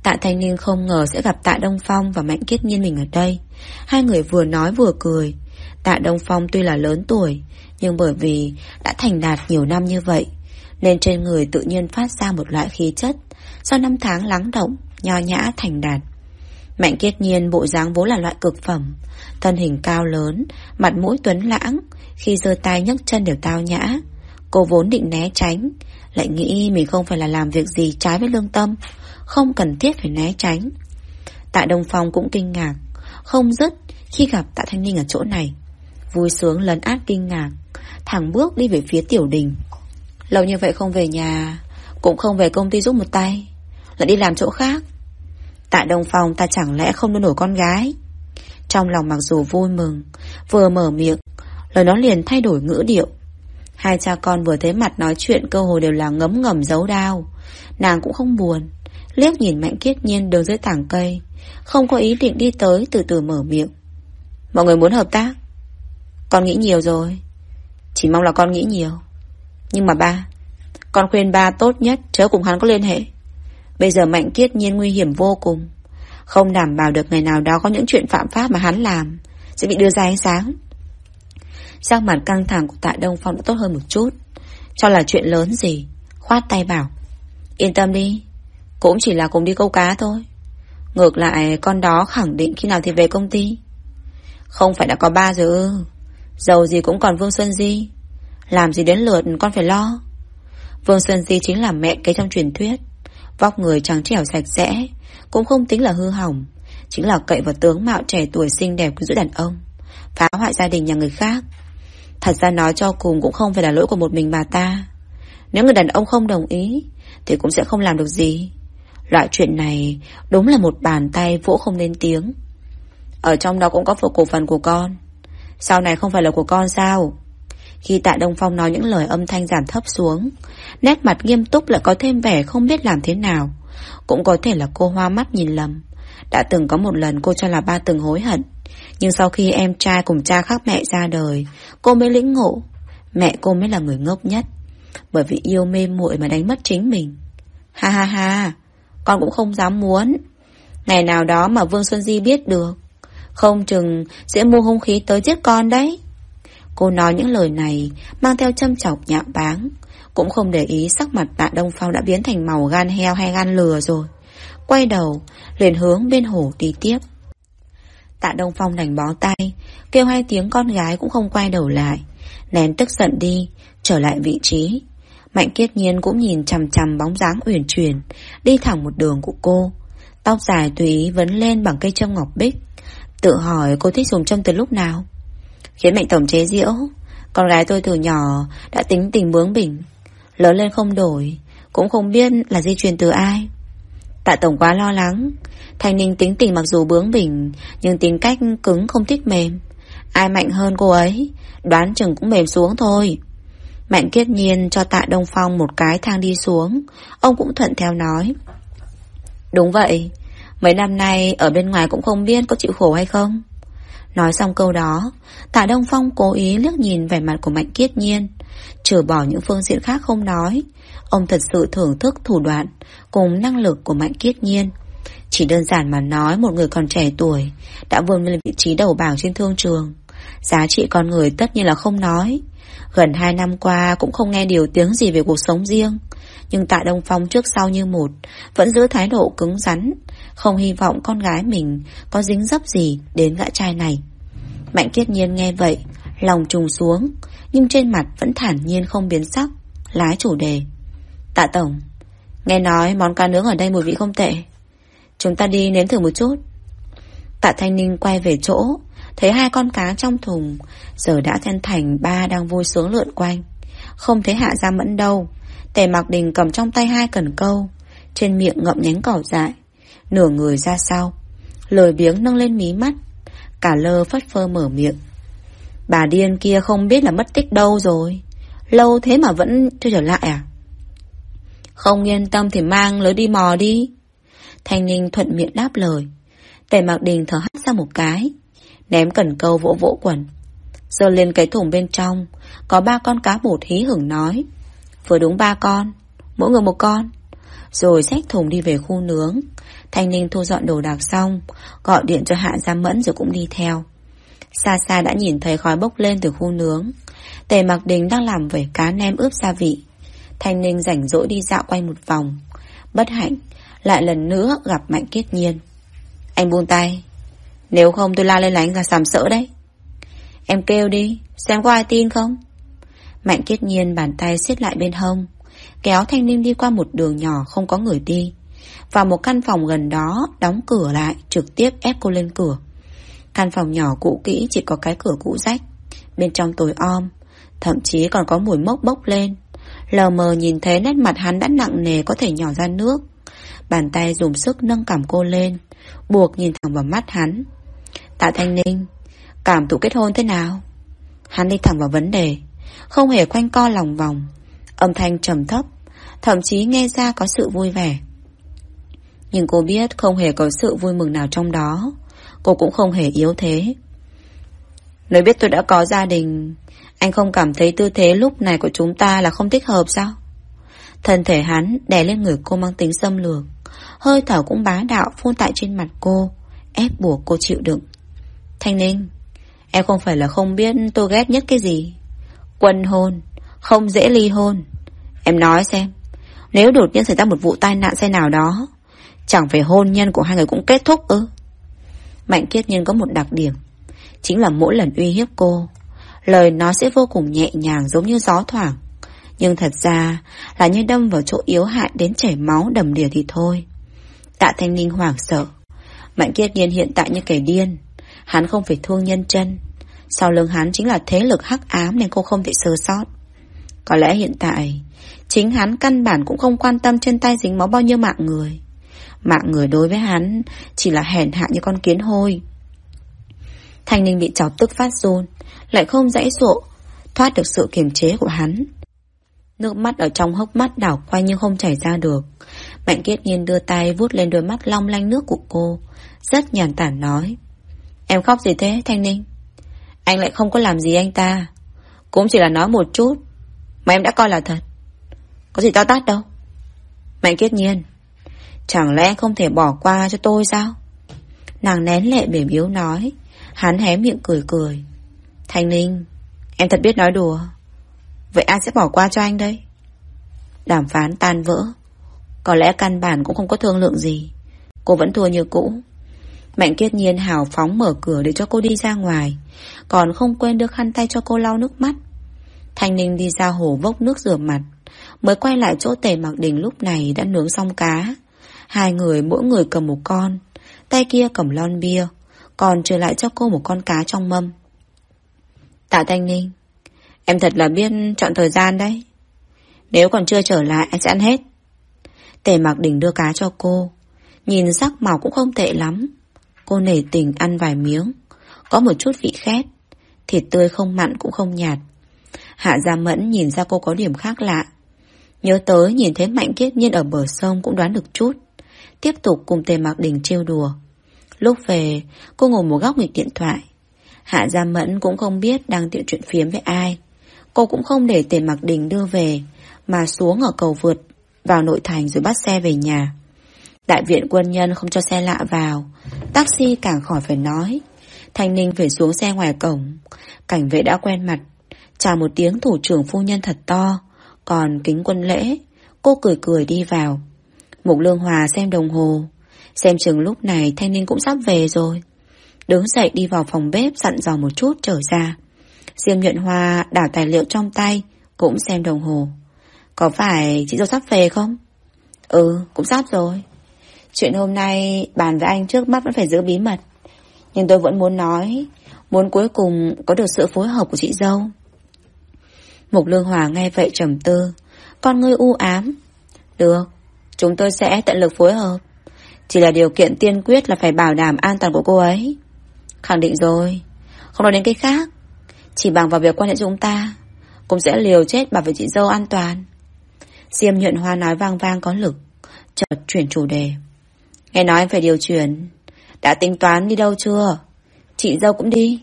Tạ Thanh Niên không ngờ sẽ gặp Tạ Đông Phong và Mạnh Kiết Nhiên mình ở đây. Hai người vừa nói vừa cười. Tạ Đông Phong tuy là lớn tuổi Nhưng bởi vì đã thành đạt nhiều năm như vậy Nên trên người tự nhiên phát ra một loại khí chất Do năm tháng lắng động Nho nhã thành đạt. Mạnh kiết nhiên bộ dáng vốn là loại cực phẩm, Thân hình cao lớn, Mặt mũi tuấn lãng, Khi giơ tay nhấc chân đều tao nhã. Cô vốn định né tránh, Lại nghĩ mình không phải là làm việc gì trái với lương tâm, Không cần thiết phải né tránh. Tại Đông Phong cũng kinh ngạc, Không dứt khi gặp Tạ Thanh Ninh ở chỗ này. Vui sướng lấn át kinh ngạc, Thẳng bước đi về phía tiểu đình. Lâu như vậy không về nhà, Cũng không về công ty giúp một tay, Lại đi làm chỗ khác. Tại Đông Phong ta chẳng lẽ không nuôi nổi con gái? Trong lòng mặc dù vui mừng, Vừa mở miệng, Lời nó liền thay đổi ngữ điệu. Hai cha con vừa thấy mặt nói chuyện cơ hồ đều là ngấm ngầm giấu đau. Nàng cũng không buồn, Liếc nhìn Mạnh Kiết Nhiên đứng dưới tảng cây, Không có ý định đi tới từ từ mở miệng. Mọi người muốn hợp tác? Con nghĩ nhiều rồi. Chỉ mong là con nghĩ nhiều. Nhưng mà ba, Con khuyên ba tốt nhất, chớ cùng hắn có liên hệ. Bây giờ Mạnh Kiết Nhiên nguy hiểm vô cùng. Không đảm bảo được ngày nào đó có những chuyện phạm pháp mà hắn làm, Sẽ bị đưa ra ánh sáng. Sắc mặt căng thẳng của tạ Đông Phong đã tốt hơn một chút. Cho là chuyện lớn gì? Khoát tay bảo, Yên tâm đi, Cũng chỉ là cùng đi câu cá thôi. Ngược lại, con đó khẳng định khi nào thì về công ty. Không phải đã có ba rồi ư? Dầu gì cũng còn Vương Xuân Di. Làm gì đến lượt con phải lo. Vương Xuân Di chính là mẹ kế trong truyền thuyết. Vóc người trắng trẻo sạch sẽ, Cũng không tính là hư hỏng, Chính là cậy vào tướng mạo trẻ tuổi xinh đẹp của giữa đàn ông, Phá hoại gia đình nhà người khác. Thật ra nói cho cùng cũng không phải là lỗi của một mình bà ta. Nếu người đàn ông không đồng ý, Thì cũng sẽ không làm được gì. Loại chuyện này Đúng là một bàn tay vỗ không lên tiếng. Ở trong đó cũng có phần cổ phần của con. Sau này không phải là của con sao? Khi tạ Đông Phong nói những lời âm thanh giảm thấp xuống, Nét mặt nghiêm túc lại có thêm vẻ không biết làm thế nào. Cũng có thể là cô hoa mắt nhìn lầm. Đã từng có một lần cô cho là ba từng hối hận, Nhưng sau khi em trai cùng cha khác mẹ ra đời, Cô mới lĩnh ngộ. Mẹ cô mới là người ngốc nhất, Bởi vì yêu mê muội mà đánh mất chính mình. Ha ha ha, Con cũng không dám muốn. Ngày nào đó mà Vương Xuân Di biết được, Không chừng sẽ mua hung khí tới giết con đấy. Cô nói những lời này Mang theo châm chọc nhạo báng cũng không để ý sắc mặt tạ Đông Phong đã biến thành màu gan heo hay gan lừa rồi. Quay đầu, liền hướng bên hồ đi tiếp. Tạ Đông Phong đành bó tay, kêu hai tiếng con gái cũng không quay đầu lại. Nén tức giận đi, trở lại vị trí. Mạnh kiết nhiên cũng nhìn chằm chằm bóng dáng uyển chuyển, đi thẳng một đường của cô. Tóc dài tùy ý vấn lên bằng cây châm ngọc bích. Tự hỏi cô thích dùng châm từ lúc nào? Khiến mạnh tổng chế diễu, con gái tôi từ nhỏ đã tính tình bướng bỉnh, Lớn lên không đổi Cũng không biết là di truyền từ ai Tạ Tổng quá lo lắng. Thanh Ninh tính tình mặc dù bướng bỉnh, nhưng tính cách cứng không thích mềm. Ai mạnh hơn cô ấy, đoán chừng cũng mềm xuống thôi. Mạnh kiết nhiên cho tạ Đông Phong một cái thang đi xuống, ông cũng thuận theo nói. Đúng vậy, mấy năm nay ở bên ngoài cũng không biết có chịu khổ hay không. Nói xong câu đó, tạ Đông Phong cố ý liếc nhìn vẻ mặt của Mạnh kiết nhiên, trừ bỏ những phương diện khác không nói. Ông thật sự thưởng thức thủ đoạn cùng năng lực của Mạnh kiết nhiên. Chỉ đơn giản mà nói một người còn trẻ tuổi đã vươn lên vị trí đầu bảng trên thương trường. Giá trị con người tất nhiên là không nói. Gần hai năm qua cũng không nghe điều tiếng gì về cuộc sống riêng. Nhưng Tạ Đông Phong trước sau như một, vẫn giữ thái độ cứng rắn, không hy vọng con gái mình có dính dấp gì đến gã trai này. Mạnh kiết nhiên nghe vậy, lòng trùng xuống, nhưng trên mặt vẫn thản nhiên không biến sắc, lái chủ đề. Tạ Tổng, nghe nói món cá nướng ở đây mùi vị không tệ. Chúng ta đi nếm thử một chút. Tạ Thanh Ninh quay về chỗ, thấy hai con cá trong thùng, giờ đã thân thành ba đang vui sướng lượn quanh. Không thấy hạ ra mẫn đâu. Tề Mạc Đình cầm trong tay hai cần câu, trên miệng ngậm nhánh cỏ dại, nửa người ra sau. Lời biếng nâng lên mí mắt, cả lơ phất phơ mở miệng. Bà điên kia không biết là mất tích đâu rồi. Lâu thế mà vẫn chưa trở lại à? Không yên tâm thì mang lối đi mò đi. Thanh Ninh thuận miệng đáp lời. Tề Mạc Đình thở hắt ra một cái. Ném cần câu vỗ vỗ quần. Giờ lên cái thùng bên trong. Có ba con cá bột hí hửng nói. Vừa đúng ba con. Mỗi người một con. Rồi xách thùng đi về khu nướng. Thanh Ninh thu dọn đồ đạc xong. Gọi điện cho Hạ Gia Mẫn rồi cũng đi theo. Xa xa đã nhìn thấy khói bốc lên từ khu nướng. Tề Mạc Đình đang làm về cá nem ướp gia vị. Thanh Ninh rảnh rỗi đi dạo quanh một vòng. Bất hạnh, lại lần nữa gặp Mạnh Kiết Nhiên. Anh buông tay. Nếu không tôi la lên là anh ra sàm sỡ đấy. Em kêu đi, xem có ai tin không? Mạnh Kiết Nhiên bàn tay siết lại bên hông. Kéo Thanh Ninh đi qua một đường nhỏ không có người đi. Vào một căn phòng gần đó, đóng cửa lại, trực tiếp ép cô lên cửa. Căn phòng nhỏ cũ kỹ chỉ có cái cửa cũ rách. Bên trong tối om, thậm chí còn có mùi mốc bốc lên. Lờ mờ nhìn thấy nét mặt hắn đã nặng nề có thể nhỏ ra nước. Bàn tay dùng sức nâng cảm cô lên, buộc nhìn thẳng vào mắt hắn. Tạ Thanh Ninh, cảm tụ kết hôn thế nào? Hắn đi thẳng vào vấn đề, không hề quanh co lòng vòng. Âm thanh trầm thấp, thậm chí nghe ra có sự vui vẻ. Nhưng cô biết không hề có sự vui mừng nào trong đó. Cô cũng không hề yếu thế. Nếu biết tôi đã có gia đình, anh không cảm thấy tư thế lúc này của chúng ta là không thích hợp sao? Thân thể hắn đè lên người cô mang tính xâm lược. Hơi thở cũng bá đạo phun tại trên mặt cô, ép buộc cô chịu đựng. Thanh Ninh, em không phải là không biết tôi ghét nhất cái gì. Quân hôn, không dễ ly hôn. Em nói xem, nếu đột nhiên xảy ra một vụ tai nạn xe nào đó, chẳng phải hôn nhân của hai người cũng kết thúc ư? Mạnh Kiết Nhân có một đặc điểm, chính là mỗi lần uy hiếp cô, lời nó sẽ vô cùng nhẹ nhàng giống như gió thoảng. Nhưng thật ra là như đâm vào chỗ yếu hại đến chảy máu đầm đìa thì thôi. Tạ Thanh Ninh hoảng sợ. Mạnh Kiết Nhiên hiện tại như kẻ điên. Hắn không phải thương nhân chân. Sau lưng hắn chính là thế lực hắc ám nên cô không thể sơ sót. Có lẽ hiện tại, chính hắn căn bản cũng không quan tâm trên tay dính máu bao nhiêu mạng người. Mạng người đối với hắn chỉ là hèn hạ như con kiến hôi. Thanh Ninh bị chọc tức phát run, lại không dãy dụ, thoát được sự kiềm chế của hắn. Nước mắt ở trong hốc mắt đảo quay nhưng không chảy ra được. Mạnh kiết nhiên đưa tay vuốt lên đôi mắt long lanh nước của cô. Rất nhàn tản nói. Em khóc gì thế Thanh Ninh? Anh lại không có làm gì anh ta. Cũng chỉ là nói một chút. Mà em đã coi là thật. Có gì to tát đâu. Mạnh kiết nhiên. Chẳng lẽ không thể bỏ qua cho tôi sao? Nàng nén lệ mềm yếu nói. Hắn hé miệng cười cười. Thanh Ninh, em thật biết nói đùa. Vậy ai sẽ bỏ qua cho anh đây? Đàm phán tan vỡ. Có lẽ căn bản cũng không có thương lượng gì. Cô vẫn thua như cũ. Mạnh kiết nhiên hào phóng mở cửa để cho cô đi ra ngoài. Còn không quên đưa khăn tay cho cô lau nước mắt. Thanh Ninh đi ra hồ vốc nước rửa mặt. Mới quay lại chỗ tề mặc đình lúc này đã nướng xong cá. Hai người mỗi người cầm một con. Tay kia cầm lon bia. Còn trở lại cho cô một con cá trong mâm. Tạ Thanh Ninh, Em thật là biết chọn thời gian đấy Nếu còn chưa trở lại, anh sẽ ăn hết Tề Mạc Đình đưa cá cho cô Nhìn sắc màu cũng không tệ lắm. Cô nể tình ăn vài miếng. Có một chút vị khét. Thịt tươi không mặn cũng không nhạt. Hạ Gia Mẫn nhìn ra cô có điểm khác lạ. Nhớ tới nhìn thấy Mạnh Kiết Nhiên ở bờ sông cũng đoán được chút. Tiếp tục cùng Tề Mạc Đình trêu đùa. Lúc về, cô ngồi một góc nghịch điện thoại. Hạ Gia Mẫn cũng không biết đang tiện chuyện phiếm với ai. Cô cũng không để Tề Mạc Đình đưa về, mà xuống ở cầu vượt, vào nội thành rồi bắt xe về nhà. Đại viện quân nhân không cho xe lạ vào, taxi càng khỏi phải nói. Thanh Ninh phải xuống xe ngoài cổng, cảnh vệ đã quen mặt, chào một tiếng thủ trưởng phu nhân thật to, còn kính quân lễ, cô cười cười đi vào. Mục Lương Hòa xem đồng hồ, xem chừng lúc này Thanh niên cũng sắp về rồi. Đứng dậy đi vào phòng bếp dặn dò một chút trở ra. Diêm nhuận hoa đảo tài liệu trong tay, cũng xem đồng hồ. Có phải chị dâu sắp về không? Ừ, cũng sắp rồi. Chuyện hôm nay bàn với anh trước mắt vẫn phải giữ bí mật. Nhưng tôi vẫn muốn nói, muốn cuối cùng có được sự phối hợp của chị dâu. Mục Lương Hòa nghe vậy trầm tư, con ngươi u ám. Được, chúng tôi sẽ tận lực phối hợp. Chỉ là điều kiện tiên quyết là phải bảo đảm an toàn của cô ấy. Khẳng định rồi, không nói đến cái khác. Chỉ bằng vào việc quan hệ chúng ta, cũng sẽ liều chết bảo vệ chị dâu an toàn. Diêm nhuận hoa nói vang vang có lực, chợt chuyển chủ đề. Nghe nói anh phải điều chuyển, đã tính toán đi đâu chưa? Chị dâu cũng đi.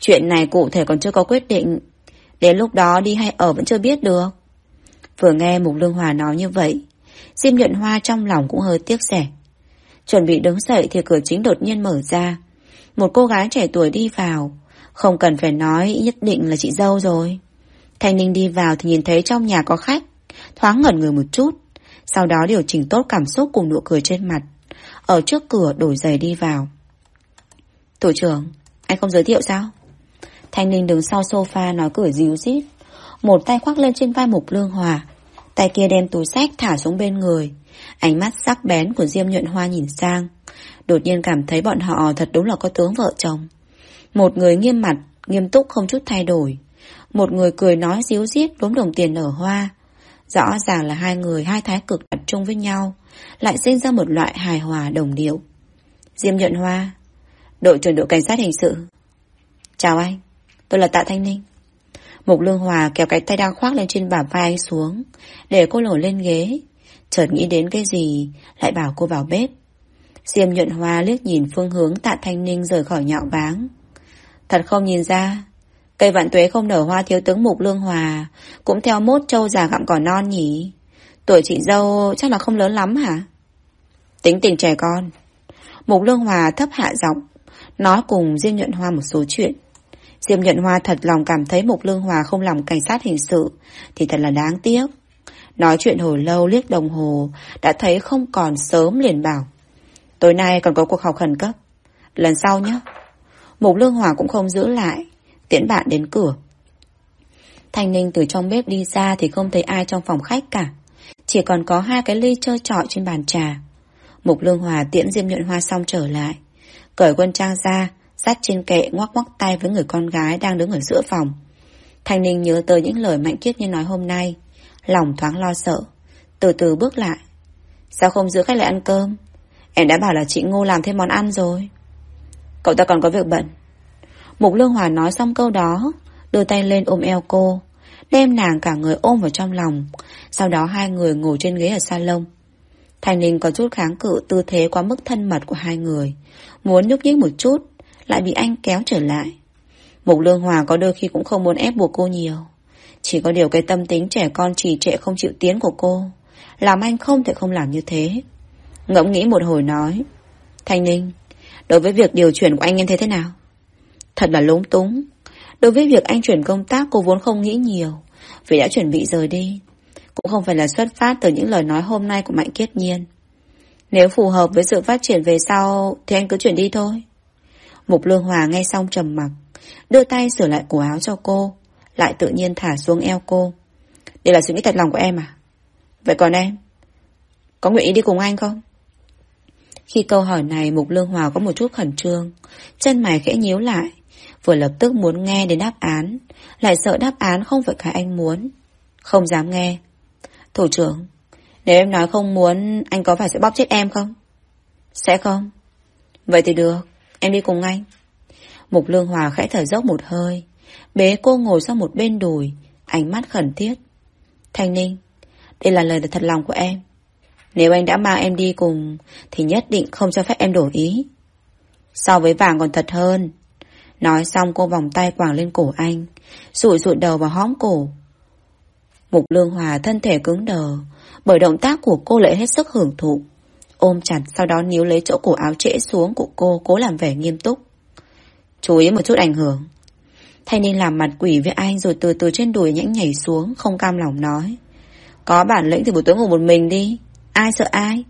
Chuyện này cụ thể còn chưa có quyết định, Đến lúc đó đi hay ở vẫn chưa biết được. Vừa nghe Mục Lương Hòa nói như vậy, Diêm Nhuận Hoa trong lòng cũng hơi tiếc rẻ. Chuẩn bị đứng dậy thì cửa chính đột nhiên mở ra. Một cô gái trẻ tuổi đi vào. Không cần phải nói nhất định là chị dâu rồi. Thanh Ninh đi vào thì nhìn thấy trong nhà có khách. Thoáng ngẩn người một chút. Sau đó điều chỉnh tốt cảm xúc cùng nụ cười trên mặt. Ở trước cửa đổi giày đi vào. Thủ trưởng, anh không giới thiệu sao? Thanh Ninh đứng sau sofa nói cười díu dít. Một tay khoác lên trên vai Mục Lương Hòa. Tay kia đem túi sách thả xuống bên người. Ánh mắt sắc bén của Diêm nhuận hoa nhìn sang. Đột nhiên cảm thấy bọn họ thật đúng là có tướng vợ chồng. Một người nghiêm mặt, nghiêm túc không chút thay đổi. Một người cười nói díu dít đốm đồng tiền nở hoa. Rõ ràng là hai người hai thái cực đặt chung với nhau, lại sinh ra một loại hài hòa đồng điệu. Diêm nhuận hoa, đội trưởng đội cảnh sát hình sự. Chào anh. Tôi là Tạ Thanh Ninh. Mục Lương Hòa kéo cái tay đang khoác lên trên bả vai anh xuống, để cô nổi lên ghế. Chợt nghĩ đến cái gì, lại bảo cô vào bếp. Diêm nhuận hoa liếc nhìn phương hướng Tạ Thanh Ninh rời khỏi nhạo báng. Thật không nhìn ra, cây vạn tuế không nở hoa thiếu tướng Mục Lương Hòa, cũng theo mốt châu già gặm cỏ non nhỉ. Tuổi chị dâu chắc là không lớn lắm hả? Tính tình trẻ con. Mục Lương Hòa thấp hạ giọng, nói cùng Diêm nhuận hoa một số chuyện. Diêm Nhận Hoa thật lòng cảm thấy Mục Lương Hòa không làm cảnh sát hình sự thì thật là đáng tiếc. Nói chuyện hồi lâu liếc đồng hồ đã thấy không còn sớm liền bảo. Tối nay còn có cuộc họp khẩn cấp. Lần sau nhé. Mục Lương Hòa cũng không giữ lại. Tiễn bạn đến cửa. Thanh Ninh từ trong bếp đi ra thì không thấy ai trong phòng khách cả. Chỉ còn có hai cái ly trơ trọi trên bàn trà. Mục Lương Hòa tiễn Diêm Nhuận Hoa xong trở lại. Cởi quân trang ra, sát trên kệ ngoắc ngoắc tay với người con gái đang đứng ở giữa phòng. Thanh Ninh nhớ tới những lời Mạnh Kiết như nói hôm nay. Lòng thoáng lo sợ. Từ từ bước lại. Sao không giữ khách lại ăn cơm? Em đã bảo là chị Ngô làm thêm món ăn rồi. Cậu ta còn có việc bận. Mục Lương Hòa nói xong câu đó, đưa tay lên ôm eo cô, đem nàng cả người ôm vào trong lòng. Sau đó hai người ngồi trên ghế ở salon. Thành Ninh có chút kháng cự tư thế quá mức thân mật của hai người, muốn nhúc nhích một chút, lại bị anh kéo trở lại. Mục Lương Hòa có đôi khi cũng không muốn ép buộc cô nhiều. Chỉ có điều cái tâm tính trẻ con trì trệ không chịu tiến của cô, làm anh không thể không làm như thế. Ngẫm nghĩ một hồi nói, Thanh Ninh, đối với việc điều chuyển của anh em thế thế nào? Thật là lúng túng. Đối với việc anh chuyển công tác cô vốn không nghĩ nhiều, vì đã chuẩn bị rời đi. Cũng không phải là xuất phát từ những lời nói hôm nay của Mạnh Kiết Nhiên. Nếu phù hợp với sự phát triển về sau thì anh cứ chuyển đi thôi. Mục Lương Hòa nghe xong trầm mặc, đưa tay sửa lại cổ áo cho cô, lại tự nhiên thả xuống eo cô. Đây là suy nghĩ thật lòng của em à? Vậy còn em? Có nguyện ý đi cùng anh không? Khi câu hỏi này Mục Lương Hòa có một chút khẩn trương, chân mày khẽ nhíu lại, vừa lập tức muốn nghe đến đáp án, lại sợ đáp án không phải cái anh muốn. Không dám nghe. Thủ trưởng, nếu em nói không muốn, anh có phải sẽ bóp chết em không? Sẽ không? Vậy thì được, em đi cùng anh. Mục Lương Hòa khẽ thở dốc một hơi, bế cô ngồi sang một bên đùi, ánh mắt khẩn thiết. Thanh Ninh, đây là lời thật lòng của em. Nếu anh đã mang em đi cùng, thì nhất định không cho phép em đổi ý. So với vàng còn thật hơn. Nói xong cô vòng tay quàng lên cổ anh, rụi rụi đầu vào hõm cổ. Mục Lương Hòa thân thể cứng đờ, bởi động tác của cô lại hết sức hưởng thụ. Ôm chặt sau đó níu lấy chỗ cổ áo trễ xuống của cô cố làm vẻ nghiêm túc. Chú ý một chút ảnh hưởng. Thanh niên làm mặt quỷ với anh rồi từ từ trên đùi nhãn nhảy xuống, không cam lòng nói. Có bản lĩnh thì buổi tối ngủ một mình đi. Ai sợ ai?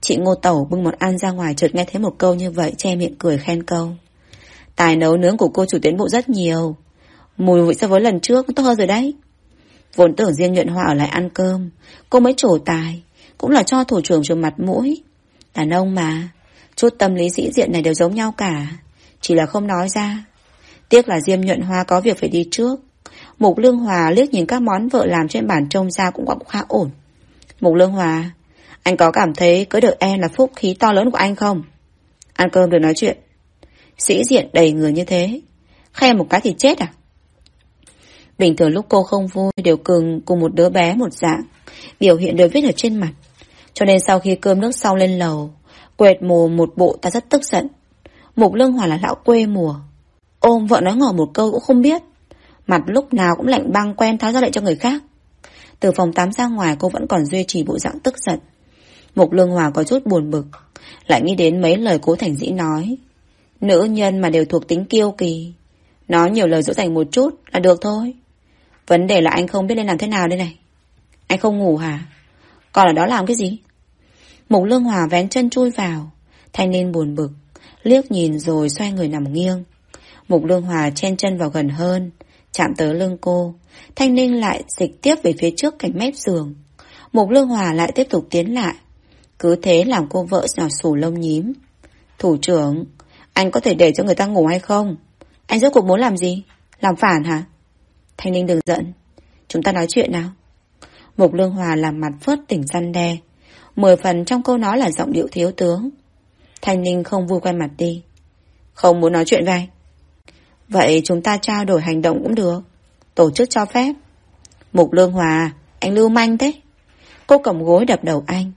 Chị Ngô Tẩu bưng một ăn ra ngoài chợt nghe thấy một câu như vậy che miệng cười khen câu. Tài nấu nướng của cô chủ tiến bộ rất nhiều. Mùi vị so với lần trước tốt hơn rồi đấy. Vốn tưởng riêng nhuận hoa ở lại ăn cơm, cô mới trổ tài, cũng là cho thủ trưởng trường mặt mũi. Đàn ông mà, chút tâm lý sĩ diện này đều giống nhau cả, chỉ là không nói ra. Tiếc là Diêm nhuận hoa có việc phải đi trước. Mục Lương Hòa liếc nhìn các món vợ làm trên bàn trông ra cũng cũng khá ổn. Mục Lương Hòa, anh có cảm thấy cưới được em là phúc khí to lớn của anh không? Ăn cơm được nói chuyện. Sĩ diện đầy người như thế. Khen một cái thì chết à? Bình thường lúc cô không vui đều cường cùng một đứa bé một dạng. Biểu hiện đều viết ở trên mặt. Cho nên sau khi cơm nước xong lên lầu, quệt mù một bộ ta rất tức giận. Mục Lương Hòa là lão quê mùa. Ôm vợ nói ngỏ một câu cũng không biết. Mặt lúc nào cũng lạnh băng quen tháo ra lại cho người khác. Từ phòng tắm ra ngoài cô vẫn còn duy trì bộ dạng tức giận. Mục Lương Hòa có chút buồn bực. Lại nghĩ đến mấy lời cố thành dĩ nói. Nữ nhân mà đều thuộc tính kiêu kỳ. Nói nhiều lời dỗ dành một chút là được thôi. Vấn đề là anh không biết nên làm thế nào đây này. Anh không ngủ hả? Còn ở đó làm cái gì? Mục Lương Hòa vén chân chui vào. Thanh niên buồn bực. Liếc nhìn rồi xoay người nằm nghiêng. Mục Lương Hòa chen chân vào gần hơn. Chạm tới lưng cô. Thanh ninh lại dịch tiếp về phía trước cạnh mép giường. Mục Lương Hòa lại tiếp tục tiến lại. Cứ thế làm cô vợ nhỏ sù lông nhím. Thủ trưởng, anh có thể để cho người ta ngủ hay không? Anh rốt cuộc muốn làm gì? Làm phản hả? Thanh Ninh đừng giận. Chúng ta nói chuyện nào. Mục Lương Hòa làm mặt phớt tỉnh săn đe. Mười phần trong câu nói là giọng điệu thiếu tướng. Thanh Ninh không vui quay mặt đi. Không muốn nói chuyện với. Vậy chúng ta trao đổi hành động cũng được. Tổ chức cho phép. Mục Lương Hòa, anh lưu manh thế. Cô cầm gối đập đầu anh.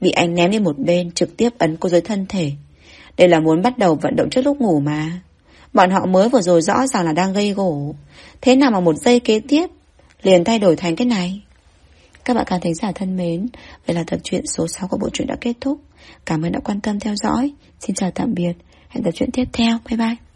Bị anh ném đi một bên trực tiếp ấn cô dưới thân thể. Đây là muốn bắt đầu vận động trước lúc ngủ mà. Bọn họ mới vừa rồi rõ ràng là đang gây gỗ. Thế nào mà một giây kế tiếp liền thay đổi thành cái này? Các bạn khán thính giả thân mến, vậy là tập truyện số 6 của bộ truyện đã kết thúc. Cảm ơn đã quan tâm theo dõi. Xin chào tạm biệt. Hẹn tập truyện tiếp theo. Bye bye.